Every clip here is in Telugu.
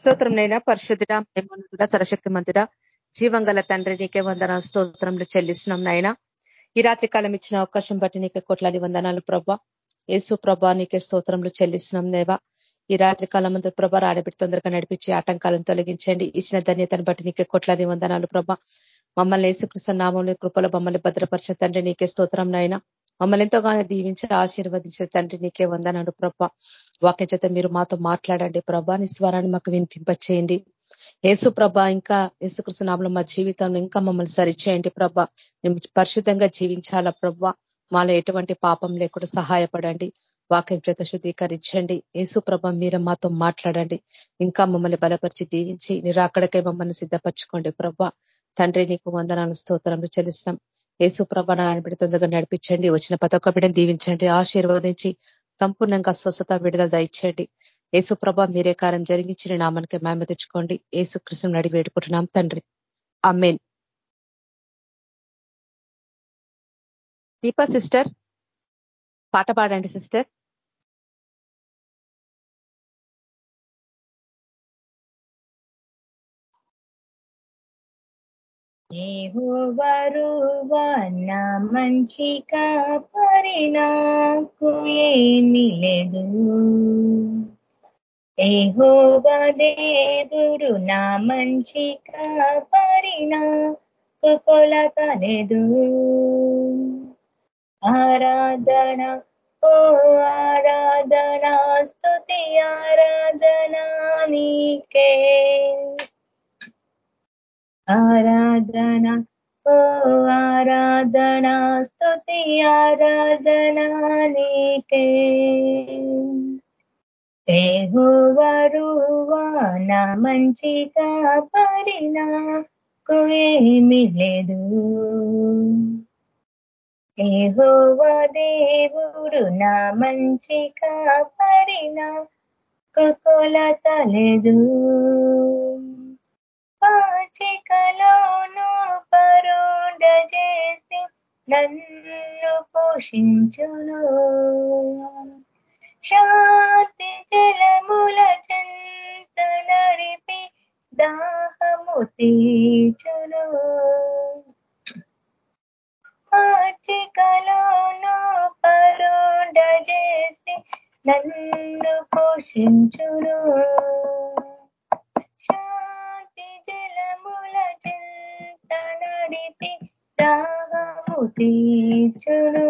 స్తోత్రం నైనా పరిశుద్ధుడ ప్రేమనుడ సరశక్తి మంతుడ జీవంగల తండ్రి నీకే వందన స్తోత్రంలో చెల్లిస్తున్నాం నాయన. ఈ రాత్రి కాలం ఇచ్చిన అవకాశం బట్టి నీకే కోట్లాది వందనాలు ప్రభా. యేసు ప్రభా నీకే స్తోత్రంలో చెల్లిస్తున్నాం దేవా. ఈ రాత్రి కాలం ముందు ప్రభా ఆడబిడ్డ తొందరగా నడిపించి ఆటంకాలను తొలగించండి. ఇచ్చిన ధన్యతను బట్టి నీకే కోట్లాది వందనాలు ప్రభా. మమ్మల్ని యేసుకృష్ణ నామంలో కృపలో మమ్మల్ని భద్రపరిచిన తండ్రి నీకే స్తోత్రం నాయన. మమ్మల్ని ఎంతోగానో దీవించి ఆశీర్వదించిన తండ్రి నీకే వందనాడు ప్రభా. వాక్య చేత మీరు మాతో మాట్లాడండి ప్రభా. నీ స్వరాన్ని మాకు వినిపింపచేయండి. యేసు ప్రభ ఇంకా యేసుకృష్ణ మా జీవితంలో ఇంకా మమ్మల్ని సరిచేయండి ప్రభ. మేము పరిశుద్ధంగా జీవించాలా ప్రభ. మాలో ఎటువంటి పాపం లేకుండా సహాయపడండి. వాక్యం చేత శుద్ధీకరించండి. యేసు ప్రభ మీరు మాతో మాట్లాడండి. ఇంకా మమ్మల్ని బలపరిచి దీవించి నిరాకడకై మమ్మల్ని సిద్ధపరచుకోండి ప్రభ. తండ్రి నీకు వందనాలు స్తోత్రంలో చెల్లిస్తున్నాం. యేసు ప్రభ నాయన తొందరగా నడిపించండి వచ్చిన ప్రతి ఒక్క బిడ్డను దీవించండి ఆశీర్వదించి సంపూర్ణంగా స్వస్థత విడుదల దయచేయండి. యేసు ప్రభ మీరే కార్యం జరిగించిన నామానికి మేమ తెచ్చుకోండి. యేసు కృష్ణ నడి వేడుకుంటున్నాం తండ్రి. అమ్మేన్ దీపా సిస్టర్ పాట పాడండి సిస్టర్. నా మంచి కాపరినాకు ఏమి లేదు. ఏహోవా దేవుడు నా మంచి కాపరినాకు కొలత లేదు. ఆరాధన ఓ ఆరాధన స్తుతి ఆరాధన నీకే. ఆరాధన ఓ ఆరాధన స్తుతి ఆరాధన నీకే. ఏహోవరువా నా మంచి కాపరినా ఏమి లేదు. ఏహోవ దేవుడు నా మంచి కాపరినా కొలత లేదు. పాచికలోను పరుండజేసి నన్ను పోషించును. శాంతి జలముల చెంత నడిపి దాహము తీచును పాచికలోను పరుండజేసి నన్ను పోషించును. దాహము తీర్చును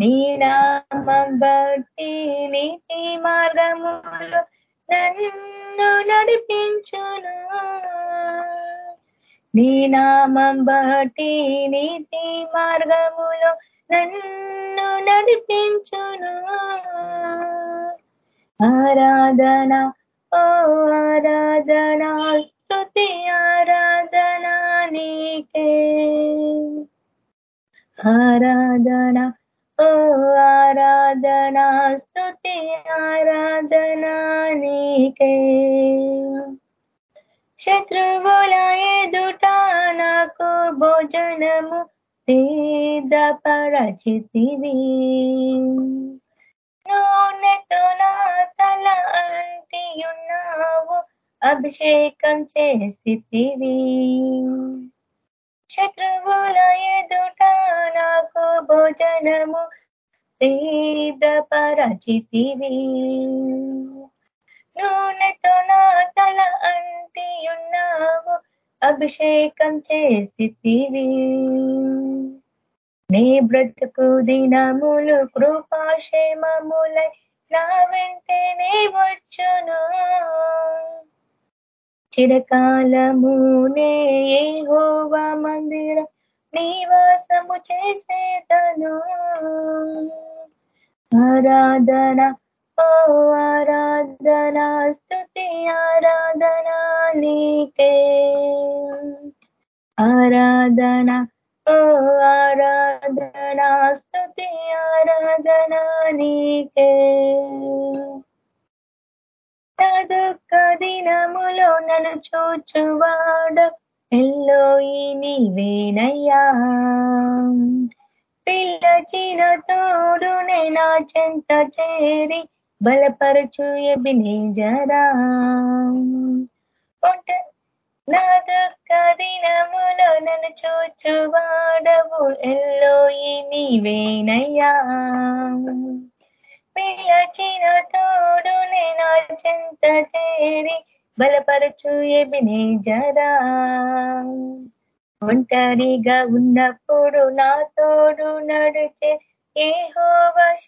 నీ నామం బట్టి నీతి మార్గములు నన్ను నడిపించును. నీ నామం బట్టి నీతి మార్గములు నన్ను నడిపించును. ఆరాధన ఓ ఆరాధనా స్తుతి ఆరాధనా నీకే. ఆరాధన ఓ ఆరాధనా స్తుతి ఆరాధనా నీకే. శత్రువుల ఎదుట నాకు భోజనము సిద్ధపరచితివి. నూనెతో నా తల అంటియున్నావు అభిషేకం చేసితివి. శత్రువుల ఎదుట నాకు భోజనము సిద్ధపరచితివి. నూనెతో నా తల అంటియున్నావు అభిషేకం చేసితివి. నీ బ్రతుకు దినములు కృపాక్షేమములై నా వెంటనే వచ్చును. చిరకాలము నే హోవా మందిర నివాసము చేసేదను. ఆరాధన ఓ ఆరాధన స్థుతి ఆరాధన నీకే. ఆరాధన ఓ ఆరాధన స్థుతి ఆరాధన నీకే. దినములో నన్ను చూచువాడు. ఎల్లో ఈ నీవేనయ్యా పిల్లచిన తోడు నేనా చెంత చేరి బలపరచు ఎబినేజరా. నా దుఃఖ దినములో నన్ను చూచువాడవు. ఎల్లోయి నీవేనయ్యా పిలచిన తోడు నేనా చెంత చేరి బలపరచు ఎబినేజరా ఒంటరిగా ఉన్నప్పుడు నా తోడు నడిచే ఏహోవశమ్మానివే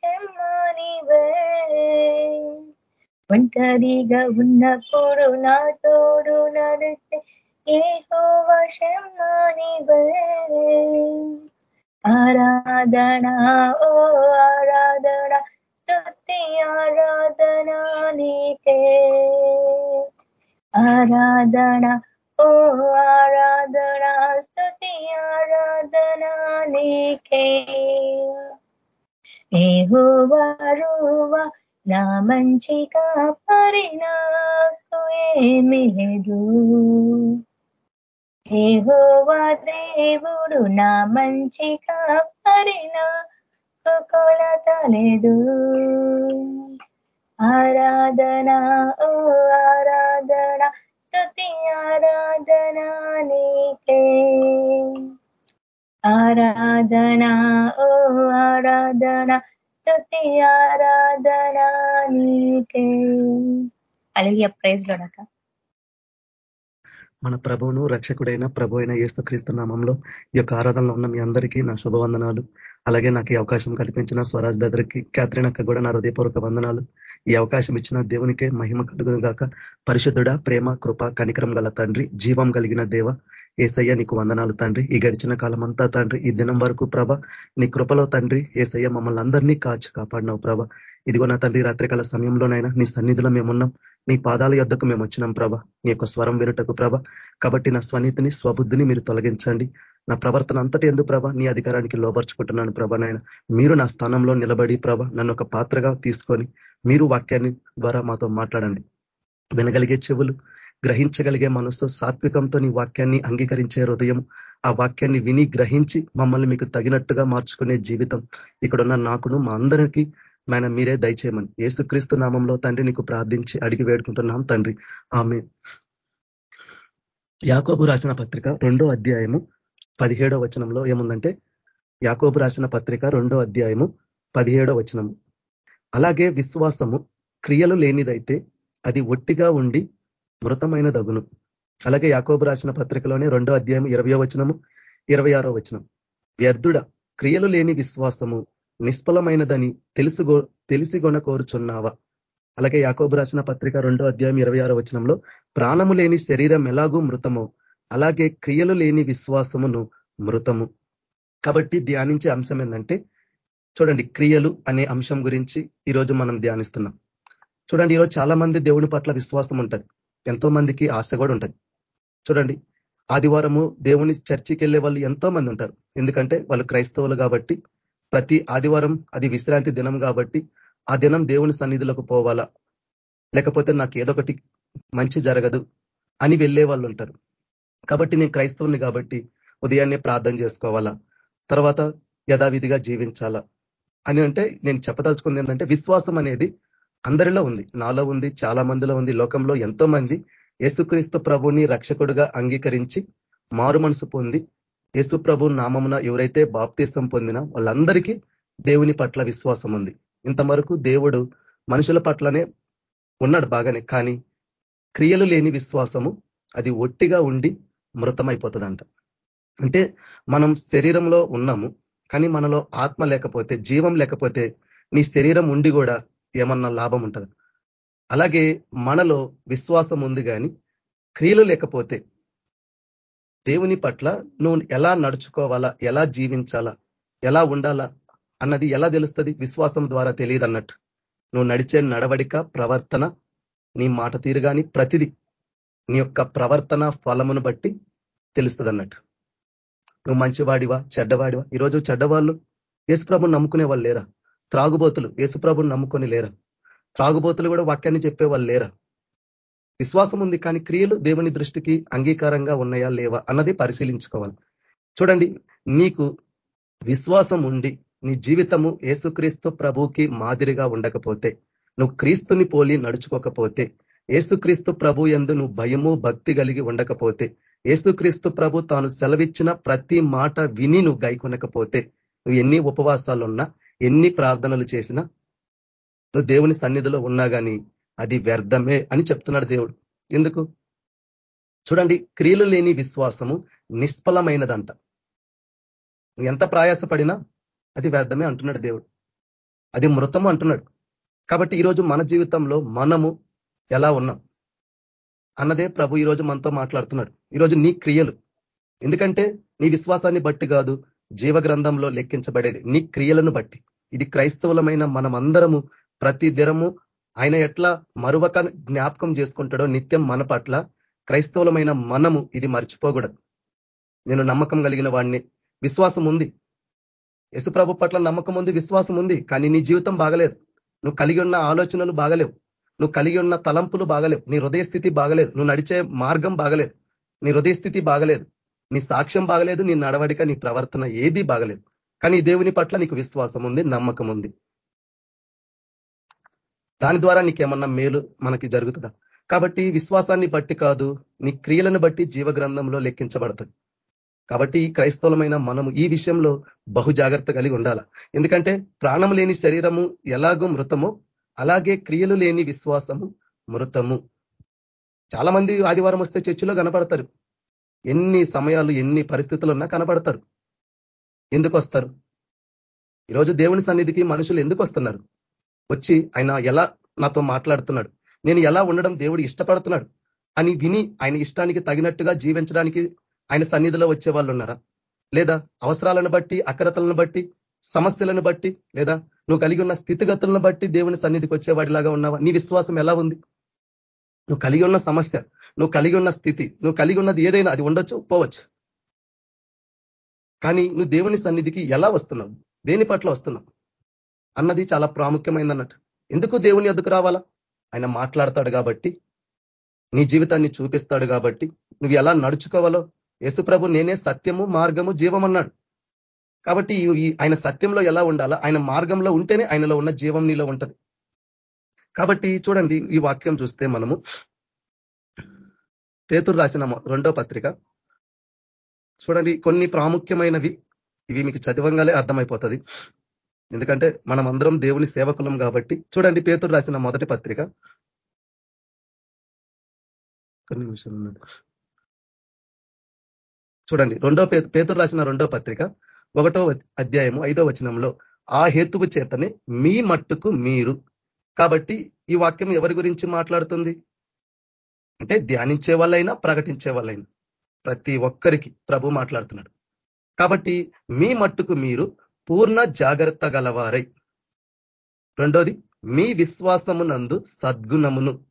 ఒంటరిగా ఉన్నప్పుడు నా తోడు నడిచే ఏహోవశమ్మానివే ఆరాధన ఓ ఆరాధన స్తుతి ఆరాధన నీకే. ఆరాధన ఓ ఆరాధన స్థుతి ఆరాధన నీకే. ఏహోవారువా నా మంచి కాపరి నాకు ఏమి లేదు ఏహోవా దేవుడు నా మంచి కాపరి నాకు కొలత లేదు. ఆరాధన ఓ ఆరాధన స్థుతి ఆరాధన నీకే. ఆరాధన ఓ ఆరాధన స్థుతి ఆరాధన నీకే. అలలియ ప్రైజ్ లోనక మన ప్రభువును రక్షకుడైన ప్రభు అయిన ఏసుక్రీస్తు నామంలో ఈ యొక్క ఆరాధనలో ఉన్న మీ అందరికీ నా శుభవందనాలు. అలాగే నాకు ఈ అవకాశం కల్పించిన స్వరాజ్ బ్రదర్కి క్యాథరిన్ అక్క కూడా నా హృదయపూర్వక వందనాలు. ఈ అవకాశం ఇచ్చిన దేవునికే మహిమ కలుగును గాక పరిశుద్ధుడ ప్రేమ కృప కనికరం గల తండ్రి జీవం కలిగిన దేవ ఏసయ్య నీకు వందనాలు తండ్రి. ఈ గడిచిన కాలం అంతా తండ్రి ఈ దినం వరకు ప్రభ నీ కృపలో తండ్రి ఏసయ్య మమ్మల్ని అందరినీ కాచి కాపాడినావు ప్రభ. ఇదిగో నా తండ్రి రాత్రికాల సమయంలోనైనా నీ సన్నిధిలో మేమున్నాం. నీ పాదాల యొద్దకు మేము వచ్చినాం ప్రభ. నీ యొక్క స్వరం వినుటకు ప్రభ. కాబట్టి నా స్వనీతిని స్వబుద్ధిని మీరు తొలగించండి. నా ప్రవర్తన అంతటి ఎందు ప్రభ నీ అధికారానికి లోపరుచుకుంటున్నాను ప్రభ నాయన. మీరు నా స్థానంలో నిలబడి ప్రభ నన్ను ఒక పాత్రగా తీసుకొని మీరు వాక్యాన్ని ద్వారా మాతో మాట్లాడండి. వినగలిగే చెవులు గ్రహించగలిగే మనసు సాత్వికంతో నీ వాక్యాన్ని అంగీకరించే హృదయం ఆ వాక్యాన్ని విని గ్రహించి మమ్మల్ని మీకు తగినట్టుగా మార్చుకునే జీవితం. ఇక్కడున్న నాకును మా అందరికీ ఆయన మీరే దయచేయమని. ఏసుక్రీస్తు నామంలో తండ్రి నీకు ప్రార్థించి అడిగి వేడుకుంటున్నాం తండ్రి. ఆమె యాకోబు రాసిన పత్రిక రెండో అధ్యాయము పదిహేడో వచనంలో ఏముందంటే యాకోబు రాసిన పత్రిక రెండో అధ్యాయము పదిహేడో వచనము. అలాగే విశ్వాసము క్రియలు లేనిదైతే అది ఒట్టిగా ఉండి మృతమైన దగును అలాగే యాకోబు రాసిన పత్రికలోనే రెండో అధ్యాయం ఇరవయో వచనము ఇరవై ఆరో వచనం. వ్యర్థుడ క్రియలు లేని విశ్వాసము నిష్ఫలమైనదని తెలుసుకో తెలిసిగొన కోరుచున్నావా అలాగే యాకోబు రాసిన పత్రిక రెండో అధ్యాయం ఇరవై ఆరో వచనంలో ప్రాణము లేని శరీరం ఎలాగూ మృతము అలాగే క్రియలు లేని విశ్వాసమును మృతము. కాబట్టి ధ్యానించే అంశం ఏంటంటే చూడండి క్రియలు అనే అంశం గురించి ఈరోజు మనం ధ్యానిస్తున్నాం. చూడండి ఈరోజు చాలా మంది దేవుని పట్ల విశ్వాసం ఉంటుంది. ఎంతో మందికి ఆశ కూడా ఉంటుంది. చూడండి ఆదివారము దేవుని చర్చికి వెళ్ళే వాళ్ళు ఎంతో మంది ఉంటారు. ఎందుకంటే వాళ్ళు క్రైస్తవులు కాబట్టి ప్రతి ఆదివారం అది విశ్రాంతి దినం కాబట్టి ఆ దినం దేవుని సన్నిధులకు పోవాలా? లేకపోతే నాకు ఏదొకటి మంచి జరగదు అని వెళ్ళే వాళ్ళు ఉంటారు. కాబట్టి నేను క్రైస్తవుని కాబట్టి ఉదయాన్నే ప్రార్థన చేసుకోవాలా? తర్వాత యథావిధిగా జీవించాలా? అని అంటే నేను చెప్పదలుచుకుంది ఏంటంటే విశ్వాసం అనేది అందరిలో ఉంది. నాలో ఉంది చాలా మందిలో ఉంది. లోకంలో ఎంతో మంది యేసుక్రీస్తు ప్రభుని రక్షకుడుగా అంగీకరించి మారు మనసు పొంది యేసు ప్రభు నామమున ఎవరైతే బాప్తీసం పొందిన వాళ్ళందరికీ దేవుని పట్ల విశ్వాసం ఉంది. ఇంతవరకు దేవుడు మనుషుల పట్లనే ఉన్నాడు బాగానే కానీ క్రియలు లేని విశ్వాసము అది ఒట్టిగా ఉండి మృతమైపోతుందంట. అంటే మనం శరీరంలో ఉన్నాము కానీ మనలో ఆత్మ లేకపోతే జీవం లేకపోతే నీ శరీరం ఉండి కూడా ఏమన్నా లాభం ఉంటుంది? అలాగే మనలో విశ్వాసం ఉంది కానీ క్రియలు లేకపోతే దేవుని పట్ల నువ్వు ఎలా నడుచుకోవాలా? ఎలా జీవించాలా? ఎలా ఉండాలా? అన్నది ఎలా తెలుస్తుంది? విశ్వాసం ద్వారా తెలియదు అన్నట్టు నువ్వు నడిచే నడవడిక ప్రవర్తన నీ మాట తీరు కానీ ప్రతిది నీ యొక్క ప్రవర్తన ఫలమును బట్టి తెలుస్తుంది అన్నట్టు నువ్వు మంచివాడివా? చెడ్డవాడివా? ఈరోజు చెడ్డవాళ్ళు యేసుప్రభుని నమ్ముకునే వాళ్ళు లేరా? త్రాగుబోతులు యేసుప్రభుని నమ్ముకొని లేరా? త్రాగుబోతులు కూడా వాక్యాన్ని చెప్పే వాళ్ళు లేరా? విశ్వాసం ఉంది కానీ క్రియలు దేవుని దృష్టికి అంగీకారంగా ఉన్నాయా లేవా అన్నది పరిశీలించుకోవాలి. చూడండి నీకు విశ్వాసం ఉండి నీ జీవితము ఏసుక్రీస్తు ప్రభుకి మాదిరిగా ఉండకపోతే నువ్వు క్రీస్తుని పోలి నడుచుకోకపోతే ఏసుక్రీస్తు ప్రభు ఎందు నువ్వు భయము భక్తి కలిగి ఉండకపోతే ఏసుక్రీస్తు ప్రభు తాను సెలవిచ్చిన ప్రతి మాట విని నువ్వు గైకొనకపోతే నువ్వు ఎన్ని ఉపవాసాలున్నా ఎన్ని ప్రార్థనలు చేసినా నువ్వు దేవుని సన్నిధిలో ఉన్నా కానీ అది వ్యర్థమే అని చెప్తున్నాడు దేవుడు. ఎందుకు? చూడండి క్రియలు లేని విశ్వాసము నిష్ఫలమైనదంట. ఎంత ప్రయాసపడినా అది వ్యర్థమే అంటున్నాడు దేవుడు. అది మృతము అంటున్నాడు. కాబట్టి ఈరోజు మన జీవితంలో మనము ఎలా ఉన్నాం? అన్నదే ప్రభు ఈరోజు మనతో మాట్లాడుతున్నాడు. ఈరోజు నీ క్రియలు. ఎందుకంటే నీ విశ్వాసాన్ని బట్టి కాదు జీవ గ్రంథంలో లెక్కించబడేది. నీ క్రియలను బట్టి. ఇది క్రైస్తవులమైన మనమందరము ప్రతి దినము ఆయన ఎట్లా మరువక జ్ఞాపకం చేసుకుంటాడో నిత్యం మన పట్ల క్రైస్తవులమైన మనము ఇది మర్చిపోకూడదు. నేను నమ్మకం కలిగిన వాడిని. విశ్వాసం ఉంది. యశుప్రభు పట్ల నమ్మకం ఉంది విశ్వాసం ఉంది కానీ నీ జీవితం బాగలేదు. నువ్వు కలిగి ఉన్న ఆలోచనలు బాగలేవు. నువ్వు కలిగి ఉన్న తలంపులు బాగలేవు. నీ హృదయ స్థితి బాగలేదు. నువ్వు నడిచే మార్గం బాగలేదు. నీ హృదయ స్థితి బాగలేదు. నీ సాక్ష్యం బాగలేదు. నీ నడవడిక నీ ప్రవర్తన ఏదీ బాగలేదు. కానీ దేవుని పట్ల నీకు విశ్వాసం ఉంది నమ్మకం ఉంది. దాని ద్వారా నీకేమన్నా మేలు మనకి జరుగుతుందా? కాబట్టి విశ్వాసాన్ని బట్టి కాదు నీ క్రియలను బట్టి జీవ గ్రంథంలో లెక్కించబడుతుంది. కాబట్టి క్రైస్తవులమైన మనము ఈ విషయంలో బహు జాగ్రత్త కలిగి ఉండాల? ఎందుకంటే ప్రాణం లేని శరీరము ఎలాగో మృతమో అలాగే క్రియలు లేని విశ్వాసము మృతము. చాలా మంది ఆదివారం వస్తే చర్చిలో కనపడతారు. ఎన్ని సమయాలు ఎన్ని పరిస్థితులు ఉన్నా కనపడతారు. ఎందుకు వస్తారు? ఈరోజు దేవుని సన్నిధికి మనుషులు ఎందుకు వస్తున్నారు? వచ్చి ఆయన ఎలా నాతో మాట్లాడుతున్నాడు? నేను ఎలా ఉండడం దేవుడు ఇష్టపడుతున్నాడు? అని విని ఆయన ఇష్టానికి తగినట్టుగా జీవించడానికి ఆయన సన్నిధిలో వచ్చే వాళ్ళు ఉన్నారా? లేదా అవసరాలను బట్టి అక్రతలను బట్టి సమస్యలను బట్టి లేదా నువ్వు కలిగి ఉన్న స్థితిగతులను బట్టి దేవుని సన్నిధికి వచ్చేవాడిలాగా ఉన్నావా? నీ విశ్వాసం ఎలా ఉంది? నువ్వు కలిగి ఉన్న సమస్య నువ్వు కలిగి ఉన్న స్థితి నువ్వు కలిగి ఉన్నది ఏదైనా అది ఉండొచ్చు పోవచ్చు. కానీ నువ్వు దేవుని సన్నిధికి ఎలా వస్తున్నావు? దేని పట్ల వస్తున్నావు? అన్నది చాలా ప్రాముఖ్యమైంది అన్నట్టు ఎందుకు దేవుని ఎదుకు రావాలా? ఆయన మాట్లాడతాడు కాబట్టి నీ జీవితాన్ని చూపిస్తాడు కాబట్టి నువ్వు ఎలా నడుచుకోవాలో? యేసుప్రభు నేనే సత్యము మార్గము జీవం అన్నాడు. కాబట్టి ఆయన సత్యంలో ఎలా ఉండాలా? ఆయన మార్గంలో ఉంటేనే ఆయనలో ఉన్న జీవం నీలో ఉంటది. కాబట్టి చూడండి ఈ వాక్యం చూస్తే మనము పేతురు రాసిన రెండో పత్రిక. చూడండి కొన్ని ప్రాముఖ్యమైనవి. ఇవి మీకు చదివంగానే అర్థమైపోతుంది. ఎందుకంటే మనం అందరం దేవుని సేవకులం కాబట్టి చూడండి పేతురు రాసిన మొదటి పత్రిక. కొన్ని నిమిషాలు చూడండి రెండో పేతురు రాసిన రెండో పత్రిక ఒకటో అధ్యాయము ఐదో వచనంలో ఆ హేతువు చేతనే మీ మట్టుకు మీరు కాబట్టి ఈ వాక్యం ఎవరి గురించి మాట్లాడుతుంది? అంటే ధ్యానించే వాళ్ళైనా ప్రకటించే వాళ్ళైనా ప్రతి ఒక్కరికి ప్రభు మాట్లాడుతున్నాడు. కాబట్టి మీ మట్టుకు మీరు పూర్ణ జాగ్రత్త గలవారై. రెండోది మీ విశ్వాసమునందు సద్గుణమును.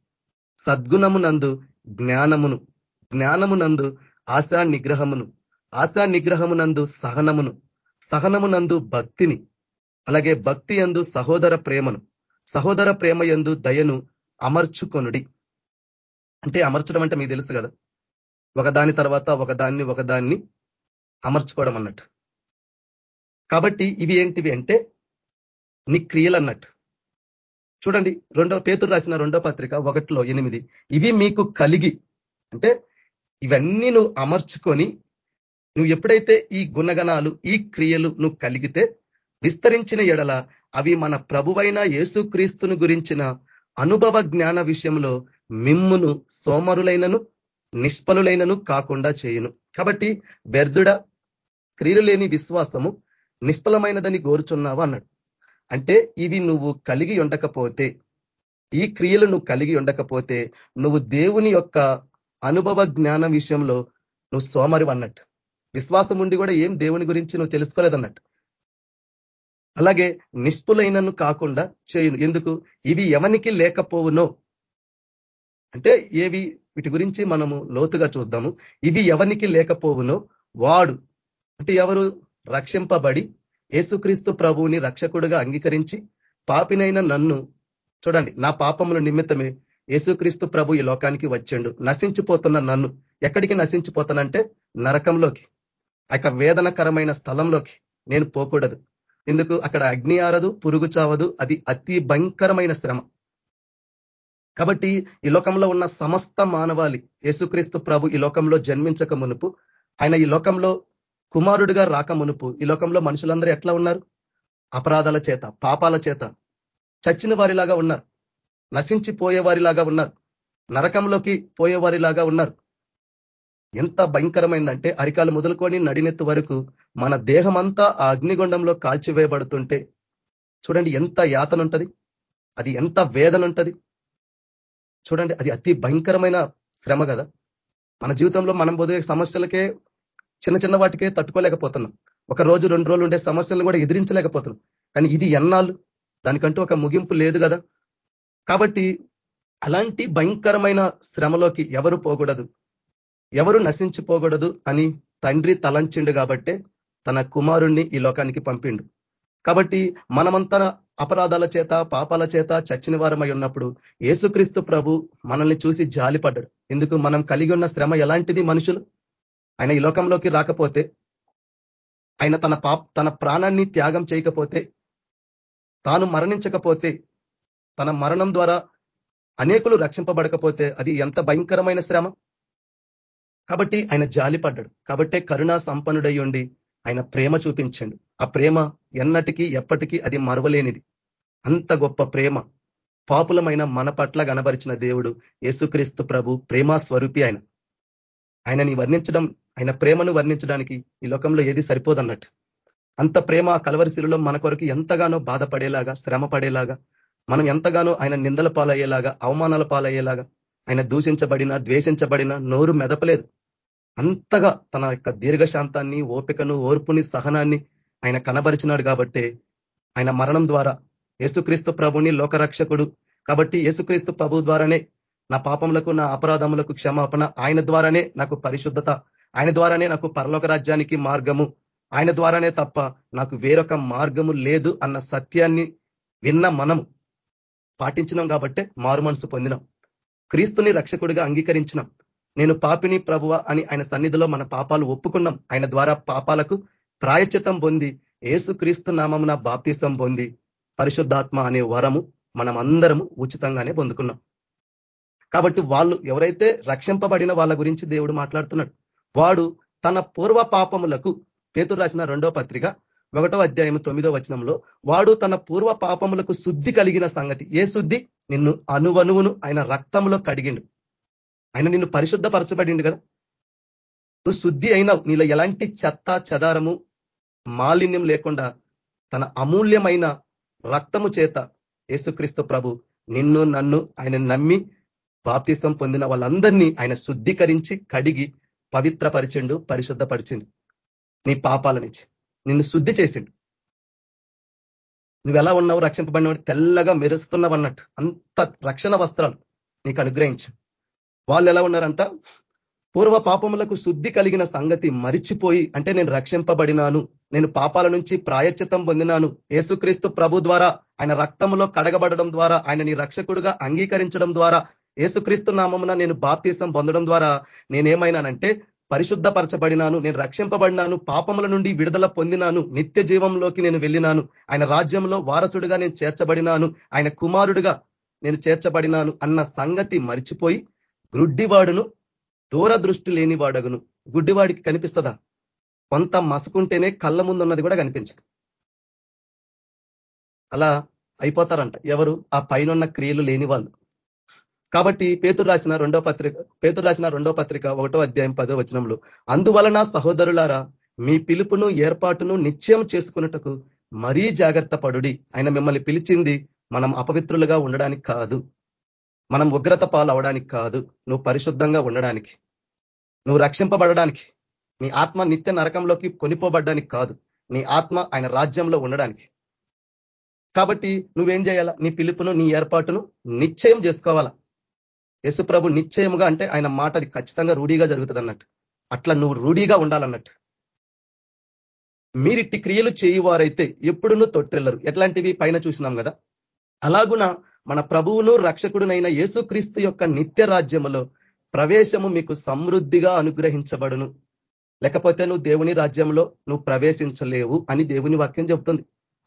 సద్గుణమునందు జ్ఞానమును. జ్ఞానమునందు ఆశా నిగ్రహమును ఆశా నిగ్రహమునందు సహనమును. సహనమునందు భక్తిని. అలాగే భక్తి ఎందు సహోదర ప్రేమను. సహోదర ప్రేమ ఎందు దయను అమర్చుకొనుడి. అంటే అమర్చడం అంటే మీకు తెలుసు కదా. ఒకదాని తర్వాత ఒకదాన్ని ఒకదాన్ని అమర్చుకోవడం అన్నట్టు. కాబట్టి ఇవి ఏంటివి అంటే నీ క్రియలు అన్నట్టు. చూడండి రెండో పేతురు రాసిన రెండో పత్రిక ఒకటిలో ఎనిమిది. ఇవి మీకు కలిగి అంటే ఇవన్నీ నువ్వు అమర్చుకొని నువ్వు ఎప్పుడైతే ఈ గుణగణాలు ఈ క్రియలు నువ్వు కలిగితే విస్తరించిన ఎడల అవి మన ప్రభువైన యేసుక్రీస్తును గురించిన అనుభవ జ్ఞాన విషయంలో మిమ్మును సోమరులైనను నిష్ఫలులైనను కాకుండా చేయును. కాబట్టి వ్యర్థుడ క్రియలు లేని విశ్వాసము నిష్ఫలమైనదని కోరుచున్నావా అన్నాడు. అంటే ఇవి నువ్వు కలిగి ఉండకపోతే ఈ క్రియలు నువ్వు కలిగి ఉండకపోతే నువ్వు దేవుని యొక్క అనుభవ జ్ఞానం విషయంలో నువ్వు సోమరి అన్నట్టు. విశ్వాసం ఉండి కూడా ఏం దేవుని గురించి నువ్వు తెలుసుకోలేదన్నట్టు. అలాగే నిష్పులైనను కాకుండా చేయను. ఎందుకు? ఇవి ఎవనికి లేకపోవునో. అంటే ఏవి? వీటి గురించి మనము లోతుగా చూద్దాము. ఇవి ఎవనికి లేకపోవునో వాడు. అంటే ఎవరు? రక్షింపబడి యేసుక్రీస్తు ప్రభువుని రక్షకుడుగా అంగీకరించి పాపినైన నన్ను చూడండి నా పాపముల నిమిత్తమే యేసుక్రీస్తు ప్రభు ఈ లోకానికి వచ్చాడు. నశించిపోతున్న నన్ను ఎక్కడికి నశించిపోతానంటే నరకంలోకి ఆ వేదనకరమైన స్థలంలోకి నేను పోకూడదు. ఎందుకు అక్కడ అగ్ని ఆరదు పురుగు చావదు అది అతి భయంకరమైన శ్రమ. కాబట్టి ఈ లోకంలో ఉన్న సమస్త మానవాళి యేసుక్రీస్తు ప్రభు ఈ లోకంలో జన్మించక మునుపు ఆయన ఈ లోకంలో కుమారుడిగా రాక మునుపు ఈ లోకంలో మనుషులందరూ ఎట్లా ఉన్నారు? అపరాధాల చేత పాపాల చేత. చచ్చిన వారిలాగా ఉన్నారు. నశించిపోయే వారిలాగా ఉన్నారు. నరకంలోకి పోయేవారిలాగా ఉన్నారు. ఎంత భయంకరమైందంటే అరికాలు మొదలుకొని నడినెత్తు వరకు మన దేహమంతా ఆ అగ్నిగుండంలో కాల్చివేయబడుతుంటే చూడండి ఎంత యాతన ఉంటుంది అది ఎంత వేదన ఉంటుంది చూడండి అది అతి భయంకరమైన శ్రమ కదా మన జీవితంలో మనం పొందే సమస్యలకే చిన్న చిన్న వాటికే తట్టుకోలేకపోతున్నాం. ఒక రోజు రెండు రోజులు ఉండే సమస్యలను కూడా ఎదిరించలేకపోతున్నాం. కానీ ఇది ఎన్నాళ్ళు? దానికంటూ ఒక ముగింపు లేదు కదా. కాబట్టి అలాంటి భయంకరమైన శ్రమలోకి ఎవరు పోకూడదు. ఎవరు నశించిపోకూడదు అని తండ్రి తలంచిండు కాబట్టే తన కుమారుణ్ణి ఈ లోకానికి పంపిండు. కాబట్టి మనమంతా అపరాధాల చేత పాపాల చేత చచ్చిన వారమై ఉన్నప్పుడు ఏసుక్రీస్తు ప్రభు మనల్ని చూసి జాలిపడ్డాడు. ఎందుకు? మనం కలిగి ఉన్న శ్రమ ఎలాంటిది మనుషులు? ఆయన ఈ లోకంలోకి రాకపోతే ఆయన తన పాప తన ప్రాణాన్ని త్యాగం చేయకపోతే తాను మరణించకపోతే తన మరణం ద్వారా అనేకులు రక్షింపబడకపోతే అది ఎంత భయంకరమైన శ్రమ? కాబట్టి ఆయన జాలిపడ్డాడు. కాబట్టే కరుణా సంపన్నుడై ఉండి ఆయన ప్రేమ చూపించండు. ఆ ప్రేమ ఎన్నటికీ ఎప్పటికీ అది మరవలేనిది. అంత గొప్ప ప్రేమ పాపులమైన మన పట్ల గనబరిచిన దేవుడు యేసుక్రీస్తు ప్రభు ప్రేమ స్వరూపి ఆయన. ఆయనని వర్ణించడం ఆయన ప్రేమను వర్ణించడానికి ఈ లోకంలో ఏది సరిపోదన్నట్టు. అంత ప్రేమ కలవరిశిలో మన కొరకు ఎంతగానో బాధపడేలాగా శ్రమ పడేలాగా మనం ఎంతగానో ఆయన నిందల పాలయ్యేలాగా అవమానాల పాలయ్యేలాగా ఆయన దూషించబడిన ద్వేషించబడిన నోరు మెదపలేదు. అంతగా తన యొక్క దీర్ఘశాంతాన్ని ఓపికను ఓర్పుని సహనాన్ని ఆయన కనబరిచినాడు కాబట్టే ఆయన మరణం ద్వారా యేసుక్రీస్తు ప్రభుని లోకరక్షకుడు. కాబట్టి యేసుక్రీస్తు ప్రభు ద్వారానే నా పాపములకు నా అపరాధములకు క్షమాపణ ఆయన ద్వారానే నాకు పరిశుద్ధత ఆయన ద్వారానే నాకు పరలోక రాజ్యానికి మార్గము ఆయన ద్వారానే తప్ప నాకు వేరొక మార్గము లేదు అన్న సత్యాన్ని విన్న మనము పాటించినాం కాబట్టే మారు మనసు పొందినాం. క్రీస్తుని రక్షకుడిగా అంగీకరించినాం. నేను పాపిని ప్రభువ అని ఆయన సన్నిధిలో మన పాపాలు ఒప్పుకున్నాం. ఆయన ద్వారా పాపాలకు ప్రాయచితం పొంది ఏసు క్రీస్తు నామమున బాప్తీసం పొంది పరిశుద్ధాత్మ అనే వరము మనం అందరము ఉచితంగానే పొందుకున్నాం. కాబట్టి వాళ్ళు ఎవరైతే రక్షింపబడిన వాళ్ళ గురించి దేవుడు మాట్లాడుతున్నాడు వాడు తన పూర్వ పాపములకు పేతురు రాసిన రెండో పత్రిక ఒకటో అధ్యాయం తొమ్మిదో వచనంలో వాడు తన పూర్వ పాపములకు శుద్ధి కలిగిన సంగతి. ఏ శుద్ధి? నిన్ను అనువనువును ఆయన రక్తంలో కడిగిండు. ఆయన నిన్ను పరిశుద్ధపరచబడిండు కదా. నువ్వు శుద్ధి అయినావు. నీలో ఎలాంటి చెత్త చెదారము మాలిన్యం లేకుండా తన అమూల్యమైన రక్తము చేత యేసుక్రీస్తు ప్రభు నిన్ను నన్ను ఆయన నమ్మి బాప్తిసం పొందిన వాళ్ళందరినీ ఆయన శుద్ధీకరించి కడిగి పవిత్రపరిచిండు పరిశుద్ధపరిచిండు. నీ పాపాల నుంచి. నిన్ను శుద్ధి చేసిండు. నువ్వెలా ఉన్నావు రక్షింపబడినవాడు? తెల్లగా మెరుస్తున్నావు అన్నట్టు అంత రక్షణ వస్త్రాలు నీకు అనుగ్రహించు. వాళ్ళు ఎలా ఉన్నారంట? పూర్వ పాపములకు శుద్ధి కలిగిన సంగతి మరిచిపోయి అంటే నేను రక్షింపబడినాను నేను పాపాల నుంచి ప్రాయచితం పొందినాను యేసుక్రీస్తు ప్రభు ద్వారా ఆయన రక్తంలో కడగబడడం ద్వారా ఆయన నీ రక్షకుడుగా అంగీకరించడం ద్వారా యేసుక్రీస్తు నామమున నేను బాప్తీసం పొందడం ద్వారా నేనేమైనానంటే పరిశుద్ధపరచబడినాను నేను రక్షింపబడినాను పాపముల నుండి విడుదల పొందినాను నిత్య జీవంలోకి నేను వెళ్ళినాను ఆయన రాజ్యంలో వారసుడిగా నేను చేర్చబడినాను ఆయన కుమారుడిగా నేను చేర్చబడినాను అన్న సంగతి మరిచిపోయి గుడ్డివాడును దూరదృష్టి లేనివాడగును. గుడ్డివాడికి కనిపిస్తుందా? కొంత మసుకుంటేనే కళ్ళ ముందున్నది కూడా కనిపించదు. అలా అయిపోతారంట. ఎవరు? ఆ పైన క్రియలు లేని వాళ్ళు కాబట్టి పేతురు రాసిన రెండో పత్రిక పేతురు రాసిన రెండో పత్రిక ఒకటో అధ్యాయం పదో వచనంలో అందువలన సహోదరులారా మీ పిలుపును ఏర్పాటును నిశ్చయం చేసుకున్నటకు మరీ జాగ్రత్త పడుడి. ఆయన మిమ్మల్ని పిలిచింది మనం అపవిత్రులుగా ఉండడానికి కాదు. మనం ఉగ్రత పాలు అవడానికి కాదు. నువ్వు పరిశుద్ధంగా ఉండడానికి. నువ్వు రక్షింపబడడానికి. నీ ఆత్మ నిత్య నరకంలోకి కొనిపోబడ్డానికి కాదు. నీ ఆత్మ ఆయన రాజ్యంలో ఉండడానికి. కాబట్టి నువ్వేం చేయాలా? నీ పిలుపును నీ ఏర్పాటును నిశ్చయం చేసుకోవాలా? యేసు ప్రభు నిశ్చయముగా అంటే ఆయన మాట అది ఖచ్చితంగా రూఢీగా జరుగుతుంది అన్నట్టు అట్లా నువ్వు రూఢీగా ఉండాలన్నట్టు. మీరిట్టి క్రియలు చేయువారైతే ఎప్పుడునూ తొట్టెళ్ళరు ఎట్లాంటివి? పైన చూసినాం కదా. అలాగున మన ప్రభువును రక్షకుడునైన యేసుక్రీస్తు యొక్క నిత్య రాజ్యములో ప్రవేశము మీకు సమృద్ధిగా అనుగ్రహించబడును. లేకపోతే నువ్వు దేవుని రాజ్యంలో నువ్వు ప్రవేశించలేవు అని దేవుని వాక్యం చెబుతుంది.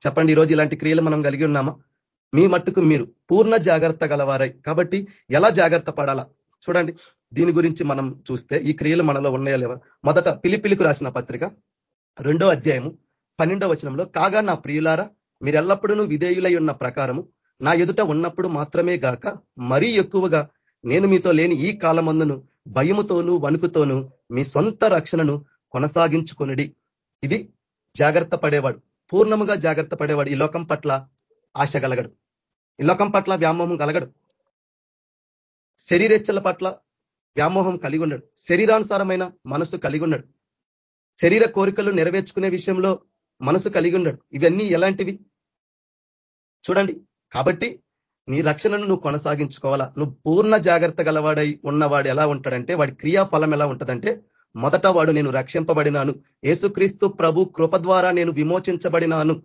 చెప్పండి ఈరోజు ఇలాంటి క్రియలు మనం కలిగి ఉన్నామా? మీ మట్టుకు మీరు పూర్ణ జాగ్రత్త గలవారై. కాబట్టి ఎలా జాగ్రత్త పడాలా? చూడండి దీని గురించి మనం చూస్తే ఈ క్రియలు మనలో ఉన్నాయా లేవా? మొదట పిలిపిలికు రాసిన పత్రిక రెండో అధ్యాయము పన్నెండో వచనంలో కాగా నా ప్రియులారా మీరు ఎల్లప్పుడూ విధేయులై ఉన్న ప్రకారము నా ఎదుట ఉన్నప్పుడు మాత్రమే గాక మరీ ఎక్కువగా నేను మీతో లేని ఈ కాలమందును భయముతోనూ వణుకుతోనూ మీ సొంత రక్షణను కొనసాగించుకొనిడి. ఇది జాగ్రత్త పడేవాడు. పూర్ణముగా జాగ్రత్త పడేవాడు ఈ లోకం పట్ల ఆశ కలగడు ఈ లోకం పట్ల వ్యామోహం కలగడు. శరీరెచ్చల పట్ల వ్యామోహం కలిగి ఉన్నాడు శరీరానుసారమైన మనసు కలిగి ఉన్నాడు శరీర కోరికలు నెరవేర్చుకునే విషయంలో మనసు కలిగి ఉన్నాడు ఇవన్నీ ఎలాంటివి? చూడండి. కాబట్టి నీ రక్షణను నువ్వు కొనసాగించుకోవాలా? నువ్వు పూర్ణ జాగ్రత్త గలవాడై ఉన్నవాడు ఎలా ఉంటాడంటే వాడి క్రియాఫలం ఎలా ఉంటుందంటే మొదట వాడు నేను రక్షింపబడినాను. ఏసుక్రీస్తు ప్రభు కృప ద్వారా నేను విమోచించబడినాను.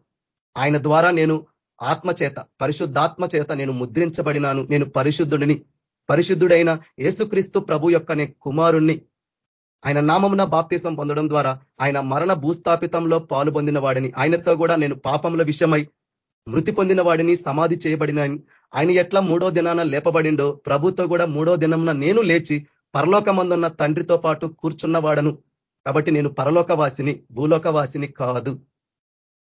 ఆయన ద్వారా నేను ఆత్మచేత పరిశుద్ధాత్మ చేత నేను ముద్రించబడినాను. నేను పరిశుద్ధుడిని పరిశుద్ధుడైన ఏసుక్రీస్తు ప్రభు యొక్క నే కుమారుణ్ణి. ఆయన నామమున బాప్తీసం పొందడం ద్వారా ఆయన మరణ భూస్థాపితంలో పాలు పొందిన వాడిని. ఆయనతో కూడా నేను పాపముల విషయమై మృతి పొందిన వాడిని సమాధి చేయబడిన ఆయన ఎట్లా మూడో దినాన లేపబడిండో ప్రభుతో కూడా మూడో దినంన నేను లేచి పరలోకమందున్న తండ్రితో పాటు కూర్చున్నవాడను కాబట్టి నేను పరలోకవాసిని భూలోకవాసిని కాదు.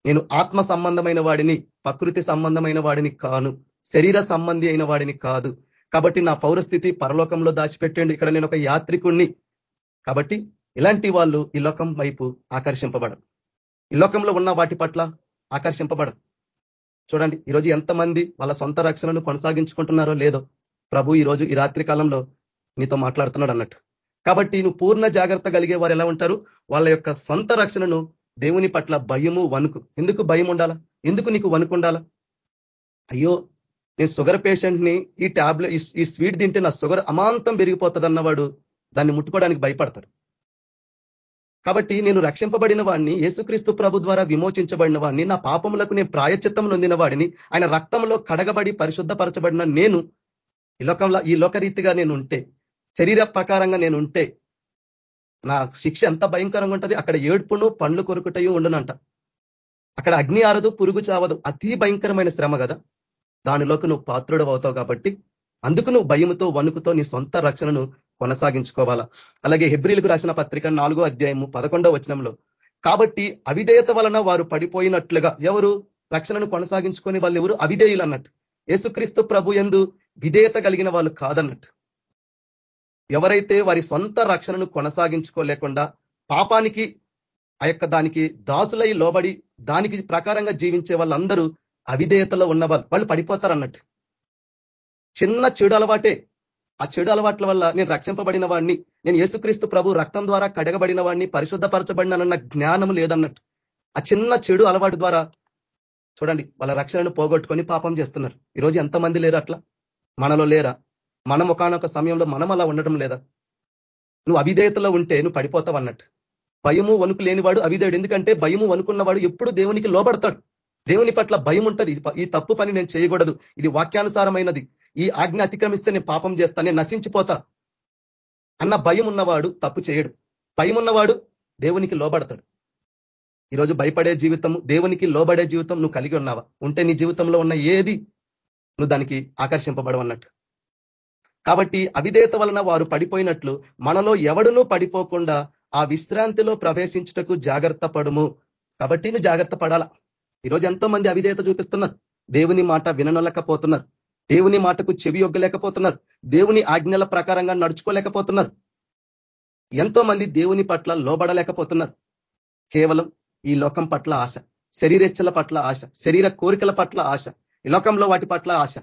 నేను ఆత్మ సంబంధమైన వాడిని ప్రకృతి సంబంధమైన వాడిని కాను శరీర సంబంధి అయిన వాడిని కాదు. కాబట్టి నా పౌరస్థితి పరలోకంలో దాచిపెట్టండి ఇక్కడ నేను ఒక యాత్రికుణ్ణి. కాబట్టి ఇలాంటి వాళ్ళు ఈ లోకం వైపు ఆకర్షింపబడరు. ఈ లోకంలో ఉన్న వాటి పట్ల ఆకర్షింపబడరు. చూడండి ఈరోజు ఎంతమంది వాళ్ళ సొంత రక్షణను కొనసాగించుకుంటున్నారో లేదో ప్రభు ఈరోజు ఈ రాత్రి కాలంలో నీతో మాట్లాడుతున్నాడు అన్నట్టు. కాబట్టి నువ్వు పూర్ణ జాగ్రత్త కలిగే వారు ఎలా ఉంటారు? వాళ్ళ యొక్క సొంత రక్షణను దేవుని పట్ల భయము వణుకు. ఎందుకు భయం ఉండాలా ఎందుకు నీకు వణుకు ఉండాలా అయ్యో నేను షుగర్ పేషెంట్ని ఈ ట్యాబ్లెట్ ఈ స్వీట్ తింటే నా షుగర్ అమాంతం పెరిగిపోతుంది అన్నవాడు దాన్ని ముట్టుకోవడానికి భయపడతాడు. కాబట్టి నేను రక్షింపబడిన వాడిని యేసుక్రీస్తు ప్రభు ద్వారా విమోచించబడిన వాడిని నా పాపములకు నేను ప్రాయచిత్తం నొందిన వాడిని ఆయన రక్తంలో కడగబడి పరిశుద్ధపరచబడిన నేను ఈ లోకంలో ఈ లోకరీతిగా నేను ఉంటే శరీర ప్రకారంగా నేను ఉంటే నా శిక్ష ఎంత భయంకరంగా ఉంటుంది అక్కడ ఏడుపును పండ్లు కొరుకుటయు ఉండునంట. అక్కడ అగ్ని ఆరదు పురుగు చావదు అతి భయంకరమైన శ్రమ కదా దానిలోకి నువ్వు పాత్రుడు అవుతావు కాబట్టి అందుకు నువ్వు భయముతో వణుకుతో నీ సొంత రక్షణను కొనసాగించుకోవాలా. అలాగే హెబ్రిల్కు రాసిన పత్రిక నాలుగో అధ్యాయము పదకొండో వచనంలో కాబట్టి అవిధేయత వలన వారు పడిపోయినట్లుగా ఎవరు? రక్షణను కొనసాగించుకొని వాళ్ళు ఎవరు అవిధేయులు అన్నట్టు యేసుక్రీస్తు ప్రభు ఎందు విధేయత కలిగిన వాళ్ళు కాదన్నట్టు. ఎవరైతే వారి సొంత రక్షణను కొనసాగించుకోలేకుండా పాపానికి ఆ యొక్క దానికి దాసులై లోబడి దానికి ప్రకారంగా జీవించే వాళ్ళందరూ అవిధేయతలో ఉన్న వాళ్ళు పడిపోతారు అన్నట్టు చిన్న చెడు అలవాటే. ఆ చెడు అలవాట్ల వల్ల నేను రక్షింపబడిన వాడిని నేను యేసుక్రీస్తు ప్రభు రక్తం ద్వారా కడగబడిన వాడిని పరిశుద్ధపరచబడినన్న జ్ఞానం లేదన్నట్టు. ఆ చిన్న చెడు అలవాటు ద్వారా చూడండి వాళ్ళ రక్షణను పోగొట్టుకొని పాపం చేస్తున్నారు. ఈరోజు ఎంతమంది లేరు అట్లా? మనలో లేరా? మనం ఒకనొక సమయంలో మనం అలా ఉండటం లేదా? నువ్వు అవిధేయతలో ఉంటే నువ్వు పడిపోతావు అన్నట్టు. భయము వణుకు లేనివాడు అవిధేయుడు. ఎందుకంటే భయము వణుకున్నవాడు ఎప్పుడు దేవునికి లోబడతాడు. దేవుని పట్ల భయం ఉంటుంది. ఈ తప్పు పని నేను చేయకూడదు. ఇది వాక్యానుసారమైనది. ఈ ఆజ్ఞ అతిక్రమిస్తే నేను పాపం చేస్తా. నేను నశించిపోతా. అన్న భయం ఉన్నవాడు తప్పు చేయడు. భయం ఉన్నవాడు దేవునికి లోబడతాడు. ఈరోజు భయపడే జీవితం దేవునికి లోబడే జీవితం నువ్వు కలిగి ఉన్నావా? ఉంటే నీ జీవితంలో ఉన్న ఏది నువ్వు దానికి ఆకర్షింపబడవన్నట్టు కాబట్టి అవిధేత వలన వారు పడిపోయినట్లు మనలో ఎవడునూ పడిపోకుండా ఆ విశ్రాంతిలో ప్రవేశించుటకు జాగ్రత్త పడుము. కాబట్టి నువ్వు జాగ్రత్త పడాలా? ఈరోజు ఎంతో మంది అవిధేయత చూపిస్తున్నారు. దేవుని మాట విననలేకపోతున్నారు దేవుని మాటకు చెవి ఒగ్గలేకపోతున్నారు. దేవుని ఆజ్ఞల ప్రకారంగా నడుచుకోలేకపోతున్నారు. ఎంతో మంది దేవుని పట్ల లోబడలేకపోతున్నారు. కేవలం ఈ లోకం పట్ల ఆశ శరీరెచ్చల పట్ల ఆశ శరీర కోరికల పట్ల ఆశ ఈ లోకంలో వాటి పట్ల ఆశ.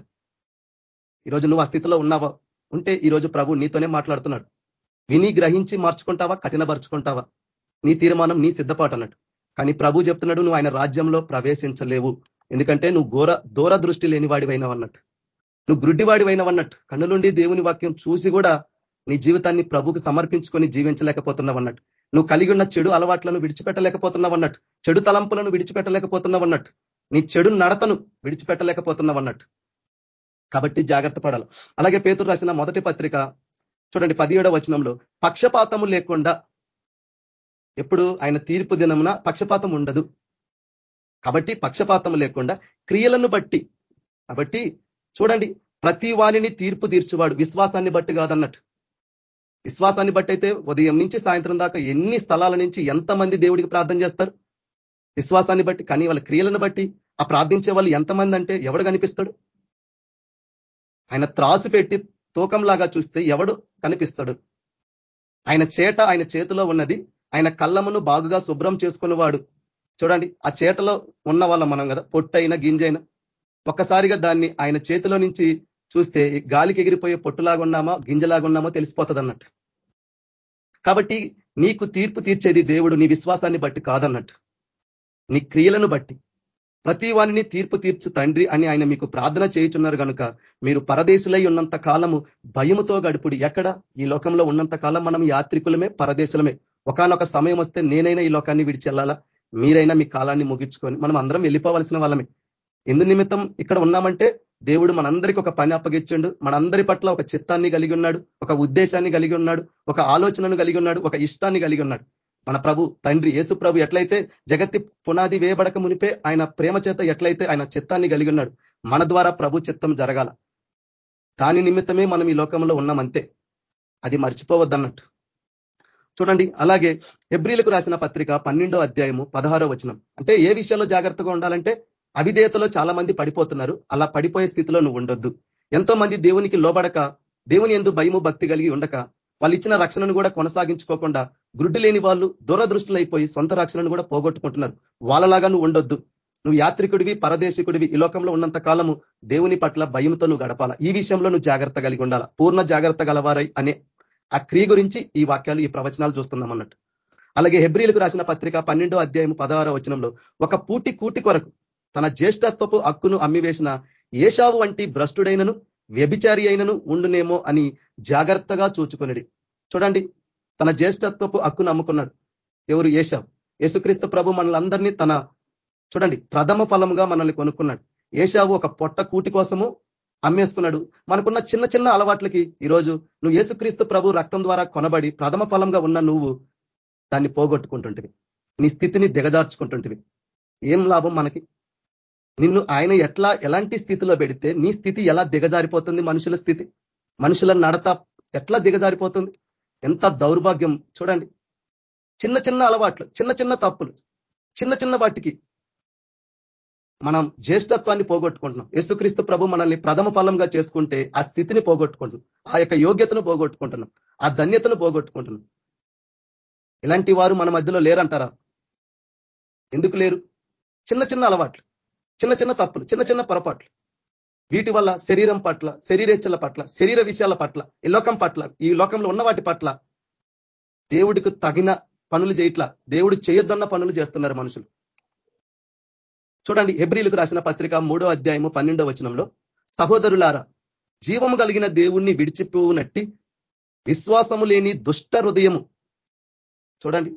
ఈరోజు నువ్వు ఆ స్థితిలో ఉన్నావా? ఉంటే ఈరోజు ప్రభు నీతోనే మాట్లాడుతున్నాడు. విని గ్రహించి మార్చుకుంటావా? కఠినపరుచుకుంటావా? నీ తీర్మానం నీ సిద్ధపాటు అన్నట్టు. కానీ ప్రభు చెప్తున్నాడు నువ్వు ఆయన రాజ్యంలో ప్రవేశించలేవు. ఎందుకంటే నువ్వు ఘోర దూర దృష్టి లేని వాడివైనవన్నట్టు నువ్వు గుడ్డివాడివైనవన్నట్టు కన్నులుండి దేవుని వాక్యం చూసి కూడా నీ జీవితాన్ని ప్రభుకు సమర్పించుకొని జీవించలేకపోతున్నావన్నట్టు నువ్వు కలిగి ఉన్న చెడు అలవాట్లను విడిచిపెట్టలేకపోతున్నావన్నట్టు చెడు తలంపులను విడిచిపెట్టలేకపోతున్నావన్నట్టు నీ చెడు నడతను విడిచిపెట్టలేకపోతున్నావన్నట్టు కాబట్టి జాగ్రత్త పడాలి. అలాగే పేతురు రాసిన మొదటి పత్రిక చూడండి పదిహేడవ వచనంలో పక్షపాతము లేకుండా ఎప్పుడు? ఆయన తీర్పు దినమున పక్షపాతం ఉండదు. కాబట్టి పక్షపాతం లేకుండా క్రియలను బట్టి కాబట్టి చూడండి ప్రతి వాణిని తీర్పు తీర్చువాడు విశ్వాసాన్ని బట్టి కాదన్నట్టు. విశ్వాసాన్ని బట్టి అయితే ఉదయం నుంచి సాయంత్రం దాకా ఎన్ని స్థలాల నుంచి ఎంతమంది దేవుడికి ప్రార్థన చేస్తారు? విశ్వాసాన్ని బట్టి కానీ వాళ్ళ క్రియలను బట్టి ఆ ప్రార్థించే వాళ్ళు ఎంతమంది అంటే ఎవడు కనిపిస్తాడు? ఆయన త్రాసు పెట్టి తూకంలాగా చూస్తే ఎవడు కనిపిస్తాడు? ఆయన చేట ఆయన చేతిలో ఉన్నది ఆయన కళ్ళమును బాగుగా శుభ్రం చేసుకునేవాడు చూడండి ఆ చేటలో ఉన్న వాళ్ళం మనం కదా పొట్టైనా గింజైనా. ఒక్కసారిగా దాన్ని ఆయన చేతిలో నుంచి చూస్తే గాలికి ఎగిరిపోయే పొట్టులాగా ఉన్నామా గింజలాగా ఉన్నామో తెలిసిపోతుంది అన్నట్టు కాబట్టి నీకు తీర్పు తీర్చేది దేవుడు నీ విశ్వాసాన్ని బట్టి కాదన్నట్టు. నీ క్రియలను బట్టి. ప్రతి వారిని తీర్పు తీర్చు తండ్రి అని ఆయన మీకు ప్రార్థన చేయుచున్నారు కనుక మీరు పరదేశులై ఉన్నంత కాలము భయముతో గడుపుడి. ఎక్కడ? ఈ లోకంలో ఉన్నంత కాలం మనం యాత్రికులమే పరదేశులమే. ఒకనొక సమయం వస్తే నేనైనా ఈ లోకాన్ని విడిచెళ్ళాలా మీరైనా మీ కాలాన్ని ముగించుకొని మనం అందరం వెళ్ళిపోవలసిన వాళ్ళమే. ఎందు నిమిత్తం ఇక్కడ ఉన్నామంటే దేవుడు మనందరికీ ఒక పని అప్పగించండు. మనందరి పట్ల ఒక చిత్తాన్ని కలిగి ఉన్నాడు ఒక ఉద్దేశాన్ని కలిగి ఉన్నాడు ఒక ఆలోచనను కలిగి ఉన్నాడు ఒక ఇష్టాన్ని కలిగి ఉన్నాడు. మన ప్రభు తండ్రి యేసు ప్రభు ఎట్లయితే జగత్తి పునాది వేయబడక మునిపే ఆయన ప్రేమ చేత ఎట్లయితే ఆయన చిత్తాన్ని కలిగి ఉన్నాడు మన ద్వారా ప్రభు చిత్తం జరగాల. దాని నిమిత్తమే మనం ఈ లోకంలో ఉన్నామంతే. అది మర్చిపోవద్దన్నట్టు. చూడండి అలాగే ఎబ్రిలకు రాసిన పత్రిక పన్నెండో అధ్యాయము పదహారో వచనం. అంటే ఏ విషయంలో జాగ్రత్తగా ఉండాలంటే అవిధేయతలో చాలా మంది పడిపోతున్నారు అలా పడిపోయే స్థితిలో నువ్వు ఉండొద్దు. ఎంతో మంది దేవునికి లోబడక దేవుని ఎందు భయము భక్తి కలిగి ఉండక వాళ్ళు ఇచ్చిన రక్షణను కూడా కొనసాగించుకోకుండా గుడ్డు లేని వాళ్ళు దూరదృష్టులు అయిపోయి సొంత రక్షణను కూడా పోగొట్టుకుంటున్నారు. వాళ్ళలాగా నువ్వు ఉండొద్దు. నువ్వు యాత్రికుడివి పరదేశికుడివి ఈ లోకంలో ఉన్నంత కాలము దేవుని పట్ల భయంతో నువ్వు గడపాల. ఈ విషయంలో నువ్వు జాగ్రత్త కలిగి ఉండాలా. పూర్ణ జాగ్రత్త గలవారై అనే ఆ క్రియ గురించి ఈ వాక్యాలు ఈ ప్రవచనాలు చూస్తున్నాం అన్నట్టు. అలాగే హెబ్రిలకు రాసిన పత్రిక పన్నెండో అధ్యాయం పదహారో వచనంలో ఒక పూటి కూటి కొరకు తన జ్యేష్ఠత్వపు హక్కును అమ్మివేసిన ఏషావు వంటి భ్రష్టుడైనను వ్యభిచారి అయినను ఉండునేమో అని జాగ్రత్తగా చూచుకునేది చూడండి తన జ్యేష్ఠత్వపు హక్కును అమ్ముకున్నాడు ఎవరు? ఏషావు యేసుక్రీస్తు ప్రభు మనలందరినీ తన చూడండి ప్రథమ ఫలముగా మనల్ని కొనుక్కున్నాడు. ఏషావు ఒక పొట్ట కూటి కోసము అమ్మేసుకున్నాడు. మనకున్న చిన్న చిన్న అలవాట్లకి ఈరోజు నువ్వు యేసుక్రీస్తు ప్రభు రక్తం ద్వారా కొనబడి ప్రథమ ఫలంగా ఉన్న నువ్వు దాన్ని పోగొట్టుకుంటుంటివి. నీ స్థితిని దిగజార్చుకుంటుంటివి. ఏం లాభం మనకి? నిన్ను ఆయన ఎట్లా ఎలాంటి స్థితిలో పెడితే నీ స్థితి ఎలా దిగజారిపోతుంది మనుషుల స్థితి? మనుషుల నడత ఎట్లా దిగజారిపోతుంది? ఎంత దౌర్భాగ్యం. చూడండి. చిన్న చిన్న అలవాట్లు చిన్న చిన్న తప్పులు చిన్న చిన్న వాటికి మనం జ్యేష్ఠత్వాన్ని పోగొట్టుకుంటున్నాం. యేసుక్రీస్తు ప్రభు మనల్ని ప్రథమ ఫలంగా చేసుకుంటే ఆ స్థితిని పోగొట్టుకుంటున్నాం. ఆ యొక్క యోగ్యతను పోగొట్టుకుంటున్నాం. ఆ ధన్యతను పోగొట్టుకుంటున్నాం. ఇలాంటి వారు మన మధ్యలో లేరంటారా? ఎందుకు లేరు? చిన్న చిన్న అలవాట్లు. చిన్న చిన్న తప్పులు చిన్న చిన్న పొరపాట్లు. వీటి వల్ల శరీరం పట్ల శరీరేచ్చల పట్ల శరీర విషయాల పట్ల ఈ లోకం పట్ల ఈ లోకంలో ఉన్న వాటి పట్ల దేవుడికి తగిన పనులు చేయట్లా దేవుడు చేయొద్దన్న పనులు చేస్తున్నారు మనుషులు. చూడండి ఎబ్రిలకు రాసిన పత్రిక మూడో అధ్యాయము పన్నెండో వచనంలో సహోదరులారా జీవము కలిగిన దేవుణ్ణి విడిచిపోనట్టి విశ్వాసము లేని దుష్ట హృదయము. చూడండి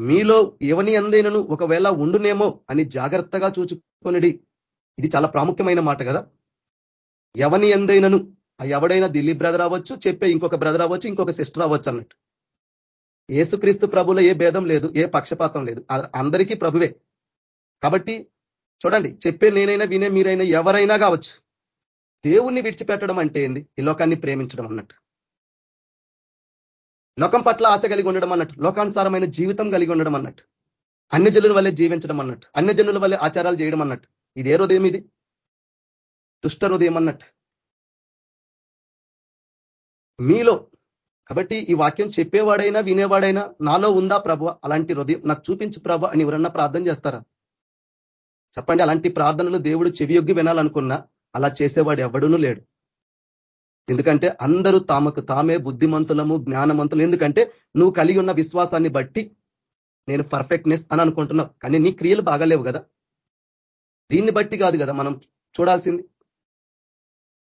మీలో ఎవని అందైనను ఒకవేళ ఉండునేమో అని జాగ్రత్తగా చూచుకొనిడి ఇది చాలా ప్రాముఖ్యమైన మాట కదా. ఎవని ఎందైనను ఆ ఎవడైనా ఢిల్లీ బ్రదర్ అవ్వచ్చు చెప్పే ఇంకొక బ్రదర్ అవ్వచ్చు ఇంకొక సిస్టర్ అవ్వచ్చు అన్నట్టు. ఏసుక్రీస్తు ప్రభులో ఏ భేదం లేదు ఏ పక్షపాతం లేదు. అందరికీ ప్రభువే. కాబట్టి చూడండి చెప్పే నేనైనా వినే మీరైనా ఎవరైనా కావచ్చు దేవుణ్ణి విడిచిపెట్టడం అంటే ఏంది? ఈ లోకాన్ని ప్రేమించడం అన్నట్టు. లోకం పట్ల ఆశ కలిగి ఉండడం అన్నట్టు. లోకానుసారమైన జీవితం కలిగి ఉండడం అన్నట్టు. అన్ని జనుల వల్లే జీవించడం అన్నట్టు. అన్ని జనుల వల్లే ఆచారాలు చేయడం అన్నట్టు. ఇది ఏ హృదయం ఇది. దుష్ట హృదయం అన్నట్టు. మీలో కాబట్టి ఈ వాక్యం చెప్పేవాడైనా వినేవాడైనా నాలో ఉందా ప్రభ? అలాంటి హృదయం నాకు చూపించు ప్రభ అని ఎవరన్నా ప్రార్థన చేస్తారా? చెప్పండి అలాంటి ప్రార్థనలు దేవుడు చెవియొగ్గి వినాలనుకున్నా అలా చేసేవాడు ఎవడునూ లేడు. ఎందుకంటే అందరూ తామకు తామే బుద్ధిమంతులము జ్ఞానమంతులు. ఎందుకంటే నువ్వు కలిగి ఉన్న విశ్వాసాన్ని బట్టి నేను పర్ఫెక్ట్నెస్ అని అనుకుంటున్నావు. కానీ నీ క్రియలు బాగాలేవు కదా. దీన్ని బట్టి కాదు కదా మనం చూడాల్సింది.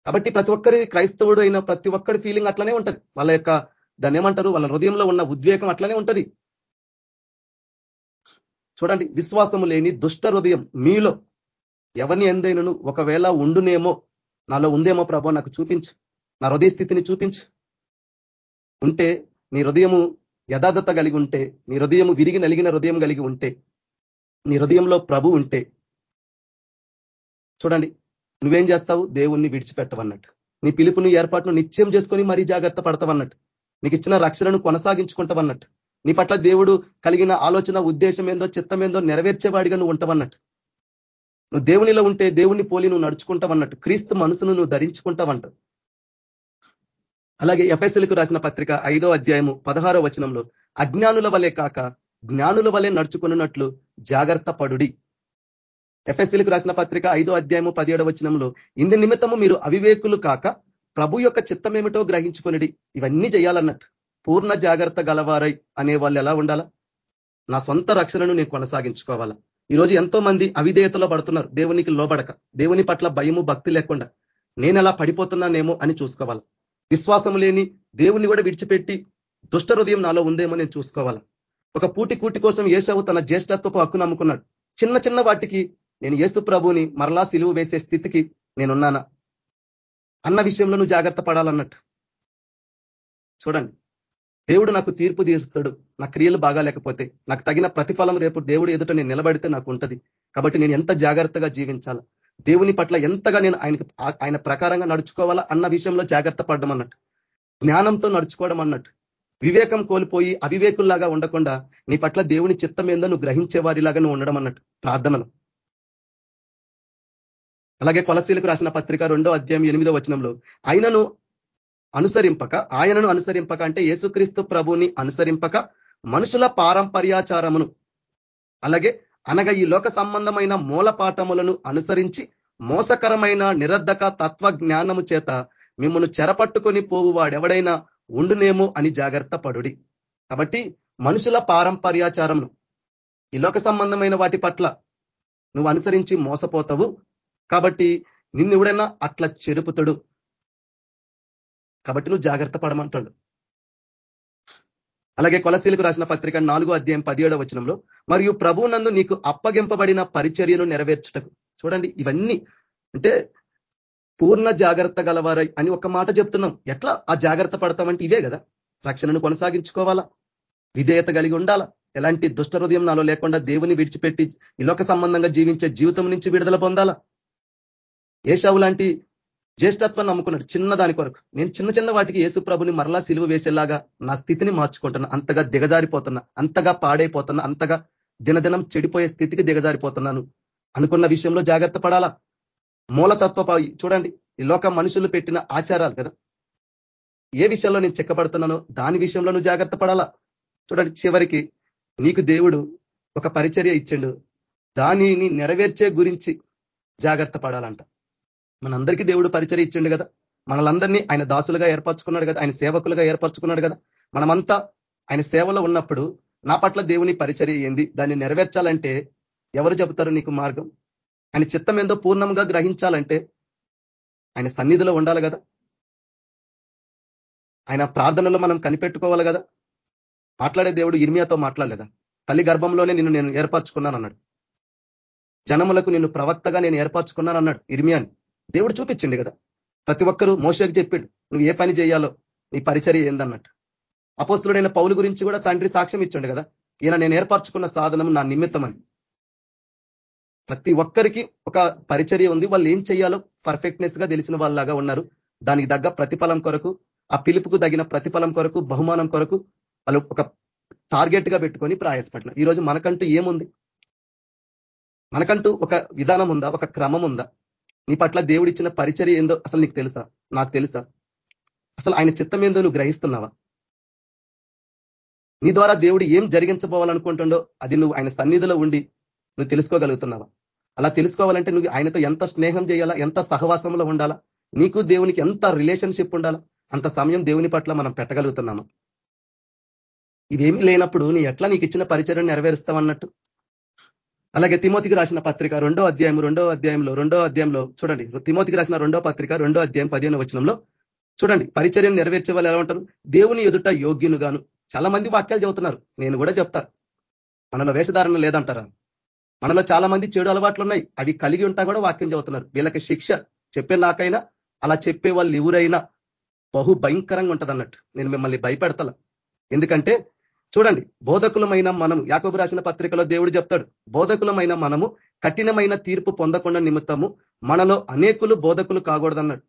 కాబట్టి ప్రతి ఒక్కరి క్రైస్తవుడు అయిన ప్రతి ఒక్కరి ఫీలింగ్ అట్లనే ఉంటది. వాళ్ళ యొక్క దాన్ని ఏమంటారు? వాళ్ళ హృదయంలో ఉన్న ఉద్వేగం అట్లనే ఉంటది. చూడండి విశ్వాసము లేని దుష్ట హృదయం మీలో ఎవరిని ఎందైనను ఒకవేళ ఉండునేమో నాలో ఉందేమో ప్రభా నాకు చూపించు. నా హృదయ స్థితిని చూపించు. ఉంటే నీ హృదయము యథార్థత కలిగి ఉంటే నీ హృదయము విరిగి నలిగిన హృదయం కలిగి ఉంటే నీ హృదయంలో ప్రభు ఉంటే చూడండి నువ్వేం చేస్తావు? దేవుణ్ణి విడిచిపెట్టవన్నట్టు. నీ పిలుపుని ఏర్పాటును నిత్యం చేసుకొని మరీ జాగ్రత్త పడతావన్నట్టు. నీకు ఇచ్చిన రక్షణను కొనసాగించుకుంటావన్నట్టు. నీ పట్ల దేవుడు కలిగిన ఆలోచన ఉద్దేశం ఏందో చిత్తం ఏందో నెరవేర్చేవాడిగా నువ్వు ఉంటావన్నట్టు. నువ్వు దేవునిలో ఉంటే దేవుని పోలి నువ్వు నడుచుకుంటావన్నట్టు. క్రీస్తు మనసును నువ్వు ధరించుకుంటావంట. అలాగే ఎఫ్ఎస్ఎల్కు రాసిన పత్రిక ఐదో అధ్యాయము పదహారో వచనంలో అజ్ఞానుల వలె కాక జ్ఞానుల వలె నడుచుకున్నట్లు జాగ్రత్త పడుడి. ఎఫ్ఎస్ఎల్కు రాసిన పత్రిక ఐదో అధ్యాయము పదిహేడవ వచనంలో ఇంది నిమిత్తము మీరు అవివేకులు కాక ప్రభు యొక్క చిత్తమేమిటో గ్రహించుకునిడి ఇవన్నీ చేయాలన్నట్టు పూర్ణ జాగ్రత్త గలవారై అనే వాళ్ళు ఎలా ఉండాలా? నా సొంత రక్షణను నేను కొనసాగించుకోవాలా? ఈరోజు ఎంతో మంది అవిధేయతలో పడుతున్నారు. దేవునికి లోబడక దేవుని పట్ల భయము భక్తి లేకుండా. నేను ఎలా పడిపోతున్నానేమో అని చూసుకోవాలి? విశ్వాసం లేని దేవుని కూడా విడిచిపెట్టి దుష్ట హృదయం నాలో ఉందేమో నేను చూసుకోవాలా? ఒక పూటి కూటి కోసం ఏషవు తన జ్యేష్ఠత్వపు హక్కు నమ్ముకున్నాడు. చిన్న చిన్న వాటికి నేను ఏసు ప్రభుని మరలా సిలువు వేసే స్థితికి నేనున్నానా? అన్న విషయంలో నువ్వు జాగ్రత్త పడాలన్నట్టు. చూడండి దేవుడు నాకు తీర్పు తీరుస్తాడు నా క్రియలు బాగా లేకపోతే నాకు తగిన ప్రతిఫలం రేపు దేవుడు ఎదుట నేను నిలబడితే నాకు ఉంటుంది. కాబట్టి నేను ఎంత జాగ్రత్తగా జీవించాలా? దేవుని పట్ల ఎంతగా నేను ఆయనకి ఆయన ప్రకారంగా నడుచుకోవాలా అన్న విషయంలో జాగ్రత్త పడడం అన్నట్టు. జ్ఞానంతో నడుచుకోవడం అన్నట్టు. వివేకం కోల్పోయి అవివేకుల్లాగా ఉండకుండా నీ పట్ల దేవుని చిత్తం ఏందో నువ్వు గ్రహించే వారిలాగా నువ్వు ఉండడం అన్నట్టు. ప్రార్థనలు. అలాగే కొలసీలకు రాసిన పత్రిక రెండో అధ్యాయం ఎనిమిదో వచనంలో ఆయనను అనుసరింపక ఆయనను అనుసరింపక అంటే యేసుక్రీస్తు ప్రభుని అనుసరింపక మనుషుల పారంపర్యాచారమును. అలాగే అనగా ఈ లోక సంబంధమైన మూల పాఠములను అనుసరించి మోసకరమైన నిరర్ధక తత్వ జ్ఞానము చేత మిమ్మల్ని చెరపట్టుకొని పోవు వాడెవడైనా ఉండునేమో అని జాగ్రత్త పడుడి. కాబట్టి మనుషుల పారంపర్యాచారమును. ఈ లోక సంబంధమైన వాటి పట్ల నువ్వు అనుసరించి మోసపోతావు కాబట్టి నిన్ను ఎవడైనా అట్లా చెరుపుతాడు. కాబట్టి నువ్వు జాగ్రత్త పడమంటాడు. అలాగే కొలసీలకు రాసిన పత్రిక నాలుగో అధ్యాయం పదిహేడవ వచనంలో మరియు ప్రభు నందు నీకు అప్పగింపబడిన పరిచర్యను నెరవేర్చుటకు. చూడండి ఇవన్నీ అంటే పూర్ణ జాగ్రత్త గలవారై అని ఒక మాట చెప్తున్నాం. ఎట్లా? ఆ జాగ్రత్త పడతామంటే ఇవే కదా. రక్షణను కొనసాగించుకోవాలా? విధేయత కలిగి ఉండాలా? ఎలాంటి దుష్ట హృదయం నాలో లేకుండా దేవుని విడిచిపెట్టి ఇలోక సంబంధంగా జీవించే జీవితం నుంచి విడుదల పొందాలా? ఏషావు లాంటి జ్యేష్ఠత్వాన్ని నమ్ముకున్నాడు చిన్న దాని కొరకు. నేను చిన్న చిన్న వాటికి యేసు ప్రభుని మరలా సిలువ వేసేలాగా నా స్థితిని మార్చుకుంటున్నా. అంతగా దిగజారిపోతున్నా. అంతగా పాడైపోతున్నా. అంతగా దినదినం చెడిపోయే స్థితికి దిగజారిపోతున్నాను. అనుకున్న విషయంలో జాగ్రత్త పడాలా? మూలతత్వ చూడండి. ఈ లోక మనుషులు పెట్టిన ఆచారాలు కదా. ఏ విషయంలో నేను చెక్కబడుతున్నానో దాని విషయంలో నువ్వు జాగ్రత్త పడాలా? చూడండి చివరికి నీకు దేవుడు ఒక పరిచర్య ఇచ్చిండు. దానిని నెరవేర్చే గురించి జాగ్రత్త పడాలంట. మనందరికీ దేవుడు పరిచయం ఇచ్చిండు కదా. మనలందరినీ ఆయన దాసులుగా ఏర్పరచుకున్నాడు కదా. ఆయన సేవకులుగా ఏర్పరచుకున్నాడు కదా. మనమంతా ఆయన సేవలో ఉన్నప్పుడు నా పట్ల దేవుని పరిచర్య ఏంది? దాన్ని నెరవేర్చాలంటే ఎవరు చెబుతారు నీకు మార్గం? ఆయన చిత్తం ఏందో పూర్ణంగా గ్రహించాలంటే ఆయన సన్నిధిలో ఉండాలి కదా. ఆయన ప్రార్థనలో మనం కనిపెట్టుకోవాలి కదా. మాట్లాడే దేవుడు ఇర్మియాతో మాట్లాడలేదా? తల్లి గర్భంలోనే నిన్ను నేను ఏర్పరచుకున్నాను అన్నాడు జనములకు నిన్ను ప్రవక్తగా నేను ఏర్పరచుకున్నాను అన్నాడు ఇర్మియాని. దేవుడు చూపించింది కదా. ప్రతి ఒక్కరూ మోసకి చెప్పిండు నువ్వు ఏ పని చేయాలో నీ పరిచర్య ఏందన్నట్టు. అపోస్తుడైన పౌలు గురించి కూడా తండ్రి సాక్ష్యం ఇచ్చండు కదా. ఈయన నేను ఏర్పరచుకున్న సాధనం నా నిమిత్తమని. ప్రతి ఒక్కరికి ఒక పరిచర్య ఉంది. వాళ్ళు ఏం చేయాలో పర్ఫెక్ట్నెస్గా తెలిసిన వాళ్ళలాగా ఉన్నారు. దానికి తగ్గ ప్రతిఫలం కొరకు ఆ పిలుపుకు తగిన ప్రతిఫలం కొరకు బహుమానం కొరకు వాళ్ళు ఒక టార్గెట్గా పెట్టుకొని ప్రయాసపడిన ఈరోజు మనకంటూ ఏముంది? మనకంటూ ఒక విధానం ఉందా? ఒక క్రమం ఉందా? నీ పట్ల దేవుడు ఇచ్చిన పరిచర్య ఏందో అసలు నీకు తెలుసా? నాకు తెలుసా? అసలు ఆయన చిత్తం ఏందో నువ్వు గ్రహిస్తున్నావా? నీ ద్వారా దేవుడు ఏం జరిగించబోవాలనుకుంటుండో అది నువ్వు ఆయన సన్నిధిలో ఉండి నువ్వు తెలుసుకోగలుగుతున్నావా? అలా తెలుసుకోవాలంటే నువ్వు ఆయనతో ఎంత స్నేహం చేయాలా? ఎంత సహవాసంలో ఉండాలా? నీకు దేవునికి ఎంత రిలేషన్షిప్ ఉండాలా? అంత సమయం దేవుని పట్ల మనం పెట్టగలుగుతున్నాము? ఇవేమీ లేనప్పుడు నీ ఎట్లా నీకు ఇచ్చిన పరిచయం నెరవేరుస్తావన్నట్టు? అలాగే తిమోతికి రాసిన పత్రిక రెండో అధ్యాయం రెండో అధ్యాయంలో రెండో అధ్యాయంలో చూడండి. తిమోతికి రాసిన రెండో పత్రిక రెండో అధ్యాయం పదిహేను వచనంలో చూడండి. పరిచర్యం నెరవేర్చే వాళ్ళు ఎలా ఉంటారు? దేవుని ఎదుట యోగ్యునుగాను. చాలా మంది వాక్యాలు చెబుతున్నారు. నేను కూడా చెప్తా. మనలో వేషధారణ లేదంటారా? మనలో చాలా మంది చెడు అలవాట్లు ఉన్నాయి. అవి కలిగి ఉంటా కూడా వాక్యం చదువుతున్నారు వీళ్ళకి శిక్ష చెప్పే నాకైనా అలా చెప్పే వాళ్ళు ఎవరైనా బహు భయంకరంగా ఉంటది అన్నట్టు నేను మిమ్మల్ని భయపెడతల. ఎందుకంటే చూడండి బోధకులమైన మనము యాకబు రాసిన పత్రికలో దేవుడు చెప్తాడు బోధకులమైన మనము కఠినమైన తీర్పు పొందకుండా నిమిత్తము మనలో అనేకులు బోధకులు కాకూడదన్నాడు.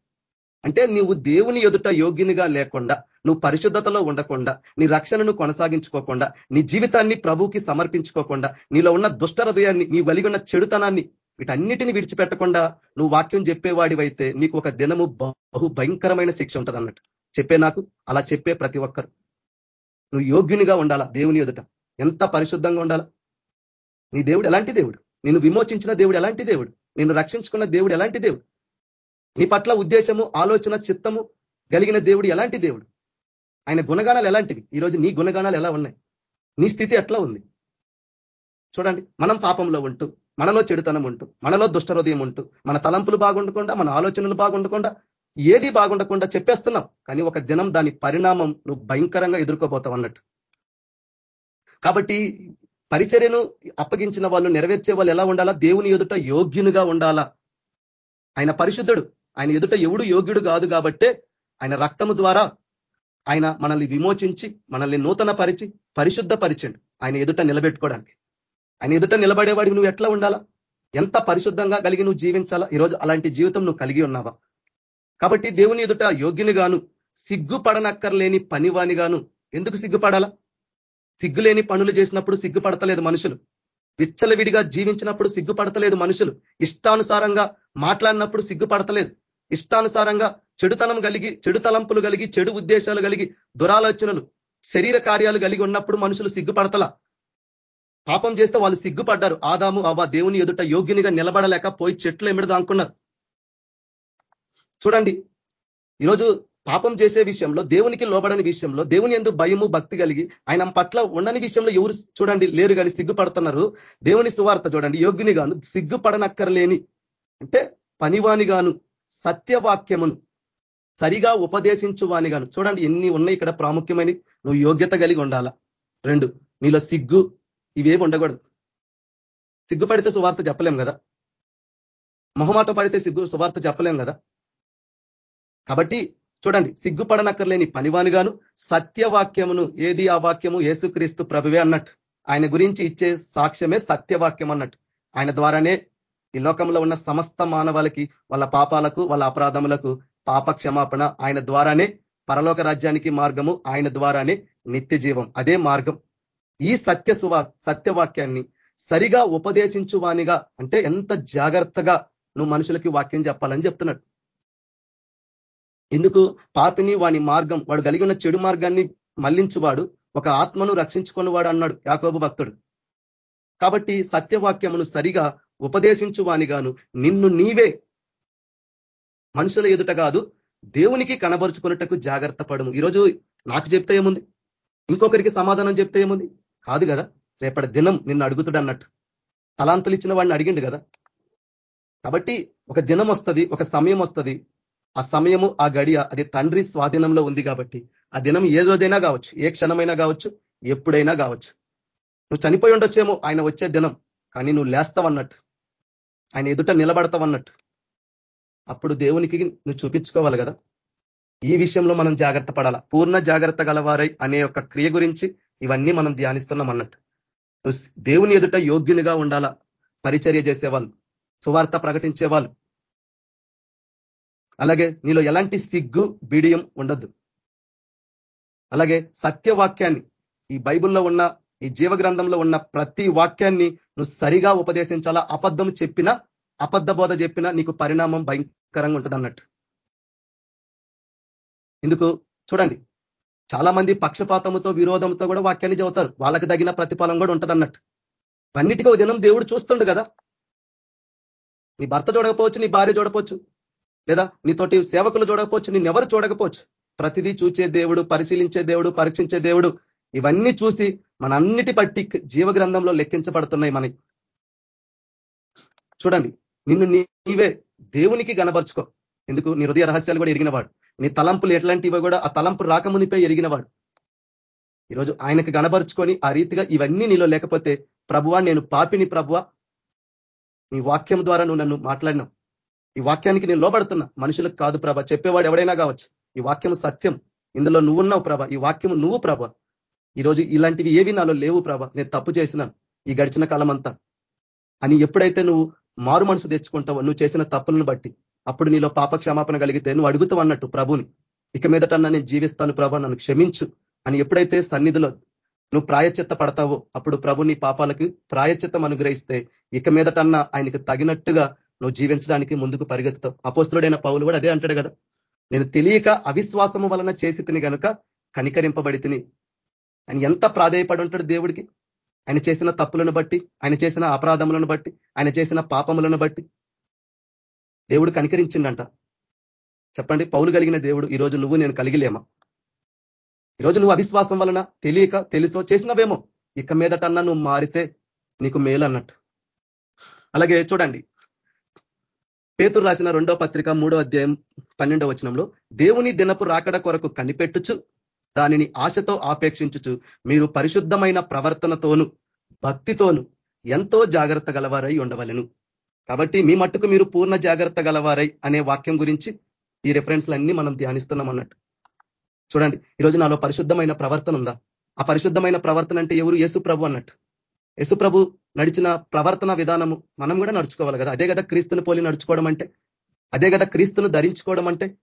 అంటే నువ్వు దేవుని ఎదుట యోగ్యునిగా లేకుండా నువ్వు పరిశుద్ధతలో ఉండకుండా నీ రక్షణను కొనసాగించుకోకుండా నీ జీవితాన్ని ప్రభుకి సమర్పించుకోకుండా నీలో ఉన్న దుష్ట హృదయాన్ని నీ వలిగి ఉన్న చెడుతనాన్ని వీటన్నిటిని విడిచిపెట్టకుండా నువ్వు వాక్యం చెప్పేవాడివైతే నీకు ఒక దినము బహు భయంకరమైన శిక్ష ఉంటుంది చెప్పే నాకు అలా చెప్పే ప్రతి ఒక్కరు. నువ్వు యోగ్యునిగా ఉండాలా దేవుని ఎదుట? ఎంత పరిశుద్ధంగా ఉండాలా? నీ దేవుడు ఎలాంటి దేవుడు? నిన్ను విమోచించిన దేవుడు ఎలాంటి దేవుడు? నిన్ను రక్షించుకున్న దేవుడు ఎలాంటి దేవుడు? నీ పట్ల ఉద్దేశము ఆలోచన చిత్తము కలిగిన దేవుడు ఎలాంటి దేవుడు? ఆయన గుణగానాలు ఎలాంటివి? ఈరోజు నీ గుణగానాలు ఎలా ఉన్నాయి? నీ స్థితి ఎట్లా ఉంది? చూడండి మనం పాపంలో ఉంటూ మనలో చెడుతనం ఉంటూ మనలో దుష్టహృదయం ఉంటూ మన తలంపులు బాగుండకుండా మన ఆలోచనలు బాగుండకుండా ఏది బాగుండకుండా చెప్పేస్తున్నాం. కానీ ఒక దినం దాని పరిణామం నువ్వు భయంకరంగా ఎదుర్కోపోతావు అన్నట్టు. కాబట్టి పరిచర్యను అప్పగించిన వాళ్ళు నెరవేర్చే వాళ్ళు ఎలా ఉండాలా? దేవుని ఎదుట యోగ్యునిగా ఉండాలా? ఆయన పరిశుద్ధుడు. ఆయన ఎదుట ఎవడు యోగ్యుడు కాదు కాబట్టే ఆయన రక్తము ద్వారా ఆయన మనల్ని విమోచించి మనల్ని నూతన పరిచి పరిశుద్ధ పరిచండు ఆయన ఎదుట నిలబెట్టుకోవడానికి ఆయన ఎదుట నిలబడేవాడికి నువ్వు ఎట్లా ఉండాలా? ఎంత పరిశుద్ధంగా కలిగి నువ్వు జీవించాలా? ఈరోజు అలాంటి జీవితం నువ్వు కలిగి ఉన్నావా? కాబట్టి దేవుని ఎదుట యోగ్యుని గాను సిగ్గుపడనక్కర్లేని పనివాని గాను ఎందుకు సిగ్గుపడాలా? సిగ్గులేని పనులు చేసినప్పుడు సిగ్గుపడతలేదు మనుషులు. విచ్చలవిడిగా జీవించినప్పుడు సిగ్గుపడతలేదు మనుషులు. ఇష్టానుసారంగా మాట్లాడినప్పుడు సిగ్గుపడతలేదు. ఇష్టానుసారంగా చెడుతనం కలిగి చెడు తలంపులు కలిగి చెడు ఉద్దేశాలు కలిగి దురాలోచనలు శరీర కార్యాలు కలిగి ఉన్నప్పుడు మనుషులు సిగ్గుపడతలా? పాపం చేస్తే వాళ్ళు సిగ్గుపడ్డారు. ఆదాము అవ్వ దేవుని ఎదుట యోగ్యునిగా నిలబడలేక పోయి చెట్లు ఎమిడదా అనుకున్నారు. చూడండి. ఈరోజు పాపం చేసే విషయంలో దేవునికి లోబడని విషయంలో దేవుని ఎందు భయము భక్తి కలిగి ఆయన పట్ల ఉండని విషయంలో ఎవరు చూడండి లేరు కానీ సిగ్గుపడుతున్నారు. దేవుని సువార్త చూడండి. యోగ్యుని గాను సిగ్గుపడనక్కర్లేని అంటే పనివాని గాను సత్యవాక్యమును సరిగా ఉపదేశించు వాని గాను. చూడండి ఎన్ని ఉన్నాయి ఇక్కడ ప్రాముఖ్యమైన నువ్వు యోగ్యత కలిగి ఉండాలా? రెండు నీలో సిగ్గు ఇవేమి ఉండకూడదు. సిగ్గుపడితే సువార్త చెప్పలేం కదా? మొహమాట పడితే సిగ్గు సువార్త చెప్పలేం కదా? కాబట్టి చూడండి సిగ్గుపడనక్కర్లేని పనివానుగాను సత్యవాక్యమును ఏది ఆ వాక్యము? ఏసుక్రీస్తు ప్రభువే అన్నట్టు. ఆయన గురించి ఇచ్చే సాక్ష్యమే సత్యవాక్యం అన్నట్టు. ఆయన ద్వారానే ఈ లోకంలో ఉన్న సమస్త మానవాళికి వాళ్ళ పాపాలకు వాళ్ళ అపరాధములకు పాప క్షమాపణ ఆయన ద్వారానే పరలోక రాజ్యానికి మార్గము ఆయన ద్వారానే నిత్య జీవం అదే మార్గం. ఈ సత్య సువా సత్యవాక్యాన్ని సరిగా ఉపదేశించువానిగా అంటే ఎంత జాగ్రత్తగా నువ్వు మనుషులకి వాక్యం చెప్పాలని చెప్తున్నాడు. ఎందుకు? పాపిని వాని మార్గం వాడు కలిగి ఉన్న చెడు మార్గాన్ని మళ్ళించువాడు ఒక ఆత్మను రక్షించుకున్నవాడు అన్నాడు యాకోబు భక్తుడు. కాబట్టి సత్యవాక్యమును సరిగా ఉపదేశించు వానిగాను నిన్ను నీవే మనుషుల ఎదుట కాదు దేవునికి కనబరుచుకున్నట్టుకు జాగ్రత్త పడము. ఈరోజు నాకు చెప్తే ఏముంది? ఇంకొకరికి సమాధానం చెప్తే ఏముంది? కాదు కదా? రేపటి దినం నిన్ను అడుగుతుడు అన్నట్టు. తలాంతలు ఇచ్చిన వాడిని అడిగిండు కదా? కాబట్టి ఒక దినం వస్తుంది ఒక సమయం వస్తుంది ఆ సమయము ఆ గడియ అది తండ్రి స్వాధీనంలో ఉంది కాబట్టి ఆ దినం ఏ రోజైనా కావచ్చు ఏ క్షణమైనా కావచ్చు ఎప్పుడైనా కావచ్చు. నువ్వు చనిపోయి ఉండొచ్చేమో ఆయన వచ్చే దినం కానీ నువ్వు లేస్తావన్నట్టు. ఆయన ఎదుట నిలబడతావన్నట్టు. అప్పుడు దేవునికి నువ్వు చూపించుకోవాలి కదా. ఈ విషయంలో మనం జాగ్రత్త పడాల. పూర్ణ జాగ్రత్త గలవారై అనే ఒక క్రియ గురించి ఇవన్నీ మనం ధ్యానిస్తున్నాం అన్నట్టు. దేవుని ఎదుట యోగ్యునిగా ఉండాలా? పరిచర్య చేసేవాళ్ళు సువార్త ప్రకటించేవాళ్ళు అలాగే నీలో ఎలాంటి సిగ్గు బిడియం ఉండద్దు. అలాగే సత్యవాక్యాన్ని ఈ బైబిల్లో ఉన్న ఈ జీవ గ్రంథంలో ఉన్న ప్రతి వాక్యాన్ని నువ్వు సరిగా ఉపదేశించాలా అబద్ధం చెప్పినా అబద్ధ బోధ చెప్పినా నీకు పరిణామం భయంకరంగా ఉంటుంది అన్నట్టు. ఎందుకు చూడండి చాలా మంది పక్షపాతముతో విరోధంతో కూడా వాక్యాన్ని చదువుతారు. వాళ్ళకి తగిన ప్రతిఫలం కూడా ఉంటుంది అన్నట్టు. అన్నిటికీ ఒక దినం దేవుడు చూస్తుండు కదా. నీ భర్త చూడకపోవచ్చు నీ భార్య చూడపోవచ్చు లేదా నీతోటి సేవకులు చూడకపోవచ్చు నిన్నెవరు చూడకపోవచ్చు. ప్రతిదీ చూచే దేవుడు పరిశీలించే దేవుడు పరీక్షించే దేవుడు ఇవన్నీ చూసి మనన్నిటి బట్టి పట్టి జీవ గ్రంథంలో లెక్కించబడుతున్నాయి మనకి చూడండి నిన్ను నీవే దేవునికి గనపరుచుకో ఎందుకు? నీ హృదయ రహస్యాలు కూడా ఎరిగినవాడు. నీ తలంపులు ఎట్లాంటివో కూడా ఆ తలంపు రాకమునిపై ఎరిగినవాడు. ఈరోజు ఆయనకు గనపరుచుకొని ఆ రీతిగా ఇవన్నీ నీలో లేకపోతే ప్రభువా నేను పాపిని ప్రభువ? నీ వాక్యం ద్వారా నువ్వు నన్ను మాట్లాడినావు. ఈ వాక్యానికి నేను లోబడుతున్నా. మనుషులకు కాదు ప్రభ. చెప్పేవాడు ఎవడైనా కావచ్చు. ఈ వాక్యం సత్యం. ఇందులో నువ్వున్నావు ప్రభ. ఈ వాక్యం నువ్వు ప్రభ. ఈరోజు ఇలాంటివి ఏవి నాలో లేవు ప్రభ. నేను తప్పు చేసినాను. ఈ గడిచిన కాలం అంతా అని ఎప్పుడైతే నువ్వు మారు మనసు తెచ్చుకుంటావో నువ్వు చేసిన తప్పులను బట్టి అప్పుడు నీలో పాప క్షమాపణ కలిగితే నువ్వు అడుగుతావు అన్నట్టు ప్రభుని. ఇక మీదటన్నా నేను జీవిస్తాను ప్రభ. నన్ను క్షమించు. అని ఎప్పుడైతే సన్నిధిలో నువ్వు ప్రాయచిత్త పడతావో అప్పుడు ప్రభు నీ పాపాలకు ప్రాయచిత్తం అనుగ్రహిస్తే ఇక మీదటన్నా ఆయనకు తగినట్టుగా నువ్వు జీవించడానికి ముందుకు పరిగెత్తుతావు. అపోస్తుడైన పౌలు కూడా అదే అంటాడు కదా. నేను తెలియక అవిశ్వాసము వలన చేసి తిని కనుక కనికరింపబడి తిని ఆయన ఎంత ప్రాధేయపడి ఉంటాడు దేవుడికి? ఆయన చేసిన తప్పులను బట్టి ఆయన చేసిన అపరాధములను బట్టి ఆయన చేసిన పాపములను బట్టి. దేవుడు కనికరించిండంట. చెప్పండి పౌలు కలిగిన దేవుడు ఈరోజు నువ్వు నేను కలిగిలేమా? ఈరోజు నువ్వు అవిశ్వాసం వలన తెలియక తెలుసో చేసినవేమో? ఇక మీదటన్నా నువ్వు మారితే నీకు మేలు అన్నట్టు అలాగే చూడండి పేతురు రాసిన రెండో పత్రిక మూడో అధ్యాయం పన్నెండో వచనంలో దేవుని దినపు రాకడ కొరకు కనిపెట్టుచు దానిని ఆశతో ఆపేక్షించుచు మీరు పరిశుద్ధమైన ప్రవర్తనతోను భక్తితోను ఎంతో జాగ్రత్త గలవారై ఉండవలను. కాబట్టి మీ మట్టుకు మీరు పూర్ణ జాగ్రత్త గలవారై అనే వాక్యం గురించి ఈ రెఫరెన్స్లన్నీ మనం ధ్యానిస్తున్నాం అన్నట్టు. చూడండి ఈరోజు నాలో పరిశుద్ధమైన ప్రవర్తన ఉందా? ఆ పరిశుద్ధమైన ప్రవర్తన అంటే ఎవరు? యేసు ప్రభు అన్నట్టు. యేసు ప్రభు నడిచిన ప్రవర్తన విధానము మనం కూడా నడుచుకోవాలి కదా. అదే కదా క్రీస్తుని పోలి నడుచుకోవడం అంటే? అదే కదా క్రీస్తును ధరించుకోవడం అంటే?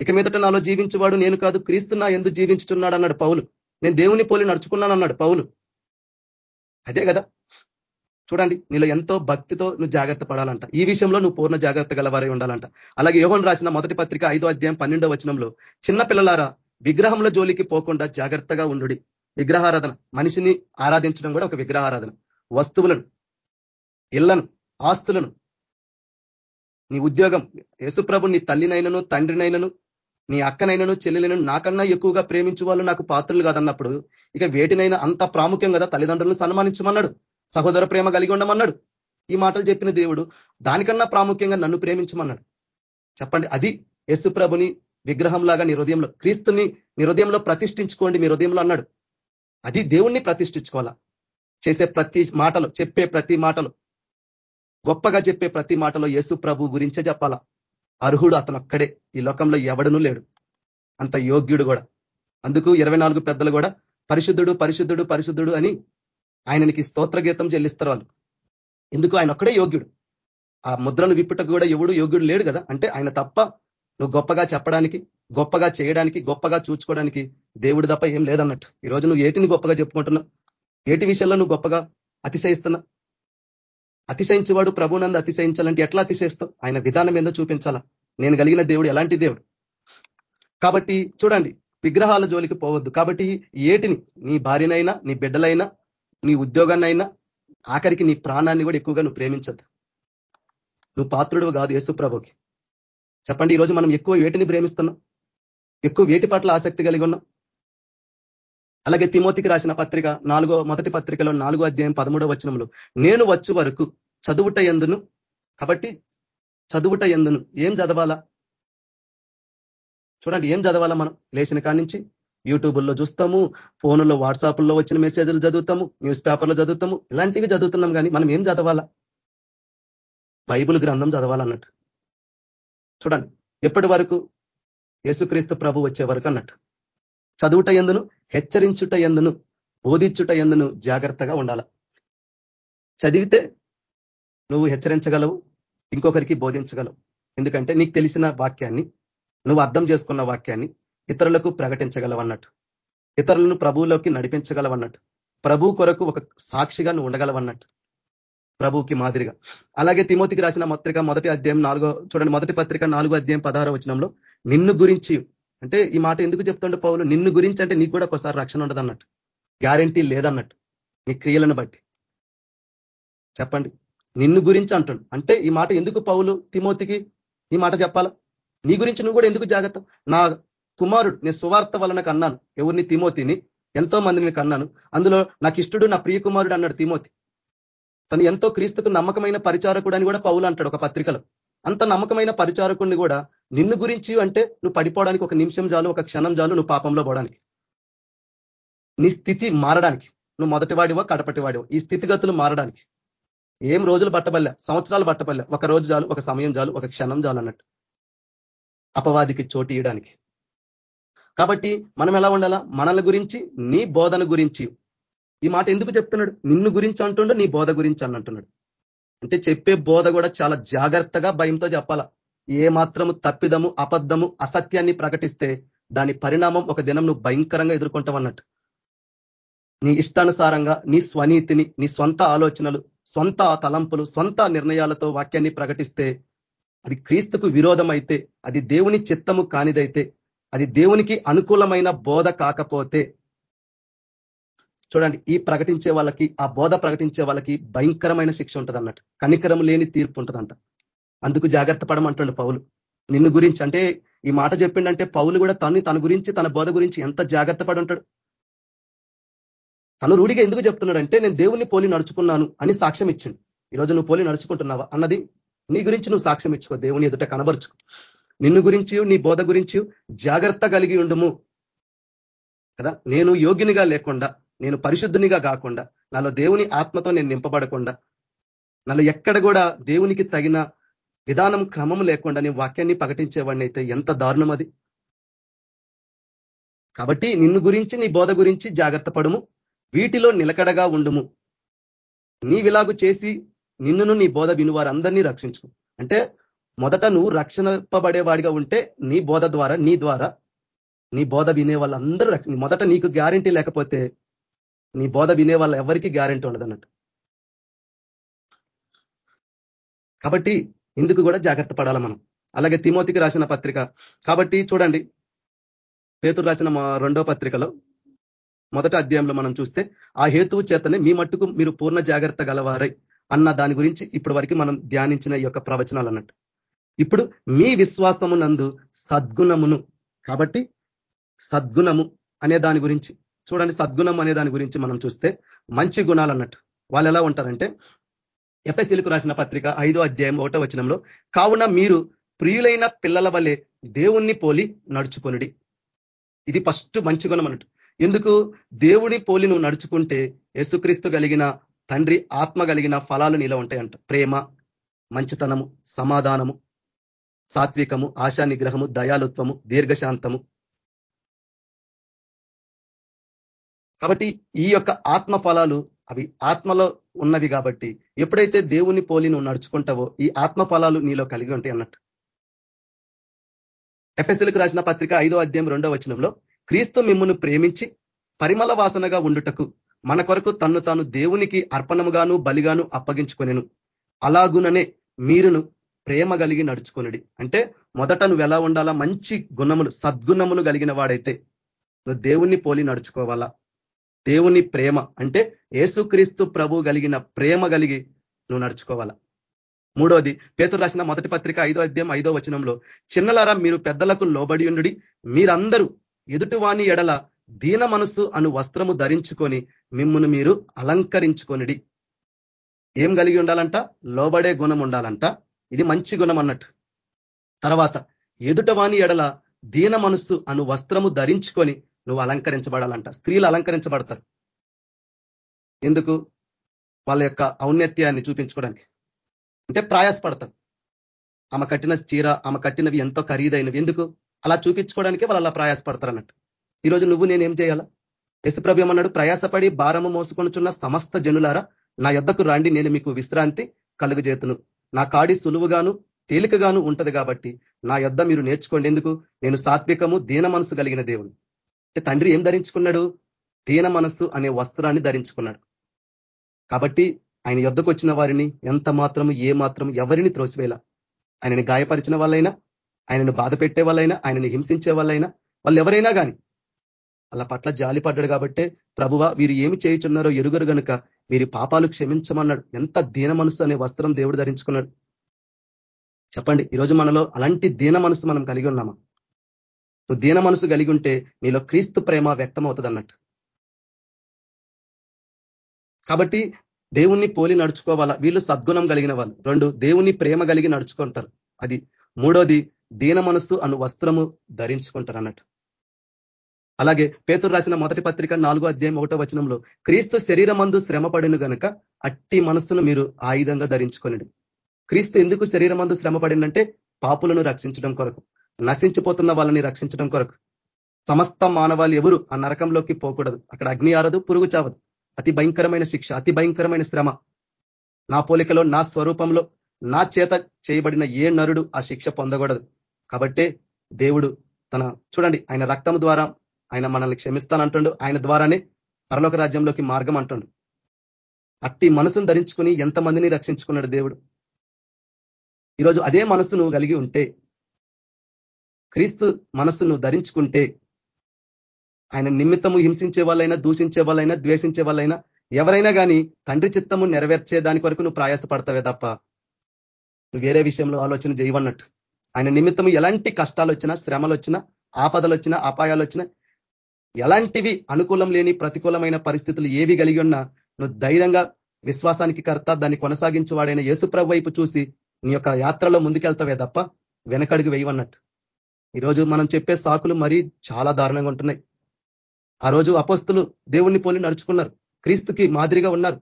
ఇక మీదట నాలో జీవించేవాడు నేను కాదు క్రీస్తు నా ఎందుకు జీవించుతున్నాడు అన్నాడు పౌలు. నేను దేవుని పోలి నడుచుకున్నాను అన్నాడు పౌలు. అదే కదా? చూడండి నీలో ఎంతో భక్తితో నువ్వు జాగ్రత్త పడాలంట. ఈ విషయంలో నువ్వు పూర్ణ జాగ్రత్త గలవారై ఉండాలంట. అలాగే యోహన్ రాసిన మొదటి పత్రిక ఐదో అధ్యాయం పన్నెండో వచనంలో చిన్న పిల్లలారా విగ్రహంలో జోలికి పోకుండా జాగ్రత్తగా ఉండు విగ్రహారాధన. మనిషిని ఆరాధించడం కూడా ఒక విగ్రహారాధన. వస్తువులను ఇళ్ళను ఆస్తులను. నీ ఉద్యోగం. యేసుప్రభు నీ తల్లినైనను తండ్రినైనను నీ అక్కనైనను చెల్లెలైనను నాకన్నా ఎక్కువగా ప్రేమించు వాళ్ళు నాకు పాత్రలు కాదన్నప్పుడు ఇక వేటినైనా అంత ప్రాముఖ్యం కదా తల్లిదండ్రులను సన్మానించమన్నాడు. సహోదర ప్రేమ కలిగి ఉండమన్నాడు. ఈ మాటలు చెప్పిన దేవుడు దానికన్నా ప్రాముఖ్యంగా నన్ను ప్రేమించమన్నాడు. చెప్పండి అది యేసుప్రభుని విగ్రహంలాగా నీ హృదయంలో క్రీస్తుని నీ హృదయంలో ప్రతిష్ఠించుకోండి మీ హృదయంలో అన్నాడు. అది దేవుణ్ణి ప్రతిష్ఠించుకోవాలా? చేసే ప్రతి మాటలు చెప్పే ప్రతి మాటలు. గొప్పగా చెప్పే ప్రతి మాటలో యేసు ప్రభు గురించే చెప్పాలా? అర్హుడు అతను ఒక్కడే ఈ లోకంలో ఎవడనూ లేడు. అంత యోగ్యుడు కూడా. అందుకు ఇరవై పెద్దలు కూడా పరిశుద్ధుడు పరిశుద్ధుడు పరిశుద్ధుడు అని ఆయనకి స్తోత్ర గీతం చెల్లిస్తారు వాళ్ళు. ఎందుకు? ఆయన ఒక్కడే యోగ్యుడు. ఆ ముద్రలు విప్పుటకు కూడా ఎవడు యోగ్యుడు లేడు కదా? అంటే ఆయన తప్ప నువ్వు గొప్పగా చెప్పడానికి గొప్పగా చేయడానికి గొప్పగా చూచుకోవడానికి దేవుడు తప్ప ఏం లేదన్నట్టు. ఈరోజు నువ్వు ఏటిని గొప్పగా చెప్పుకుంటున్నావు? ఏటి విషయంలో నువ్వు గొప్పగా అతిశయిస్తున్నా అతిశయించేవాడు ప్రభునందు అతిశయించాలంటే ఎట్లా అతిశయిస్తావు? ఆయన విధానం ఏందో చూపించాలా? నేను కలిగిన దేవుడు ఎలాంటి దేవుడు? కాబట్టి చూడండి విగ్రహాల జోలికి పోవద్దు. కాబట్టి ఏటిని నీ భార్యనైనా నీ బిడ్డలైనా నీ ఉద్యోగాన్నైనా ఆఖరికి నీ ప్రాణాన్ని కూడా ఎక్కువగా నువ్వు ప్రేమించద్దు. నువ్వు పాత్రుడు కాదు యేసు ప్రభుకి చెప్పండి ఈరోజు మనం ఎక్కువ ఏటిని ప్రేమిస్తున్నాం? ఎక్కువ వేటి పట్ల ఆసక్తి కలిగి ఉన్నాం. అలాగే తిమోతికి రాసిన పత్రిక నాలుగో మొదటి పత్రికలో నాలుగో అధ్యాయం పదమూడో వచనంలో నేను వచ్చు వరకు చదువుట ఎందును? కాబట్టి చదువుట ఎందును? ఏం చదవాలా? చూడండి ఏం చదవాలా మనం? లేచిన కానించి నుంచి యూట్యూబ్లో చూస్తాము ఫోన్లో వాట్సాప్లో వచ్చిన మెసేజ్లు చదువుతాము న్యూస్ పేపర్లో చదువుతాము ఇలాంటివి చదువుతున్నాం కానీ మనం ఏం చదవాలా? బైబుల్ గ్రంథం చదవాలన్నట్టు. చూడండి ఎప్పటి వరకు యేసుక్రీస్తు ప్రభు వచ్చే వరకు అన్నట్టు. చదువుట ఎందును? హెచ్చరించుట ఎందును? బోధించుట ఎందును? జాగ్రత్తగా ఉండాల. చదివితే నువ్వు హెచ్చరించగలవు ఇంకొకరికి బోధించగలవు. ఎందుకంటే నీకు తెలిసిన వాక్యాన్ని నువ్వు అర్థం చేసుకున్న వాక్యాన్ని ఇతరులకు ప్రకటించగలవన్నట్టు ఇతరులను ప్రభువులోకి నడిపించగలవన్నట్టు ప్రభు కొరకు ఒక సాక్షిగా నువ్వు ఉండగలవన్నట్టు ప్రభుకి మాదిరిగా. అలాగే తిమోతికి రాసిన పత్రిక మొదటి అధ్యాయం నాలుగో చూడండి మొదటి పత్రిక నాలుగో అధ్యాయం పదహారో వచనంలో నిన్ను గురించి అంటే ఈ మాట ఎందుకు చెప్తుండే పౌలు? నిన్ను గురించి అంటే నీకు కూడా ఒకసారి రక్షణ ఉండదు అన్నట్టు గ్యారంటీ లేదన్నట్టు. నీ క్రియలను బట్టి. చెప్పండి. నిన్ను గురించి అంటుండు. అంటే ఈ మాట ఎందుకు పౌలు తిమోతికి ఈ మాట చెప్పాలా? నీ గురించి నువ్వు కూడా ఎందుకు జాగ్రత్త? నా కుమారుడు నేను సువార్త వలన కన్నాను. ఎవరిని? తిమోతిని. ఎంతో మందిని కన్నాను. అందులో నాకు ఇష్టడు నా ప్రియ కుమారుడు అన్నాడు తిమోతి. తను ఎంతో క్రీస్తుకు నమ్మకమైన పరిచారకుడు అని కూడా పౌలు అంటాడు ఒక పత్రికలో. అంత నమ్మకమైన పరిచారకుడిని కూడా నిన్ను గురించి అంటే నువ్వు పడిపోవడానికి ఒక నిమిషం చాలు ఒక క్షణం చాలు నువ్వు పాపంలో పోవడానికి నీ స్థితి మారడానికి. నువ్వు మొదటి వాడివో కడపటి వాడివో. ఈ స్థితిగతులు మారడానికి. ఏం రోజులు పట్టబల్లే సంవత్సరాలు పట్టబల్లే ఒక రోజు చాలు ఒక సమయం చాలు ఒక క్షణం చాలు అన్నట్టు. అపవాదికి చోటు ఇవ్వడానికి కాబట్టి మనం ఎలా ఉండాలా? మనల గురించి నీ బోధన గురించి. ఈ మాట ఎందుకు చెప్తున్నాడు? నిన్ను గురించి అంటుండో నీ బోధ గురించి అని అంటున్నాడు అంటే చెప్పే బోధ కూడా చాలా జాగ్రత్తగా భయంతో చెప్పాలా? ఏ మాత్రము తప్పిదము అబద్ధము అసత్యాన్ని ప్రకటిస్తే దాని పరిణామం ఒక దినం నువ్వు భయంకరంగా ఎదుర్కొంటావన్నట్టు. నీ ఇష్టానుసారంగా నీ స్వనీతిని నీ స్వంత ఆలోచనలు స్వంత తలంపులు స్వంత నిర్ణయాలతో వాక్యాన్ని ప్రకటిస్తే అది క్రీస్తుకు విరోధం అయితే అది దేవుని చిత్తము కానిదైతే అది దేవునికి అనుకూలమైన బోధ కాకపోతే చూడండి ఈ ప్రకటించే వాళ్ళకి ఆ బోధ ప్రకటించే వాళ్ళకి భయంకరమైన శిక్ష ఉంటుంది కనికరం లేని తీర్పు ఉంటుందంట. అందుకు జాగ్రత్త పడమంటుండే పౌలు. నిన్ను గురించి అంటే ఈ మాట చెప్పిండంటే పౌలు కూడా తను తన గురించి తన బోధ గురించి ఎంత జాగ్రత్త పడి ఉంటాడు తను రూఢిగా ఎందుకు చెప్తున్నాడంటే నేను దేవుణ్ణి పోలి నడుచుకున్నాను అని సాక్ష్యం ఇచ్చిండు. ఈరోజు నువ్వు పోలి నడుచుకుంటున్నావా? అన్నది నీ గురించి నువ్వు సాక్ష్యం ఇచ్చుకో దేవుని ఎదుట కనబరుచుకో. నిన్ను గురించి నీ బోధ గురించి జాగ్రత్త కలిగి ఉండుము. కదా? నేను యోగినిగా లేకుండా నేను పరిశుద్ధునిగా కాకుండా నాలో దేవుని ఆత్మతో నేను నింపబడకుండా నాలో ఎక్కడ కూడా దేవునికి తగిన విధానం క్రమం లేకుండా నీ వాక్యాన్ని ప్రకటించేవాడిని అయితే ఎంత దారుణం అది. కాబట్టి నిన్ను గురించి నీ బోధ గురించి జాగ్రత్త పడుము. వీటిలో నిలకడగా ఉండుము. నీవిలాగు చేసి నిన్నును నీ బోధ వినివారందరినీ రక్షించు అంటే మొదట నువ్వు రక్షణపబడేవాడిగా ఉంటే నీ బోధ ద్వారా నీ ద్వారా నీ బోధ వినే వాళ్ళందరూ రక్షణ మొదట నీకు గ్యారంటీ లేకపోతే నీ బోధ వినే వాళ్ళ ఎవరికి గ్యారంటీ ఉండదు అన్నట్టు కాబట్టి ఇందుకు కూడా జాగ్రత్త పడాలి మనం. అలాగే తిమోతికి రాసిన పత్రిక. కాబట్టి చూడండి పేతురు రాసిన రెండో పత్రికలో మొదట అధ్యాయంలో మనం చూస్తే ఆ హేతువు చేతనే మీ మట్టుకు మీరు పూర్ణ జాగ్రత్త గలవారై అన్న దాని గురించి ఇప్పటి వరకు మనం ధ్యానించిన యొక్క ప్రవచనాలు అన్నట్టు. ఇప్పుడు మీ విశ్వాసము నందు సద్గుణమును కాబట్టి సద్గుణము అనే దాని గురించి చూడండి సద్గుణం అనే దాని గురించి మనం చూస్తే మంచి గుణాలు అన్నట్టు. వాళ్ళు ఎలా ఉంటారంటే ఎఫ్ఎస్సీలకు రాసిన పత్రిక ఐదో అధ్యాయం ఒకటో వచనంలో కావున మీరు ప్రియులైన పిల్లల వల్లే దేవుణ్ణి పోలి నడుచుకొనుడి. ఇది ఫస్ట్ మంచి గుణం అన్నట్టు. ఎందుకు? దేవుని పోలి నువ్వు నడుచుకుంటే యేసుక్రీస్తు కలిగిన తండ్రి ఆత్మ కలిగిన ఫలాలు నీలో ఉంటాయంట. ప్రేమ మంచితనము సమాధానము సాత్వికము ఆశా నిగ్రహము దయాలుత్వము దీర్ఘశాంతము. కాబట్టి ఈ యొక్క ఆత్మ ఫలాలు అవి ఆత్మలో ఉన్నవి కాబట్టి ఎప్పుడైతే దేవుని పోలి నువ్వు నడుచుకుంటావో ఈ ఆత్మ ఫలాలు నీలో కలిగి ఉంటాయి అన్నట్టు. ఎఫ్ఎస్ఎల్కు రాసిన పత్రిక ఐదో అధ్యాయం రెండో వచనంలో క్రీస్తు మిమ్మును ప్రేమించి పరిమళ వాసనగా ఉండుటకు మన కొరకు తన్ను తాను దేవునికి అర్పణముగాను బలిగాను అప్పగించుకొనెను. అలాగుననే మీరును ప్రేమ కలిగి నడుచుకొనుడి. అంటే మొదట నువ్వు ఎలా ఉండాలా? మంచి గుణములు సద్గుణములు కలిగిన వాడైతే నువ్వు దేవుణ్ణి పోలి నడుచుకోవాలా? దేవుని ప్రేమ అంటే ఏసుక్రీస్తు ప్రభు కలిగిన ప్రేమ కలిగి నువ్వు నడుచుకోవాలా? మూడవది పేతురు రాసిన మొదటి పత్రిక ఐదో అధ్యాయం ఐదో వచనంలో చిన్నలారా మీరు పెద్దలకు లోబడి ఉండి మీరందరూ ఎదుటివాణి ఎడల దీన మనస్సు అను వస్త్రము ధరించుకొని మిమ్మును మీరు అలంకరించుకొనిడి. ఏం కలిగి ఉండాలంట? లోబడే గుణం ఉండాలంట. ఇది మంచి గుణం అన్నట్టు. తర్వాత ఎదుటవాణి ఎడల దీన మనస్సు అను వస్త్రము ధరించుకొని నువ్వు అలంకరించబడాలంట. స్త్రీలు అలంకరించబడతారు. ఎందుకు? వాళ్ళ యొక్క ఔన్నత్యాన్ని చూపించుకోవడానికి. అంటే ప్రయాసపడతారు. ఆమె కట్టిన చీర ఆమె కట్టినవి ఎంతో ఖరీదైనవి. ఎందుకు? అలా చూపించుకోవడానికే వాళ్ళు అలా ప్రయాసపడతారు అన్నట్టు ఈరోజు నువ్వు నేనేం చేయాలా? యశుప్రభ్యం అన్నాడు ప్రయాసపడి భారము మోసుకొనుచున్న సమస్త జనులారా నా యొద్దకు రాండి నేను మీకు విశ్రాంతి కలుగజేతును. నా కాడి సులువుగాను తేలికగాను ఉంటది కాబట్టి నా యొద్ద మీరు నేర్చుకోండి. ఎందుకు? నేను సాత్వికము దీన మనసు కలిగిన దేవుడు అంటే తండ్రి ఏం ధరించుకున్నాడు? దీన మనస్సు అనే వస్త్రాన్ని ధరించుకున్నాడు. కాబట్టి ఆయన యుద్ధకు వచ్చిన వారిని ఎంత మాత్రము ఏ మాత్రం ఎవరిని త్రోసివేలా? ఆయనని గాయపరిచిన వాళ్ళైనా ఆయనను బాధ పెట్టే వాళ్ళైనా ఆయనని హింసించే వాళ్ళైనా వాళ్ళు ఎవరైనా కానీ వాళ్ళ పట్ల జాలి పడ్డాడు కాబట్టే ప్రభువ వీరు ఏమి చేయుచున్నారో ఎరుగరు గనుక వీరి పాపాలు క్షమించమన్నాడు. ఎంత దీన మనసు అనే వస్త్రం దేవుడు ధరించుకున్నాడు. చెప్పండి ఈరోజు మనలో అలాంటి దీన మనసు మనం కలిగి ఉన్నామా? నువ్వు దీన మనసు కలిగి ఉంటే నీలో క్రీస్తు ప్రేమ వ్యక్తం అవుతుంది అన్నట్టు కాబట్టి దేవుణ్ణి పోలి నడుచుకోవాలా? వీళ్ళు సద్గుణం కలిగిన వాళ్ళు. రెండు దేవుని ప్రేమ కలిగి నడుచుకుంటారు. అది మూడోది దీన మనస్సు అను వస్త్రము ధరించుకుంటారు అన్నట్టు అలాగే పేతురు రాసిన మొదటి పత్రిక నాలుగో అధ్యాయం ఒకటో వచనంలో క్రీస్తు శరీరమందు శ్రమ పడిన గనుక అట్టి మనస్సును మీరు ఆయుధంగా ధరించుకొని క్రీస్తు ఎందుకు శరీరమందు శ్రమ పడిందంటే పాపులను రక్షించడం కొరకు. నశించిపోతున్న వాళ్ళని రక్షించడం కొరకు. సమస్త మానవాళి ఎవరు ఆ నరకంలోకి పోకూడదు. అక్కడ అగ్ని ఆరదు పురుగు చావదు. అతి భయంకరమైన శిక్ష అతి భయంకరమైన శ్రమ. నా పోలికలో నా స్వరూపంలో నా చేత చేయబడిన ఏ నరుడు ఆ శిక్ష పొందకూడదు. కాబట్టే దేవుడు తన చూడండి ఆయన రక్తం ద్వారా ఆయన మనల్ని క్షమిస్తానంటుండు. ఆయన ద్వారానే పరలోక రాజ్యంలోకి మార్గం అంటుండు. అట్టి మనసును ధరించుకుని ఎంతమందిని రక్షించుకున్నాడు దేవుడు? ఈరోజు అదే మనస్సును కలిగి ఉంటే క్రీస్తు మనస్సును ధరించుకుంటే ఆయన నిమిత్తము హింసించే వాళ్ళైనా దూషించే వాళ్ళైనా ద్వేషించే వాళ్ళైనా ఎవరైనా కానీ తండ్రి చిత్తము నెరవేర్చే దాని కొరకు నువ్వు ప్రయాసపడతావే తప్ప నువ్వు వేరే విషయంలో ఆలోచన చేయవన్నట్టు. ఆయన నిమిత్తము ఎలాంటి కష్టాలు వచ్చినా శ్రమలు వచ్చినా ఆపదలు వచ్చినా అపాయాలు వచ్చినా ఎలాంటివి అనుకూలం లేని ప్రతికూలమైన పరిస్థితులు ఏవి కలిగి ఉన్నా నువ్వు ధైర్యంగా విశ్వాసానికి కర్త దాన్ని కొనసాగించేవాడైన యేసుప్రభు వైపు చూసి నీ యొక్క యాత్రలో ముందుకెళ్తావే తప్ప వెనకడుగు వేయవన్నట్టు. ఈరోజు మనం చెప్పే సాకులు మరీ చాలా దారుణంగా ఉంటున్నాయి. ఆ రోజు అపస్తులు దేవుణ్ణి పోలి నడుచుకున్నారు. క్రీస్తుకి మాదిరిగా ఉన్నారు.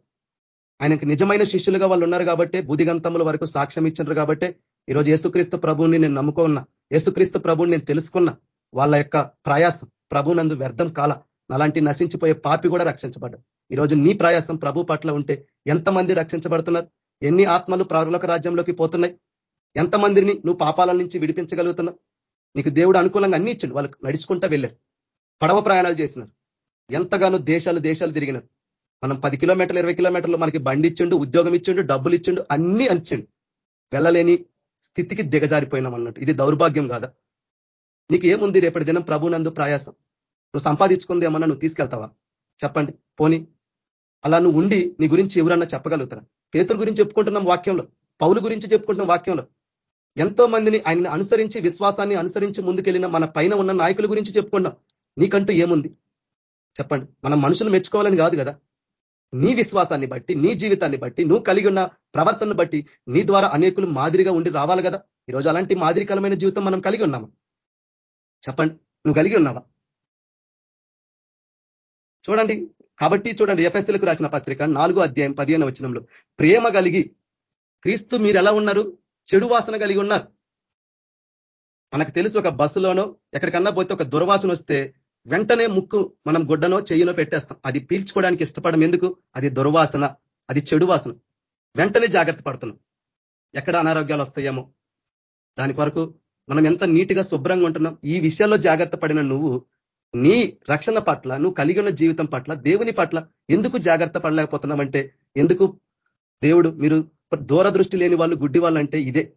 ఆయనకి నిజమైన శిష్యులుగా వాళ్ళు ఉన్నారు కాబట్టి బుధిగంతముల వరకు సాక్ష్యం ఇచ్చినారు కాబట్టి ఈరోజు యేసుక్రీస్తు ప్రభువుని నేను నమ్ముకున్నా యేసుక్రీస్తు ప్రభువుని నేను తెలుసుకున్నా. వాళ్ళ యొక్క ప్రయాసం ప్రభునందు వ్యర్థం కాల. అలాంటి నశించిపోయే పాపి కూడా రక్షించబడ్డాడు ఈరోజు నీ ప్రయాసం ప్రభు పట్ల ఉంటే ఎంతమంది రక్షించబడుతున్నారు? ఎన్ని ఆత్మలు ప్రారులక రాజ్యంలోకి పోతున్నాయి? ఎంతమందిని నువ్వు పాపాల నుంచి విడిపించగలుగుతున్నావు? నీకు దేవుడు అనుకూలంగా అన్ని ఇచ్చిండు. వాళ్ళకి నడుచుకుంటా వెళ్ళారు. పడవ ప్రయాణాలు చేసినారు. ఎంతగానో దేశాలు దేశాలు తిరిగినారు. మనం పది కిలోమీటర్లు ఇరవై కిలోమీటర్లు మనకి బండి ఇచ్చిండు ఉద్యోగం ఇచ్చిండు డబ్బులు ఇచ్చిండు అన్ని అంచిండు వెళ్ళలేని స్థితికి దిగజారిపోయినాం అన్నట్టు. ఇది దౌర్భాగ్యం కాదా? నీకు ఏముంది రేపటి దినం ప్రభునందు ప్రయాసం? నువ్వు సంపాదించుకుంది ఏమన్నా నువ్వు తీసుకెళ్తావా? చెప్పండి. పోని. అలా నువ్వు ఉండి నీ గురించి ఎవరన్నా చెప్పగలుగుతారా? పేతుల గురించి చెప్పుకుంటున్నాం వాక్యంలో. పౌలు గురించి చెప్పుకుంటున్నాం వాక్యంలో. ఎంతో మందిని ఆయనను అనుసరించి విశ్వాసాన్ని అనుసరించి ముందుకెళ్ళిన మన పైన ఉన్న నాయకుల గురించి చెప్పుకున్నాం నీకంటూ ఏముంది? చెప్పండి. మనం మనుషులు మెచ్చుకోవాలని కాదు కదా? నీ విశ్వాసాన్ని బట్టి నీ జీవితాన్ని బట్టి నువ్వు కలిగి ఉన్న ప్రవర్తనను బట్టి నీ ద్వారా అనేకులు మాదిరిగా ఉండి రావాలి కదా? ఈరోజు అలాంటి మాదిరికరమైన జీవితం మనం కలిగి ఉన్నాము? చెప్పండి. నువ్వు కలిగి ఉన్నావా? చూడండి. కాబట్టి చూడండి. ఎఫ్ఎస్ఎల్కు రాసిన పత్రిక నాలుగో అధ్యాయం పదిహేను వచనంలో ప్రేమ కలిగి క్రీస్తు మీరు ఎలా ఉన్నారు? చెడు వాసన కలిగి ఉన్నారు మనకు తెలుసు ఒక బస్సులోనో ఎక్కడికన్నా పోతే ఒక దుర్వాసన వస్తే వెంటనే ముక్కు మనం గుడ్డనో చెయ్యినో పెట్టేస్తాం. అది పీల్చుకోవడానికి ఇష్టపడడం ఎందుకు? అది దుర్వాసన అది చెడు వాసన. వెంటనే జాగ్రత్త పడుతున్నాం. ఎక్కడ అనారోగ్యాలు వస్తాయేమో. దాని కొరకు మనం ఎంత నీట్గా శుభ్రంగా ఉంటున్నాం. ఈ విషయాల్లో జాగ్రత్త పడిన నువ్వు నీ రక్షణ పట్ల నువ్వు కలిగి ఉన్న జీవితం పట్ల దేవుని పట్ల ఎందుకు జాగ్రత్త పడలేకపోతున్నావంటే ఎందుకు దేవుడు మీరు దూరదృష్టి లేని వాళ్ళు గుడ్డి వాళ్ళంటే ఇదే.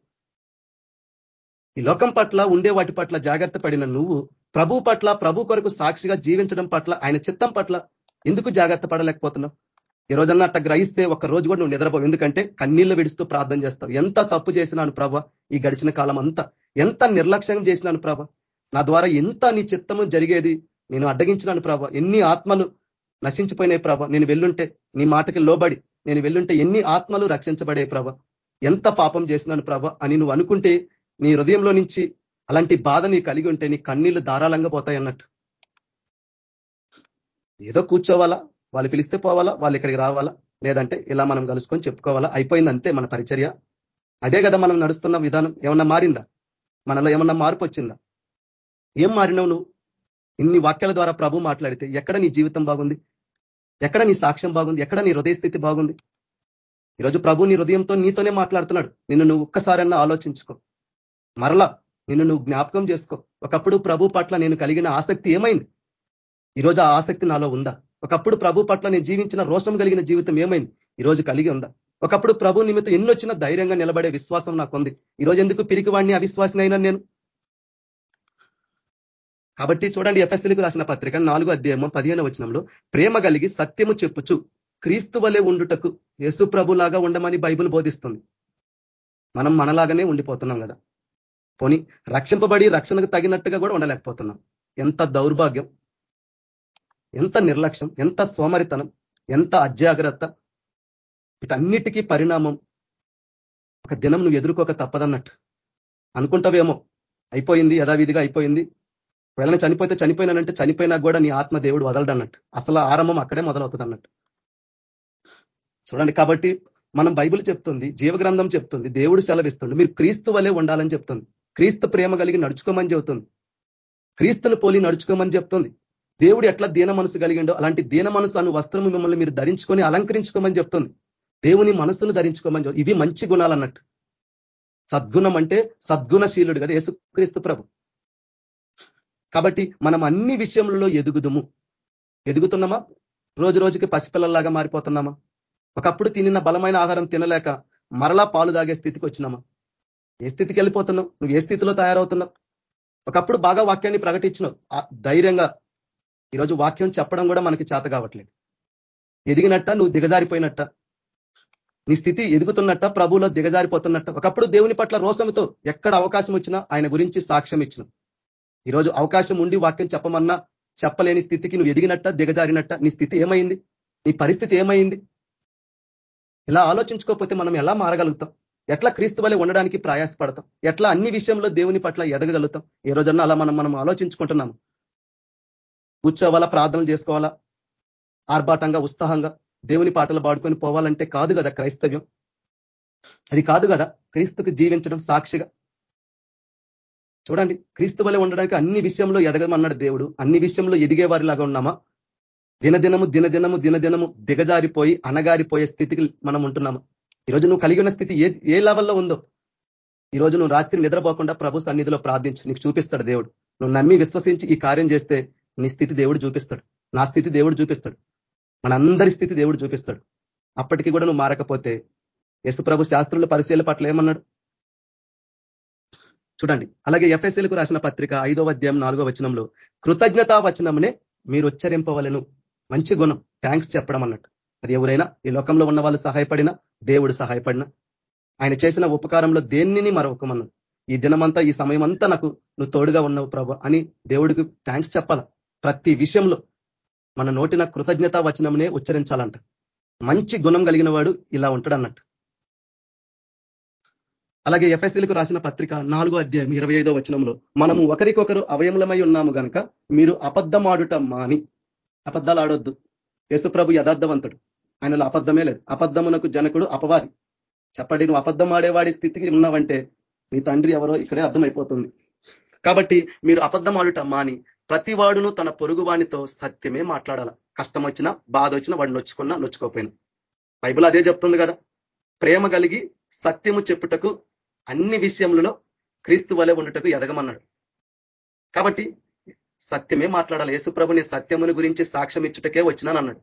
ఈ లోకం పట్ల ఉండే వాటి పట్ల జాగ్రత్త పడిన నువ్వు ప్రభు పట్ల ప్రభు కొరకు సాక్షిగా జీవించడం పట్ల ఆయన చిత్తం పట్ల ఎందుకు జాగ్రత్త పడలేకపోతున్నావు? ఈ రోజన్నా అట్ట గ్రహిస్తే ఒక రోజు కూడా నువ్వు నిద్రపోవు. ఎందుకంటే కన్నీళ్ళు విడుస్తూ ప్రార్థన చేస్తావు. ఎంత తప్పు చేసినాను ప్రభ ఈ గడిచిన కాలం అంతా? ఎంత నిర్లక్ష్యం చేసినాను ప్రభ? నా ద్వారా ఎంత నీ చిత్తము జరిగేది? నేను అడ్డగించినాను ప్రభ. ఎన్ని ఆత్మలు నశించిపోయినాయి ప్రభ? నేను వెళ్ళుంటే నీ మాటకి లోబడి నేను వెళ్ళుంటే ఎన్ని ఆత్మలు రక్షించబడే ప్రభ? ఎంత పాపం చేసినాను ప్రభ? అని నువ్వు అనుకుంటే నీ హృదయంలో నుంచి అలాంటి బాధ నీ కలిగి ఉంటే నీ కన్నీళ్ళు ధారాళంగా పోతాయి అన్నట్టు. ఏదో కూర్చోవాలా? వాళ్ళు పిలిస్తే పోవాలా? వాళ్ళు ఇక్కడికి రావాలా? లేదంటే ఇలా మనం కలుసుకొని చెప్పుకోవాలా? అయిపోయింది అంతే మన పరిచర్య. అదే కదా మనం నడుస్తున్న విధానం. ఏమన్నా మారిందా? మనలో ఏమన్నా మార్పు వచ్చిందా? ఏం మారినావు నువ్వు? ఇన్ని వాక్యాల ద్వారా ప్రభు మాట్లాడితే ఎక్కడ నీ జీవితం బాగుంది? ఎక్కడ నీ సాక్ష్యం బాగుంది? ఎక్కడ నీ హృదయ స్థితి బాగుంది? ఈరోజు ప్రభు నీ హృదయంతో నీతోనే మాట్లాడుతున్నాడు. నిన్ను నువ్వు ఒక్కసారన్నా ఆలోచించుకో. మరలా నిన్ను నువ్వు జ్ఞాపకం చేసుకో. ఒకప్పుడు ప్రభు పట్ల నేను కలిగిన ఆసక్తి ఏమైంది? ఈరోజు ఆ ఆసక్తి నాలో ఉందా? ఒకప్పుడు ప్రభు పట్ల నేను జీవించిన రోషం కలిగిన జీవితం ఏమైంది? ఈరోజు కలిగి ఉందా? ఒకప్పుడు ప్రభు నిమిత్తం ఎన్నొచ్చిన ధైర్యంగా నిలబడే విశ్వాసం నాకు ఉంది ఈరోజు ఎందుకు పిరికివాడిని అవిశ్వాసినైనా నేను? కాబట్టి చూడండి ఎఫ్ఎస్ఎల్కి రాసిన పత్రిక నాలుగు అధ్యాయము పదిహేను వచనంలో ప్రేమ కలిగి సత్యము చెప్పుచు క్రీస్తు వలె ఉండుటకు యేసు ప్రభులాగా ఉండమని బైబుల్ బోధిస్తుంది. మనం మనలాగానే ఉండిపోతున్నాం కదా. పోని రక్షింపబడి రక్షణకు తగినట్టుగా కూడా ఉండలేకపోతున్నాం. ఎంత దౌర్భాగ్యం ఎంత నిర్లక్ష్యం ఎంత సోమరితనం ఎంత అజాగ్రత్త. వీటన్నిటికీ పరిణామం ఒక దినం నువ్వు ఎదుర్కోక తప్పదన్నట్టు. అనుకుంటావేమో అయిపోయింది యథావిధిగా అయిపోయింది. వెళ్ళని చనిపోతే చనిపోయినానంటే చనిపోయినా కూడా నీ ఆత్మ దేవుడు వదలడన్నట్టు. అసలు ఆరంభం అక్కడే మొదలవుతుంది అన్నట్టు చూడండి కాబట్టి మనం బైబిల్ చెప్తుంది జీవగ్రంథం చెప్తుంది దేవుడు సెలవిస్తుంది మీరు క్రీస్తు వలె ఉండాలని చెప్తుంది. క్రీస్తు ప్రేమ కలిగి నడుచుకోమని చెబుతుంది. క్రీస్తుని పోలి నడుచుకోమని చెప్తుంది. దేవుడు ఎట్లా దీన మనసు కలిగిండో అలాంటి దీన మనసు అను వస్త్రము మిమ్మల్ని మీరు ధరించుకొని అలంకరించుకోమని చెప్తుంది. దేవుని మనసును ధరించుకోమని ఇవి మంచి గుణాలు అన్నట్టు సద్గుణం అంటే సద్గుణశీలుడు కదా యేసుక్రీస్తు ప్రభు. కాబట్టి మనం అన్ని విషయంలో ఎదుగుదుము. ఎదుగుతున్నామా? రోజు రోజుకి పసిపిల్లల్లాగా మారిపోతున్నామా? ఒకప్పుడు తినిన బలమైన ఆహారం తినలేక మరలా పాలు తాగే స్థితికి వచ్చినామా? ఏ స్థితికి వెళ్ళిపోతున్నావు? నువ్వు ఏ స్థితిలో తయారవుతున్నావు? ఒకప్పుడు బాగా వాక్యాన్ని ప్రకటించినావు. ధైర్యంగా. ఈరోజు వాక్యం చెప్పడం కూడా మనకి చేత కావట్లేదు. ఎదిగినట్ట నువ్వు దిగజారిపోయినట్ట. నీ స్థితి ఎదుగుతున్నట్ట ప్రభులో దిగజారిపోతున్నట్ట. ఒకప్పుడు దేవుని పట్ల రోసంతో ఎక్కడ అవకాశం వచ్చినా ఆయన గురించి సాక్ష్యం ఇచ్చినావు ఈరోజు అవకాశం ఉండి వాక్యం చెప్పమన్నా చెప్పలేని స్థితికి నువ్వు ఎదిగినట్ట దిగజారినట్ట నీ స్థితి ఏమైంది? నీ పరిస్థితి ఏమైంది? ఇలా ఆలోచించుకోకపోతే మనం ఎలా మారగలుగుతాం? ఎట్లా క్రీస్తు వలె ఉండడానికి ప్రయాసపడతాం? ఎట్లా అన్ని విషయంలో దేవుని పట్ల ఎదగగలుగుతాం? ఏ రోజన్నా అలా మనం మనం ఆలోచించుకుంటున్నాము కూర్చోవాలా? ప్రార్థనలు చేసుకోవాలా? ఆర్భాటంగా ఉత్సాహంగా దేవుని పాటలు పాడుకొని పోవాలంటే కాదు కదా క్రైస్తవ్యం? అది కాదు కదా క్రీస్తుకు జీవించడం సాక్షిగా. చూడండి క్రీస్తు వలె ఉండడానికి అన్ని విషయంలో ఎదగమన్నాడు దేవుడు. అన్ని విషయంలో ఎదిగే వారిలాగా ఉన్నామా? దినదినము దినదినము దినదినము దిగజారిపోయి అనగారిపోయే స్థితికి మనం ఉంటున్నాము? ఈరోజు నువ్వు కలిగి ఉన్న స్థితి ఏ ఏ లెవెల్లో ఉందో? ఈరోజు నువ్వు రాత్రి నిద్రపోకుండా ప్రభు సన్నిధిలో ప్రార్థించు. నీకు చూపిస్తాడు దేవుడు. నువ్వు నమ్మి విశ్వసించి ఈ కార్యం చేస్తే నీ స్థితి దేవుడు చూపిస్తాడు. నా స్థితి దేవుడు చూపిస్తాడు. మనందరి స్థితి దేవుడు చూపిస్తాడు. అప్పటికి కూడా నువ్వు మారకపోతే ప్రభు శాస్త్రుల పరిశీలన పట్ల ఏమన్నాడు? చూడండి. అలాగే ఎఫ్ఎస్ఎల్కు రాసిన పత్రిక ఐదో అధ్యాయం నాలుగో వచనంలో కృతజ్ఞతా వచనమునే మీరు ఉచ్చరింపవలను. మంచి గుణం. థ్యాంక్స్ చెప్పడం అన్నట్టు. అది ఎవరైనా ఈ లోకంలో ఉన్న వాళ్ళు సహాయపడినా దేవుడు సహాయపడినా ఆయన చేసిన ఉపకారంలో దేనిని మరొకమన్నాడు ఈ దినమంతా ఈ సమయం అంతా నాకు నువ్వు తోడుగా ఉన్నావు ప్రభు అని దేవుడికి థ్యాంక్స్ చెప్పాల. ప్రతి విషయంలో మన నోటిన కృతజ్ఞత వచనమునే ఉచ్చరించాలంట. మంచి గుణం కలిగిన వాడు ఇలా ఉంటాడు అన్నట్టు అలాగే ఎఫ్ఎస్సీలకు రాసిన పత్రిక నాలుగో అధ్యాయం ఇరవై ఐదో వచనంలో మనము ఒకరికొకరు అవయములమై ఉన్నాము కనుక మీరు అబద్ధమాడుట మాని. అబద్ధాలు ఆడొద్దు. యేసుప్రభు యథార్థవంతుడు. ఆయనలో అబద్ధమే లేదు. అబద్ధమునకు జనకుడు అపవాది. చెప్పండి నువ్వు అబద్ధం ఆడేవాడి స్థితికి ఉన్నావంటే మీ తండ్రి ఎవరో ఇక్కడే అర్థమైపోతుంది. కాబట్టి మీరు అబద్ధం ఆడుట మాని ప్రతివాడును తన పొరుగువానితో సత్యమే మాట్లాడాల. కష్టం వచ్చినా బాధ వచ్చినా వాడు నొచ్చుకున్నా నొచ్చుకోపోయినా. బైబుల్ అదే చెప్తుంది కదా. ప్రేమ కలిగి సత్యము చెప్పుటకు అన్ని విషయములలో క్రీస్తు వలె ఉండటకు ఎదగమన్నాడు. కాబట్టి సత్యమే మాట్లాడాలి. యేసుప్రభుని సత్యముని గురించి సాక్ష్యం ఇచ్చుటకే వచ్చినానన్నాడు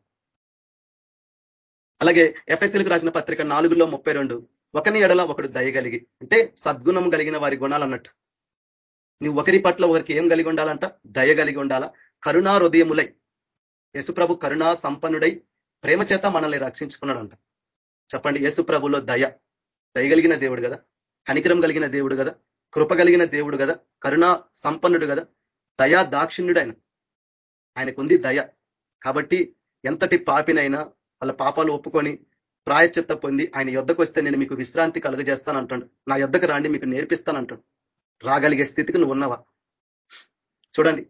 అలాగే ఎఫ్ఎస్ఎల్కి రాసిన పత్రిక నాలుగులో ముప్పై రెండు ఒకని ఎడల ఒకడు దయగలిగి అంటే సద్గుణం కలిగిన వారి గుణాలు అన్నట్టు. నువ్వు ఒకరి పట్ల ఒకరికి ఏం కలిగి ఉండాలంట? దయ కలిగి ఉండాలా? కరుణా హృదయములై. యేసుప్రభు కరుణా సంపన్నుడై ప్రేమ చేత మనల్ని రక్షించుకున్నాడంట. చెప్పండి యేసుప్రభులో దయ దయగలిగిన దేవుడు కదా? కనికరం కలిగిన దేవుడు కదా కృప కలిగిన దేవుడు కదా కరుణా సంపన్నుడు కదా దయా దాక్షిణ్యుడు ఆయన ఆయనకుంది దయ. కాబట్టి ఎంతటి పాపినైనా వాళ్ళ పాపాలు ఒప్పుకొని ప్రాయచిత్త పొంది ఆయన యుద్ధకు వస్తే నేను మీకు విశ్రాంతి కలుగజేస్తానంటాడు. నా యుద్ధకు రాండి మీకు నేర్పిస్తానంటాడు. రాగలిగే స్థితికి నువ్వు ఉన్నావా? చూడండి.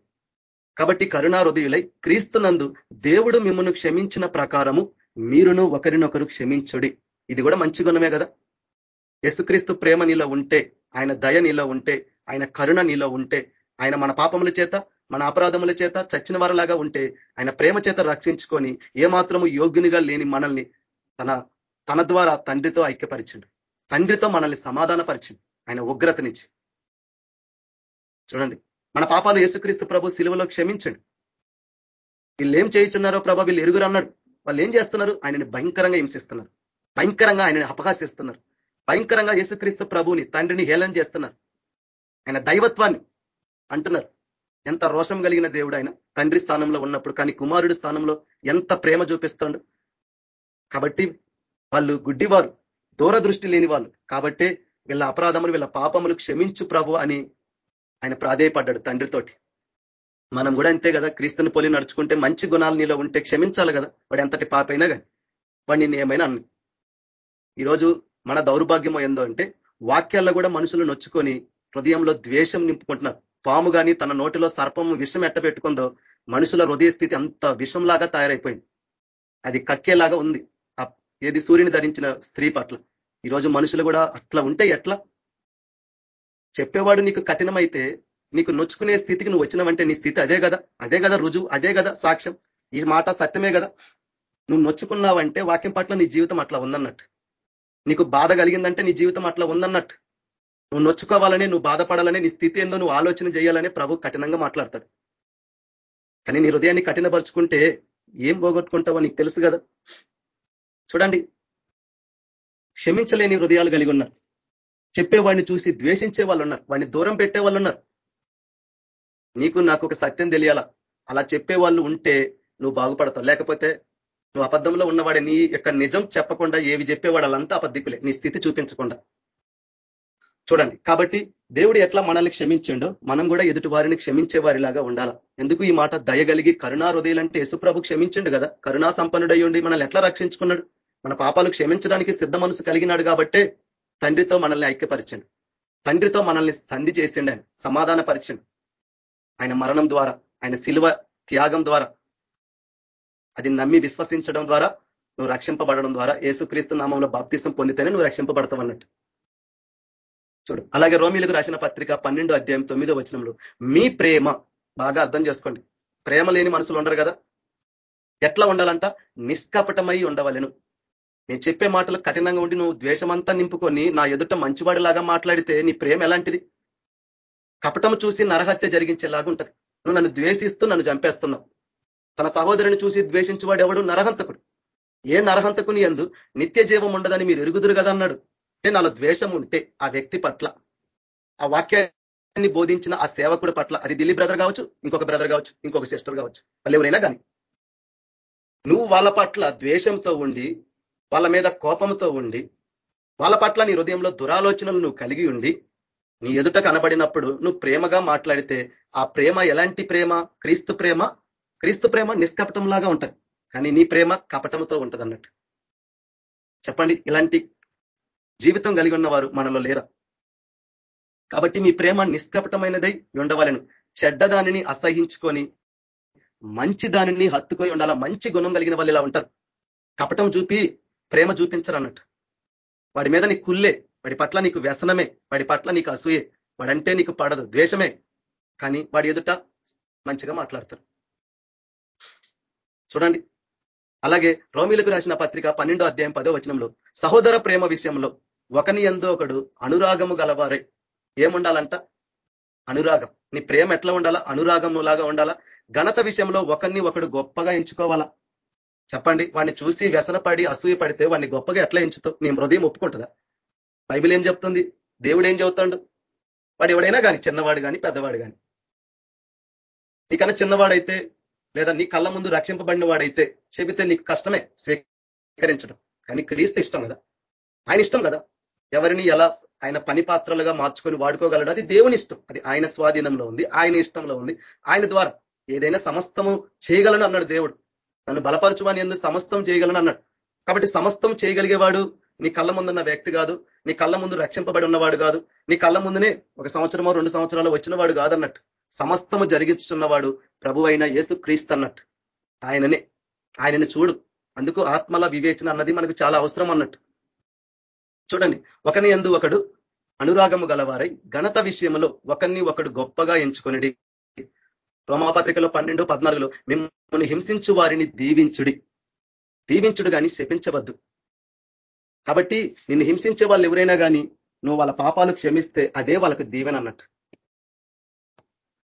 కాబట్టి కరుణా హృదయులై క్రీస్తునందు దేవుడు మిమ్మల్ని క్షమించిన ప్రకారము మీరును ఒకరినొకరు క్షమించుడి. ఇది కూడా మంచి గుణమే కదా. యేసుక్రీస్తు ప్రేమ నీలో ఉంటే ఆయన దయ నీలో ఉంటే ఆయన కరుణ నీలో ఉంటే ఆయన మన పాపముల చేత మన అపరాధముల చేత చచ్చిన వారిలాగా ఉంటే ఆయన ప్రేమ చేత రక్షించుకొని ఏమాత్రము యోగ్యునిగా లేని మనల్ని తన తన ద్వారా తండ్రితో ఐక్యపరిచిండు. తండ్రితో మనల్ని సమాధానపరిచిండు. ఆయన ఉగ్రతనిచ్చి. చూడండి. మన పాపాలు యేసుక్రీస్తు ప్రభు శిలువలో క్షమించండి. వీళ్ళు ఏం చేయించున్నారో ప్రభా వీళ్ళు ఎరుగురు అన్నాడు వాళ్ళు ఏం చేస్తున్నారు? ఆయనని భయంకరంగా హింసిస్తున్నారు. భయంకరంగా ఆయనని అపహాసిస్తున్నారు. భయంకరంగా యేసుక్రీస్తు ప్రభుని తండ్రిని హేళన చేస్తున్నారు. ఆయన దైవత్వాన్ని అంటున్నారు. ఎంత రోషం కలిగిన దేవుడు ఆయన. తండ్రి స్థానంలో ఉన్నప్పుడు కానీ కుమారుడి స్థానంలో ఎంత ప్రేమ చూపిస్తాడు. కాబట్టి వాళ్ళు గుడ్డివారు దూరదృష్టి లేని వాళ్ళు కాబట్టి వీళ్ళ అపరాధములు వీళ్ళ పాపములు క్షమించు ప్రభు అని ఆయన ప్రాధేయపడ్డాడు తండ్రితోటి. మనం కూడా అంతే కదా క్రీస్తుని పోలి నడుచుకుంటే మంచి గుణాలు నీలో ఉంటే క్షమించాలి కదా. వాడు ఎంతటి పాపైనా కానీ వాడు నేను ఏమైనా అన్ని. ఈరోజు మన దౌర్భాగ్యం ఏందో అంటే వాక్యాల్లో కూడా మనుషులు నొచ్చుకొని హృదయంలో ద్వేషం నింపుకుంటున్నారు. పాము కానీ తన నోటిలో సర్పం విషం ఎట్ట పెట్టుకుందో మనుషుల హృదయ స్థితి అంత విషంలాగా తయారైపోయింది. అది కక్కేలాగా ఉంది. ఏది సూర్యుని ధరించిన స్త్రీ పట్ల. ఈరోజు మనుషులు కూడా అట్లా ఉంటే ఎట్లా? చెప్పేవాడు నీకు కఠినమైతే నీకు నొచ్చుకునే స్థితికి నువ్వు వచ్చినవంటే నీ స్థితి అదే కదా? అదే కదా రుజువు? అదే కదా సాక్ష్యం? ఈ మాట సత్యమే కదా? నువ్వు నొచ్చుకున్నావంటే వాక్యం పట్ల నీ జీవితం అట్లా ఉందన్నట్టు. నీకు బాధ కలిగిందంటే నీ జీవితం అట్లా ఉందన్నట్టు. నువ్వు నొచ్చుకోవాలని నువ్వు బాధపడాలని నీ స్థితి ఏందో నువ్వు ఆలోచన చేయాలని ప్రభు కఠినంగా మాట్లాడతాడు. కానీ నీ హృదయాన్ని కఠినపరుచుకుంటే ఏం పోగొట్టుకుంటావో నీకు తెలుసు కదా. చూడండి. క్షమించలేని హృదయాలు కలిగి ఉన్నారు. చెప్పేవాడిని చూసి ద్వేషించే వాళ్ళు ఉన్నారు. వాడిని దూరం పెట్టే వాళ్ళు ఉన్నారు. నీకు నాకు ఒక సత్యం తెలియాలా? అలా చెప్పే వాళ్ళు ఉంటే నువ్వు బాగుపడతావు. లేకపోతే నువ్వు అబద్ధంలో ఉన్నవాడే నీ యొక్క నిజం చెప్పకుండా ఏవి చెప్పేవాడు వాళ్ళంతా అబద్ధికులే. నీ స్థితి చూపించకుండా. చూడండి. కాబట్టి దేవుడు ఎట్లా మనల్ని క్షమించిండో మనం కూడా ఎదుటి వారిని క్షమించే వారిలాగా ఉండాలా? ఎందుకు ఈ మాట దయగలిగి కరుణా హృదయాలంటే యశుప్రభు క్షమించిండు కదా? కరుణా సంపన్నుడై ఉండి మనల్ని ఎట్లా రక్షించుకున్నాడు? మన పాపాలు క్షమించడానికి సిద్ధ మనసు కలిగినాడు కాబట్టే తండ్రితో మనల్ని ఐక్యపరిచండు. తండ్రితో మనల్ని సంధి చేసిండు ఆయన. సమాధాన పరిచండు. ఆయన మరణం ద్వారా ఆయన శిలువ త్యాగం ద్వారా అది నమ్మి విశ్వసించడం ద్వారా నువ్వు రక్షింపబడడం ద్వారా ఏసుక్రీస్తు నామంలో బాప్తిసం పొందితేనే నువ్వు రక్షింపబడతావు అన్నట్టు. చూడు అలాగే రోమిలకు రాసిన పత్రిక పన్నెండు అధ్యాయం తొమ్మిదో వచనంలో మీ ప్రేమ బాగా అర్థం చేసుకోండి. ప్రేమ లేని మనుషులు ఉండరు కదా. ఎట్లా ఉండాలంట? నిష్కపటమై ఉండవలను. నేను చెప్పే మాటలు కఠినంగా ఉండి నువ్వు ద్వేషమంతా నింపుకొని నా ఎదుట మంచివాడిలాగా మాట్లాడితే నీ ప్రేమ ఎలాంటిది? కపటం చూసి నరహత్య జరిగించేలాగా ఉంటది నువ్వు నన్ను ద్వేషిస్తూ నన్ను చంపేస్తున్నావు. తన సహోదరుని చూసి ద్వేషించువాడు ఎవడు? నరహంతకుడు. ఏ నరహంతకుని ఎందు నిత్య జీవం ఉండదని మీరు ఎరుగుదురు కదా అన్నాడు. అంటే నాలో ద్వేషం ఉంటే ఆ వ్యక్తి పట్ల ఆ వాక్యాన్ని బోధించిన ఆ సేవకుడు పట్ల. అది దిల్లీ బ్రదర్ కావచ్చు ఇంకొక బ్రదర్ కావచ్చు ఇంకొక సిస్టర్ కావచ్చు. వాళ్ళు ఎవరైనా కానీ. నువ్వు వాళ్ళ పట్ల ద్వేషంతో ఉండి వాళ్ళ మీద కోపంతో ఉండి వాళ్ళ పట్ల నీ హృదయంలో దురాలోచనలు నువ్వు కలిగి ఉండి నీ ఎదుట కనబడినప్పుడు నువ్వు ప్రేమగా మాట్లాడితే ఆ ప్రేమ ఎలాంటి ప్రేమ? క్రీస్తు ప్రేమ? క్రీస్తు ప్రేమ నిష్కపటంలాగా ఉంటది. కానీ నీ ప్రేమ కపటంతో ఉంటది అన్నట్టు. చెప్పండి ఇలాంటి జీవితం కలిగి ఉన్నవారు మనలో లేరా? కాబట్టి మీ ప్రేమ నిష్కపటమైనదై ఉండవాలను. చెడ్డదానిని అసహించుకొని మంచి దానిని హత్తుకొని ఉండాలా? మంచి గుణం కలిగిన వాళ్ళు ఇలా ఉంటారు. కపటం చూపి ప్రేమ చూపించరు అన్నట్టు. వాడి మీద నీకు కుల్లే వాడి పట్ల నీకు వ్యసనమే వాడి పట్ల నీకు అసూయే వాడంటే నీకు పడదు ద్వేషమే. కానీ వాడి ఎదుట మంచిగా మాట్లాడతారు. చూడండి. అలాగే రోమిలకు రాసిన పత్రిక పన్నెండో అధ్యాయం పదో వచనంలో సహోదర ప్రేమ విషయంలో ఒకని ఎందో ఒకడు అనురాగము గలవారే. ఏముండాలంట? అనురాగం. నీ ప్రేమ ఎట్లా ఉండాలా? అనురాగము లాగా ఉండాలా? ఘనత విషయంలో ఒకరిని ఒకడు గొప్పగా ఎంచుకోవాలా? చెప్పండి. వాడిని చూసి వ్యసనపడి అసూయ పడితే వాడిని గొప్పగా ఎట్లా ఎంచుతావు? నీ హృదయం ఒప్పుకుంటుందా? బైబిల్ ఏం చెప్తుంది? దేవుడు ఏం చెబుతాడు? వాడు ఎవడైనా కానీ చిన్నవాడు కానీ పెద్దవాడు కానీ నీకన్నా చిన్నవాడైతే లేదా నీ కళ్ళ ముందు రక్షింపబడిన వాడైతే చెబితే నీకు కష్టమే స్వీకరించడం. కానీ క్రీస్తు ఇష్టం కదా? ఆయన ఇష్టం కదా? ఎవరిని ఎలా ఆయన పని పాత్రలుగా మార్చుకొని వాడుకోగలడు? అది దేవుని ఇష్టం. అది ఆయన స్వాధీనంలో ఉంది ఆయన ఇష్టంలో ఉంది ఆయన ద్వారా. ఏదైనా సమస్తము చేయగలను అన్నాడు దేవుడు. నన్ను బలపరచువాని ఎందుకు సమస్తం చేయగలను అన్నాడు. కాబట్టి సమస్తం చేయగలిగేవాడు నీ కళ్ళ ముందున్న వ్యక్తి కాదు నీ కళ్ళ ముందు రక్షింపబడి ఉన్నవాడు కాదు నీ కళ్ళ ముందునే ఒక సంవత్సరమో రెండు సంవత్సరాలు వచ్చినవాడు కాదన్నట్టు. సమస్తము జరిగించుతున్నవాడు ప్రభు అయిన యేసు క్రీస్తు అన్నట్టు ఆయననే ఆయనని చూడు. అందుకు ఆత్మల వివేచన అన్నది మనకు చాలా అవసరం అన్నట్టు చూడండి ఒకని ఎందు ఒకడు అనురాగము గలవారై ఘనత విషయంలో ఒకరిని ఒకడు గొప్పగా ఎంచుకొనిడి. రోమాపత్రికలో పన్నెండు పద్నాలుగులో మిమ్మల్ని హింసించు వారిని దీవించుడి. దీవించుడు కానీ శపించవద్దు. కాబట్టి నిన్ను హింసించే వాళ్ళు ఎవరైనా కానీ నువ్వు వాళ్ళ పాపాలు క్షమిస్తే అదే వాళ్ళకి దీవెన అన్నట్టు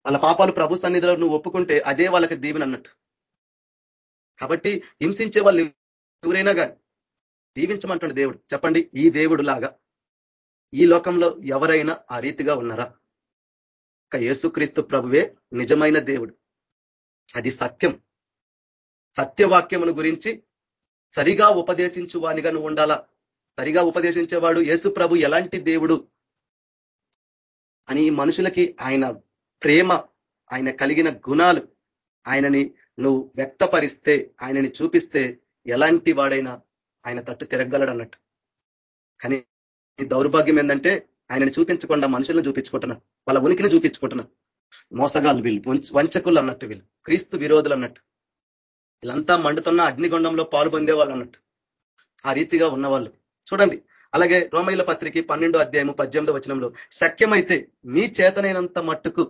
వాళ్ళ పాపాలు ప్రభు సన్నిధిలో నువ్వు ఒప్పుకుంటే అదే వాళ్ళకి దీవెన అన్నట్టు. కాబట్టి హింసించే వాళ్ళు ఎవరైనా కానీ దీవించమంటుండే దేవుడు. చెప్పండి ఈ దేవుడు లాగా ఈ లోకంలో ఎవరైనా ఆ రీతిగా ఉన్నారా? ఒక యేసుక్రీస్తు ప్రభువే నిజమైన దేవుడు. అది సత్యం. సత్యవాక్యమును గురించి సరిగా ఉపదేశించు వానిగా నువ్వు ఉండాలా? సరిగా ఉపదేశించేవాడు యేసు ప్రభు ఎలాంటి దేవుడు? అని మనుషులకి ఆయన ప్రేమ ఆయన కలిగిన గుణాలు ఆయనని నువ్వు వ్యక్తపరిస్తే ఆయనని చూపిస్తే ఎలాంటి వాడైనా ఆయన తట్టు తిరగలడు అన్నట్టు కానీ దౌర్భాగ్యం ఏంటంటే ఆయనని చూపించకుండా మనుషులను చూపించుకుంటున్నారు వాళ్ళ ఉనికిని చూపించుకుంటున్నారు మోసగాళ్ళు వీళ్ళు వంచకులు అన్నట్టు వీళ్ళు క్రీస్తు విరోధులు అన్నట్టు. వీళ్ళంతా మండుతున్న అగ్నిగుండంలో పాలు పొందే వాళ్ళు అన్నట్టు. ఆ రీతిగా ఉన్నవాళ్ళు. చూడండి అలాగే రోమైల పత్రిక పన్నెండో అధ్యాయము పద్దెనిమిదో వచనంలో శక్యమైతే మీ చేతనైనంత మట్టుకు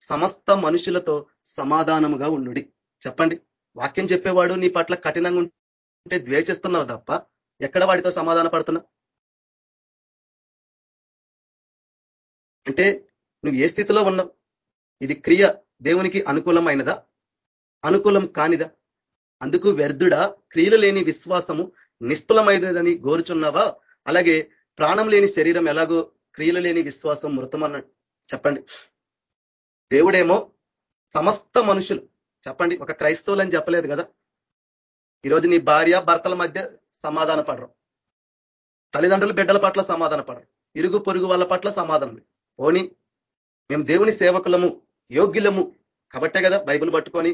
సమస్త మనుషులతో సమాధానముగా ఉండు చెప్పండి. వాక్యం చెప్పేవాడు నీ పట్ల కఠినంగా ఉంటే ద్వేషిస్తున్నావు తప్ప ఎక్కడ వాడితో సమాధాన పడుతున్నావు అంటే నువ్వు ఏ స్థితిలో ఉన్నావు? ఇది క్రియ దేవునికి అనుకూలమైనదా? అనుకూలం కానిదా? అందుకు వ్యర్థుడా క్రియలు లేని విశ్వాసము నిష్ఫలమైనదని గోరుచున్నావా? అలాగే ప్రాణం లేని శరీరం ఎలాగో క్రియలు లేని విశ్వాసం మృతమన్నాడు చెప్పండి. దేవుడేమో సమస్త మనుషులు. చెప్పండి ఒక క్రైస్తవులు అని చెప్పలేదు కదా? ఈరోజు నీ భార్య భర్తల మధ్య సమాధాన పడరు. తల్లిదండ్రులు బిడ్డల పట్ల సమాధాన పడరు. ఇరుగు పొరుగు వాళ్ళ పట్ల సమాధానం పోని మేము దేవుని సేవకులము యోగ్యులము కాబట్టే కదా బైబుల్ పట్టుకొని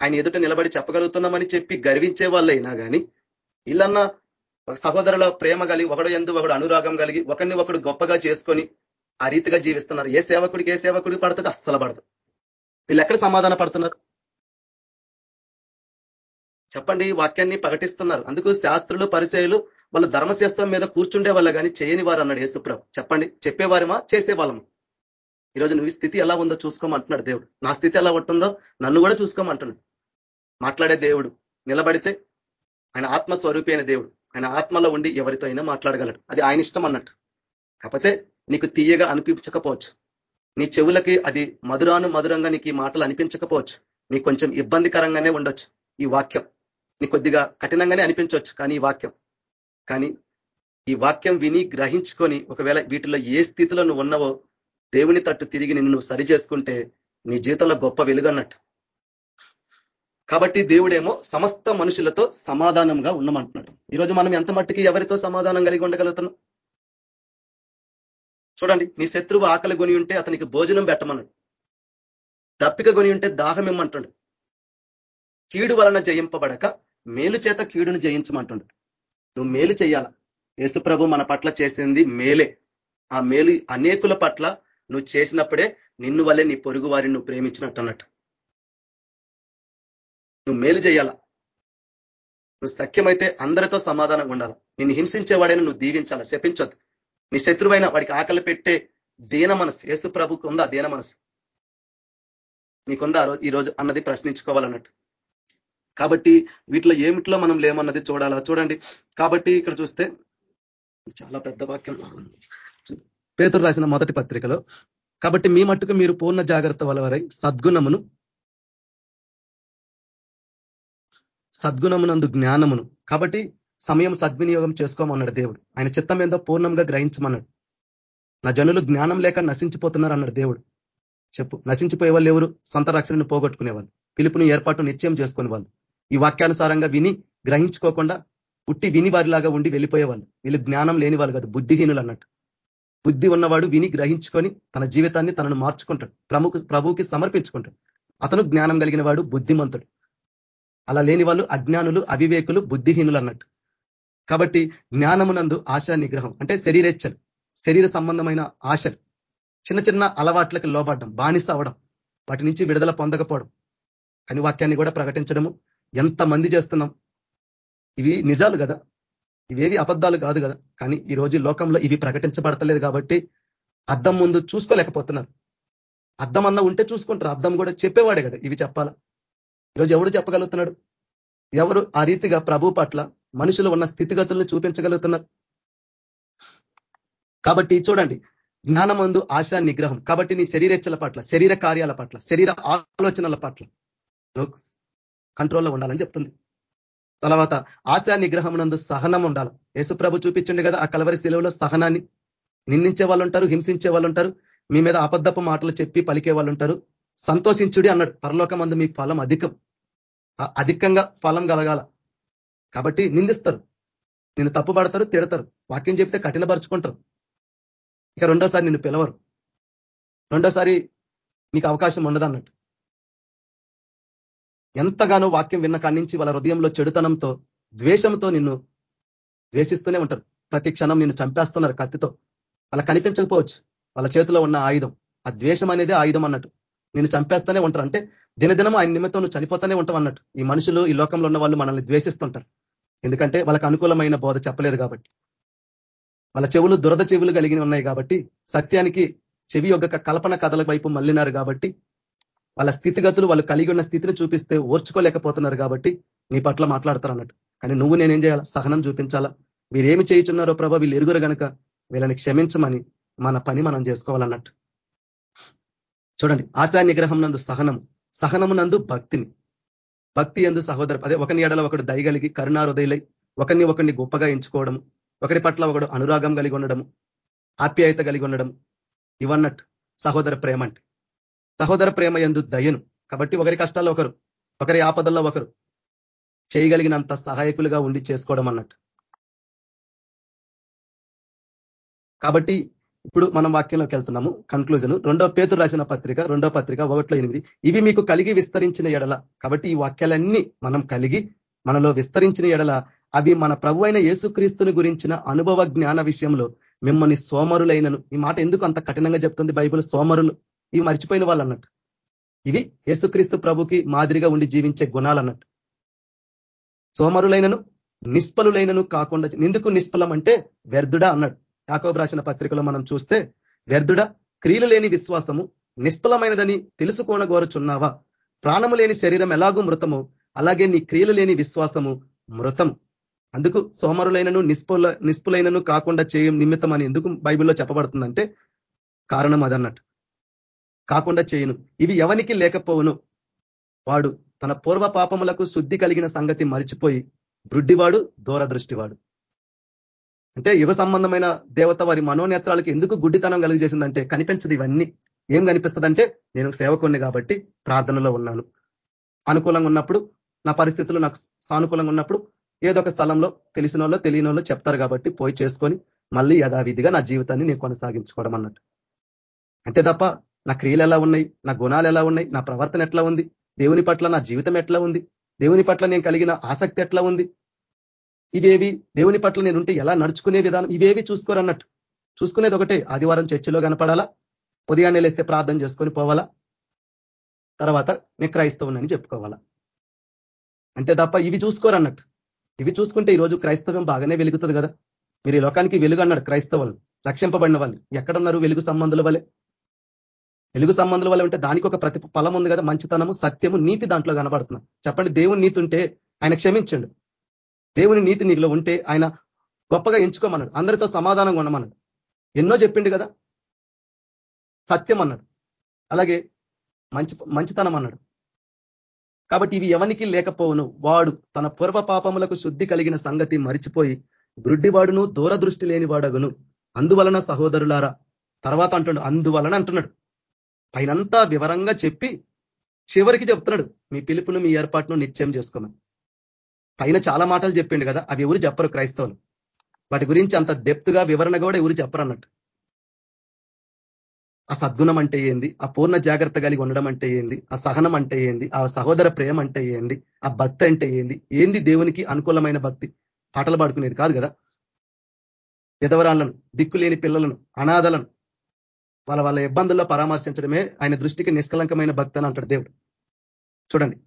ఆయన ఎదుట నిలబడి చెప్పగలుగుతున్నామని చెప్పి గర్వించే వాళ్ళైనా కానీ వీళ్ళన్నా సహోదరుల ప్రేమ కలిగి ఒకడు ఎందు ఒకడు అనురాగం కలిగి ఒకరిని ఒకడు గొప్పగా చేసుకొని ఆ రీతిగా జీవిస్తున్నారు. ఏ సేవకుడికి ఏ సేవకుడికి పడుతుంది? అస్సలు పడదు. వీళ్ళు ఎక్కడ సమాధాన పడుతున్నారు? చెప్పండి వాక్యాన్ని ప్రకటిస్తున్నారు. అందుకు శాస్త్రులు పరిచయలు వాళ్ళు ధర్మశాస్త్రం మీద కూర్చుండే వాళ్ళు కానీ చేయని వారు అన్నాడు యేసుప్రభు. చెప్పండి చెప్పేవారమా? చేసేవాళ్ళమా? ఈరోజు నువ్వు స్థితి ఎలా ఉందో చూసుకోమంటున్నాడు దేవుడు. నా స్థితి ఎలా ఉంటుందో నన్ను కూడా చూసుకోమంటున్నాడు. మాట్లాడే దేవుడు నిలబడితే ఆయన ఆత్మస్వరూపి అయిన దేవుడు. ఆయన ఆత్మలో ఉండి ఎవరితో అయినా మాట్లాడగలడు. అది ఆయన ఇష్టం అన్నట్టు. కాకపోతే నీకు తీయగా అనిపించకపోవచ్చు. నీ చెవులకి అది మధురాను మధురంగా నీకు ఈ మాటలు అనిపించకపోవచ్చు. నీకు కొంచెం ఇబ్బందికరంగానే ఉండొచ్చు ఈ వాక్యం. నీ కొద్దిగా కఠినంగానే అనిపించవచ్చు కానీ ఈ వాక్యం. కానీ ఈ వాక్యం విని గ్రహించుకొని ఒకవేళ వీటిలో ఏ స్థితిలో నువ్వు ఉన్నావో దేవుని తట్టు తిరిగి నిన్ను నువ్వు సరి చేసుకుంటే నీ జీవితంలో గొప్ప వెలుగన్నట్టు. కాబట్టి దేవుడేమో సమస్త మనుషులతో సమాధానంగా ఉండమంటున్నాడు. ఈరోజు మనం ఎంత మట్టుకి ఎవరితో సమాధానం కలిగి ఉండగలుగుతున్నాం? చూడండి నీ శత్రువు ఆకలి కొని ఉంటే అతనికి భోజనం పెట్టమన్నాడు. దప్పిక కొని ఉంటే దాహం ఇమ్మంటుండు. కీడు వలన జయింపబడక మేలు చేత కీడును జయించమంటుండు. నువ్వు మేలు చేయాల యేసుప్రభు మన పట్ల చేసింది మేలే. ఆ మేలు అనేకుల పట్ల నువ్వు చేసినప్పుడే నిన్ను వల్లే నీ పొరుగు వారిని నువ్వు ప్రేమించినట్టు అన్నట్టు నువ్వు మేలు చేయాల నువ్వు సఖ్యమైతే అందరితో సమాధానంగా ఉండాలి. నిన్ను హింసించేవాడైనా నువ్వు దీవించాలా. శపించొద్దు. నీ శత్రువైన వాడికి ఆకలి పెట్టే దీన మనసు యేసు ప్రభుకు ఉందా దీన మనసు నీకుందా ఈ రోజు అన్నది ప్రశ్నించుకోవాలన్నట్టు. కాబట్టి వీటిలో ఏమిట్లో మనం లేమన్నది చూడాలా? చూడండి. కాబట్టి ఇక్కడ చూస్తే చాలా పెద్ద వాక్యం. పేతురు రాసిన మొదటి పత్రికలో కాబట్టి మీ మట్టుకు మీరు పూర్ణ జాగ్రత్త వలవరై సద్గుణమును సద్గుణమునందు జ్ఞానమును. కాబట్టి సమయం సద్వినియోగం చేసుకోమన్నాడు దేవుడు. ఆయన చిత్తం ఏందో పూర్ణంగా గ్రహించమన్నాడు. నా జనులు జ్ఞానం లేక నశించిపోతున్నారు అన్నాడు దేవుడు. చెప్పు నశించిపోయే వాళ్ళు ఎవరు? సొంత రక్షణను పోగొట్టుకునే వాళ్ళు. పిలుపుని ఏర్పాటు నిశ్చయం చేసుకునే వాళ్ళు. ఈ వాక్యానుసారంగా విని గ్రహించుకోకుండా పుట్టి విని వారిలాగా ఉండి వెళ్ళిపోయేవాళ్ళు వీళ్ళు. జ్ఞానం లేని వాళ్ళు కాదు బుద్ధిహీనులు అన్నట్టు. బుద్ధి ఉన్నవాడు విని గ్రహించుకొని తన జీవితాన్ని తనను మార్చుకుంటాడు. ప్రముఖ ప్రభుకి సమర్పించుకుంటాడు. అతను జ్ఞానం కలిగిన వాడు బుద్ధిమంతుడు. అలా లేని వాళ్ళు అజ్ఞానులు అవివేకులు బుద్ధిహీనులు అన్నట్టు. కాబట్టి జ్ఞానమునందు ఆశా నిగ్రహం అంటే శరీరేచ్ఛలు శరీర సంబంధమైన ఆశలు చిన్న చిన్న అలవాట్లకి లోబడ్డం బానిస అవ్వడం వాటి నుంచి విడుదల పొందకపోవడం కానీ వాక్యాన్ని కూడా ప్రకటించడము. ఎంత మంది చేస్తున్నాం? ఇవి నిజాలు కదా. ఇవేవి అబద్ధాలు కాదు కదా. కానీ ఈ రోజు లోకంలో ఇవి ప్రకటించబడతలేదు కాబట్టి అద్దం ముందు చూసుకోలేకపోతున్నారు. అద్దం అన్న ఉంటే చూసుకుంటారు. అద్దం కూడా చెప్పేవాడే కదా ఇవి చెప్పాలా. ఈరోజు ఎవడు చెప్పగలుగుతున్నాడు? ఎవరు ఆ రీతిగా ప్రభు పట్ల మనుషులు ఉన్న స్థితిగతులను చూపించగలుగుతున్నారు కాబట్టి చూడండి జ్ఞానమందు ఆశా నిగ్రహం. కాబట్టి నీ శరీరెచ్చల పట్ల శరీర కార్యాల పట్ల శరీర ఆలోచనల పట్ల కంట్రోల్లో ఉండాలని చెప్తుంది. తర్వాత ఆశా నిగ్రహం నందు సహనం ఉండాలి. యేసుప్రభు చూపించండి కదా ఆ కలవరి సెలవులో సహనాన్ని. నిందించే వాళ్ళు ఉంటారు హింసించే వాళ్ళు ఉంటారు మీ మీద అబద్ధపు మాటలు చెప్పి పలికే వాళ్ళు ఉంటారు సంతోషించుడి అన్నాడు పరలోకమందు మీ ఫలం అధికం. అధికంగా ఫలం కలగాల. కాబట్టి నిందిస్తారు. నిన్ను తప్పుపడతారు తిడతారు. వాక్యం చెప్తే కఠినపరుచుకుంటారు. ఇక రెండోసారి నిన్ను పిలవరు. రెండోసారి నీకు అవకాశం ఉండదు అన్నట్టు ఎంతగానో వాక్యం విన్న కాడి నుంచి వాళ్ళ హృదయంలో చెడుతనంతో ద్వేషంతో నిన్ను ద్వేషిస్తూనే ఉంటారు. ప్రతి క్షణం నిన్ను చంపేస్తున్నారు కత్తితో. వాళ్ళ కనిపించకపోవచ్చు. వాళ్ళ చేతిలో ఉన్న ఆయుధం. ఆ ద్వేషం అనేది ఆయుధం అన్నట్టు. నేను చంపేస్తూనే ఉంటారు. అంటే దినదినం ఆయన నిమిత్తం నువ్వు చనిపోతూనే ఉంటావు అన్నట్టు. ఈ మనుషులు ఈ లోకంలో ఉన్న వాళ్ళు మనల్ని ద్వేషిస్తుంటారు. ఎందుకంటే వాళ్ళకి అనుకూలమైన బోధ చెప్పలేదు కాబట్టి. వాళ్ళ చెవులు దురద చెవులు కలిగి ఉన్నాయి కాబట్టి సత్యానికి చెవి యొక్క కల్పన కథల వైపు మళ్ళినారు కాబట్టి వాళ్ళ స్థితిగతులు వాళ్ళు కలిగి ఉన్న స్థితిని చూపిస్తే ఓర్చుకోలేకపోతున్నారు కాబట్టి నీ పట్ల మాట్లాడతారు అన్నట్టు. కానీ నువ్వు నేనేం చేయాలా? సహనం చూపించాలా? వీరేమి చేయుచున్నారో ప్రభ వీళ్ళు ఎరుగురు కనుక వీళ్ళని క్షమించమని మన పని మనం చేసుకోవాలన్నట్టు. చూడండి ఆశా నిగ్రహం నందు సహనం సహనము నందు భక్తిని. భక్తి ఎందు సహోదర అదే ఒకని ఎడల ఒకడు దయగలిగి కరుణారుదయులై ఒకరిని ఒకరిని గొప్పగా ఎంచుకోవడం ఒకరి పట్ల ఒకడు అనురాగం కలిగి ఉండడం ఆప్యాయత కలిగి ఉండడం ఇవన్నట్టు సహోదర ప్రేమ అంటే. సహోదర ప్రేమ ఎందు దయను కాబట్టి ఒకరి కష్టాల్లో ఒకరు ఒకరి ఆపదల్లో ఒకరు చేయగలిగినంత సహాయకులుగా ఉండి చేసుకోవడం అన్నట్టు. కాబట్టి ఇప్పుడు మనం వాక్యంలోకి వెళ్తున్నాము. కన్క్లూజన్ రెండో పేతురు రాసిన పత్రిక రెండో పత్రిక ఒకటిలో ఎనిమిది. ఇవి మీకు కలిగి విస్తరించిన ఎడల. కాబట్టి ఈ వాక్యాలన్నీ మనం కలిగి మనలో విస్తరించిన ఎడల అవి మన ప్రభు అయిన యేసుక్రీస్తుని గురించిన అనుభవ జ్ఞాన విషయంలో మిమ్మల్ని సోమరులైనను. ఈ మాట ఎందుకు అంత కఠినంగా చెప్తుంది బైబుల్ సోమరులు? ఇవి మర్చిపోయిన వాళ్ళు అన్నట్టు ఇవి యేసుక్రీస్తు ప్రభుకి మాదిరిగా ఉండి జీవించే గుణాలు అన్నట్టు సోమరులైనను నిష్ఫలులైనను కాకుండా ఎందుకు నిష్ఫలం అంటే వ్యర్థుడా అన్నాడు. యాకోబు రాసిన పత్రికలో మనం చూస్తే వ్యర్థుడ క్రియలు లేని విశ్వాసము నిష్ఫలమైనదని తెలుసుకోనగోరుచున్నావా? ప్రాణము లేని శరీరం ఎలాగూ మృతము అలాగే నీ క్రియలు లేని విశ్వాసము మృతం. అందుకు సోమరులైనను నిష్పుల నిష్పులైనను కాకుండా చేయం నిమిత్తం అని ఎందుకు బైబిల్లో చెప్పబడుతుందంటే కారణం అదన్నట్టు. కాకుండా చేయను. ఇవి ఎవనికి లేకపోవును? వాడు తన పూర్వ పాపములకు శుద్ధి కలిగిన సంగతి మరిచిపోయి దృష్టివాడు దూరదృష్టివాడు. అంటే యుగ సంబంధమైన దేవత వారి మనోనేత్రాలకు ఎందుకు గుడ్డితనం కలిగజేసిందంటే కనిపించదు ఇవన్నీ. ఏం కనిపిస్తుందంటే నేను సేవకుణ్ణి కాబట్టి ప్రార్థనలో ఉన్నాను. అనుకూలంగా ఉన్నప్పుడు నా పరిస్థితులు నాకు సానుకూలంగా ఉన్నప్పుడు ఏదో ఒక స్థలంలో తెలిసిన వాళ్ళు తెలియని వాళ్ళు చెప్తారు కాబట్టి పోయి చేసుకొని మళ్ళీ యథావిధిగా నా జీవితాన్ని నేను కొనసాగించుకోవడం అన్నట్టు. అంతే తప్ప నా క్రియలు ఎలా ఉన్నాయి? నా గుణాలు ఎలా ఉన్నాయి? నా ప్రవర్తన ఎట్లా ఉంది? దేవుని పట్ల నా జీవితం ఎట్లా ఉంది? దేవుని పట్ల నేను కలిగిన ఆసక్తి ఎట్లా ఉంది? ఇవేవి దేవుని పట్ల నేనుంటే ఎలా నడుచుకునే విధానం? ఇవేవి చూసుకోరన్నట్టు. చూసుకునేది ఒకటే. ఆదివారం చర్చిలో కనపడాలా? ఉదయాన్నే లేస్తే ప్రార్థన చేసుకొని పోవాలా? తర్వాత నేను క్రైస్తవునని చెప్పుకోవాలా? అంతే తప్ప ఇవి చూసుకోరన్నట్టు. ఇవి చూసుకుంటే ఈరోజు క్రైస్తవం బాగానే వెలుగుతుంది కదా? మీరు ఈ లోకానికి వెలుగు అన్నాడు క్రైస్తవులు. రక్షింపబడిన వాళ్ళు. ఎక్కడున్నారు వెలుగు సంబంధుల వలె? వెలుగు సంబంధుల వల్ల ఉంటే దానికి ఒక ప్రతి ఫలం ఉంది కదా? మంచితనము సత్యము నీతి దాంట్లో కనబడుతున్నాం చెప్పండి దేవుని నీతి ఉంటే ఆయన క్షమించండు. దేవుని నీతి నీలో ఉంటే ఆయన గొప్పగా ఎంచుకోమన్నాడు. అందరితో సమాధానంగా ఉండమన్నాడు. ఎన్నో చెప్పిండు కదా? సత్యం అన్నాడు. అలాగే మంచి మంచితనం అన్నాడు. కాబట్టి ఇవి ఎవనికి లేకపోవును వాడు తన పూర్వ పాపములకు శుద్ధి కలిగిన సంగతి మరిచిపోయి గుడ్డివాడును దూరదృష్టి లేనివాడగును. అందువలన సహోదరులారా తర్వాత అంటున్నాడు అందువలన అంటున్నాడు. పైనంతా వివరంగా చెప్పి చివరికి చెప్తున్నాడు మీ పిలుపును మీ ఏర్పాటును నిశ్చయం చేసుకోమని. పైన చాలా మాటలు చెప్పిండు కదా అవి ఎవరు చెప్పరు క్రైస్తవులు. వాటి గురించి అంత డెప్త్గా వివరణ కూడా ఎవరు చెప్పరు అన్నట్టు. ఆ సద్గుణం అంటే ఏంది? ఆ పూర్ణ జాగ్రత్త కలిగి ఉండడం అంటే ఏంది? ఆ సహనం అంటే ఏంది? ఆ సహోదర ప్రేమ అంటే ఏంది? ఆ భక్తి అంటే ఏంది? ఏంది దేవునికి అనుకూలమైన భక్తి? పాటలు పాడుకునేది కాదు కదా. ఎదవరాళ్ళను దిక్కులేని పిల్లలను అనాథలను వాళ్ళ వాళ్ళ ఇబ్బందుల్లో పరామర్శించడమే ఆయన దృష్టికి నిష్కలంకమైన భక్తి అని అంటాడు దేవుడు. చూడండి.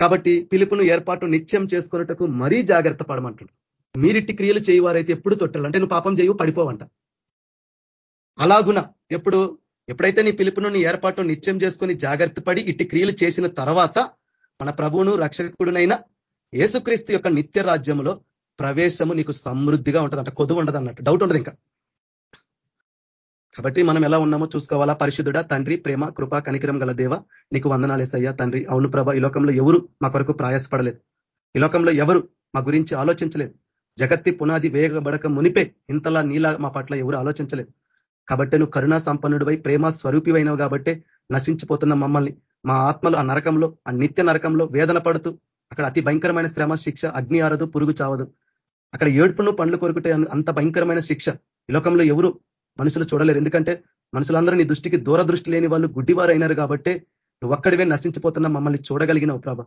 కాబట్టి పిలుపును ఏర్పాటు నిత్యం చేసుకున్నటకు మరీ జాగ్రత్త పడమంటాడు. మీరిట్టి క్రియలు చేయవారైతే ఎప్పుడు తొట్టాలి అంటే నువ్వు పాపం చేయవు పడిపోవంట. అలాగున ఎప్పుడు ఎప్పుడైతే నీ పిలుపును నీ ఏర్పాటు నిత్యం చేసుకొని జాగ్రత్త పడి ఇట్టి క్రియలు చేసిన తర్వాత మన ప్రభువును రక్షకుడునైనా యేసుక్రీస్తు యొక్క నిత్య రాజ్యంలో ప్రవేశము నీకు సమృద్ధిగా ఉంటుందంట. కొద్దు ఉండదు అన్నట్టు డౌట్ ఉండదు ఇంకా. కాబట్టి మనం ఎలా ఉన్నామో చూసుకోవాలా? పరిశుద్ధుడ తండ్రి ప్రేమ కృప కనికరం గల దేవ నీకు వందనాలేసయ్యా తండ్రి. అవును ప్రభ ఈ లోకంలో ఎవరు మా కొరకు ప్రయాసపడలేదు? ఈ లోకంలో ఎవరు మా గురించి ఆలోచించలేదు? జగత్తి పునాది వేగబడక మునిపే ఇంతలా నీలా మా పట్ల ఎవరు ఆలోచించలేదు? కాబట్టి నువ్వు కరుణా సంపన్నుడివై ప్రేమ స్వరూపివైనవు కాబట్టి నశించిపోతున్న మమ్మల్ని మా ఆత్మలు ఆ నరకంలో ఆ నిత్య నరకంలో వేదన పడుతూ అక్కడ అతి భయంకరమైన శ్రమ శిక్ష అగ్ని ఆరదు పురుగు చావదు. అక్కడ ఏడుపును పండ్లు కొరుకుటే అంత భయంకరమైన శిక్ష. ఈ లోకంలో ఎవరు మనుషులు చూడలేరు. ఎందుకంటే మనుషులందరూ నీ దృష్టికి దూరదృష్టి లేని వాళ్ళు గుడ్డివారైనారు కాబట్టి నువ్వు ఒక్కడివే నశించిపోతున్న మమ్మల్ని చూడగలిగినావు ప్రభ.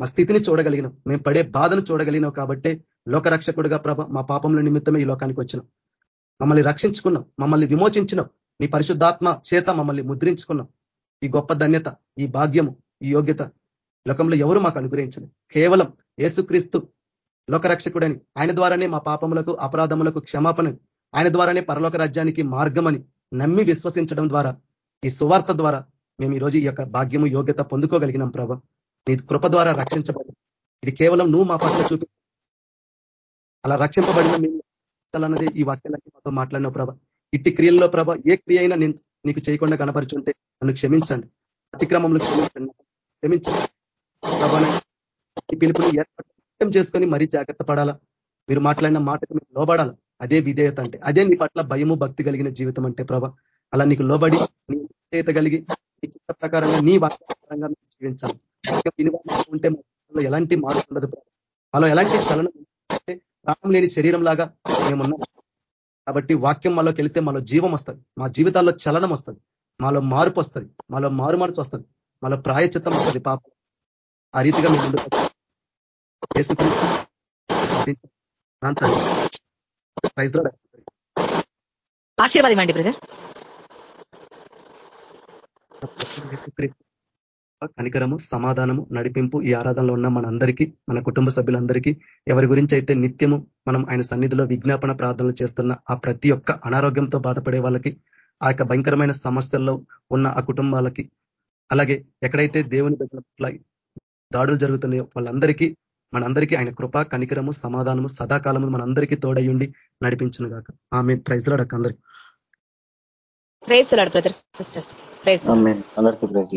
మా స్థితిని చూడగలిగినావు. మేము పడే బాధను చూడగలిగినావు కాబట్టి లోకరక్షకుడుగా ప్రభ మా పాపంలో నిమిత్తమే ఈ లోకానికి వచ్చినాం మమ్మల్ని రక్షించుకున్నాం మమ్మల్ని విమోచించినాం నీ పరిశుద్ధాత్మ చేత మమ్మల్ని ముద్రించుకున్నాం ఈ గొప్ప ధన్యత ఈ భాగ్యము ఈ యోగ్యత లోకంలో ఎవరు మాకు అనుగ్రహించలేదు. కేవలం ఏసుక్రీస్తు లోకరక్షకుడని ఆయన ద్వారానే మా పాపములకు అపరాధములకు క్షమాపణ ఆయన ద్వారానే పరలోక రాజ్యానికి మార్గమని నమ్మి విశ్వసించడం ద్వారా ఈ సువార్త ద్వారా మేము ఈరోజు ఈ యొక్క భాగ్యము యోగ్యత పొందుకోగలిగినాం ప్రభా. నీ కృప ద్వారా రక్షించబడి ఇది కేవలం నువ్వు మా పట్ల చూపి అలా రక్షింపబడిన మేము అన్నది ఈ వాక్యాలకి మాతో మాట్లాడిన ప్రభ. ఇట్టి క్రియల్లో ప్రభ ఏ క్రియ అయినా నేను నీకు చేయకుండా కనపరుచుంటే నన్ను క్షమించండి. అతిక్రమంలో క్షమించండి. క్షమించండి. ప్రభా ఈ పిలుపుని ఏర్పాటు చేసుకొని మరీ జాగ్రత్త పడాలా. మీరు మాట్లాడిన మాటకు మీరు లోబడాలా. అదే విధేయత అంటే అదే నీ పట్ల భయము భక్తి కలిగిన జీవితం అంటే ప్రభ అలా నీకు లోబడి నీ విధేయత కలిగి నీ చిత్త ప్రకారంగా నీ వాక్యానుసారంగా జీవించాలి. ఉంటే ఎలాంటి మార్పు ఉండదు మాలో ఎలాంటి చలనం ప్రాణం లేని శరీరం లాగా మేమున్నాం. కాబట్టి వాక్యం మనలోకి వెళితే మాలో జీవం వస్తుంది మా జీవితాల్లో చలనం వస్తుంది మాలో మార్పు వస్తుంది మాలో మారు మనసు వస్తుంది మాలో ప్రాయచిత్తం వస్తుంది పాప. ఆ రీతిగా మేము ముందుకు ఆశీర్వాదం బ్రదర్ కనికరము సమాధానము నడిపింపు ఈ ఆరాధనలో ఉన్న మనందరికీ మన కుటుంబ సభ్యులందరికీ ఎవరి గురించి అయితే నిత్యము మనం ఆయన సన్నిధిలో విజ్ఞాపన ప్రార్థనలు చేస్తున్న ఆ ప్రతి ఒక్క అనారోగ్యంతో బాధపడే వాళ్ళకి ఆ యొక్క భయంకరమైన సమస్యల్లో ఉన్న ఆ కుటుంబాలకి అలాగే ఎక్కడైతే దేవుని దగ్గర దాడులు జరుగుతున్నాయో వాళ్ళందరికీ మనందరికీ ఆయన కృప కనికరము సమాధానము సదాకాలము మనందరికీ తోడయుండి నడిపించును గాక ఆమె ప్రైజ్లాడక అందరికి. ప్రేస్ బ్రదర్ సిస్టర్స్ ప్రైజ్ అందరికీ ప్రైజ్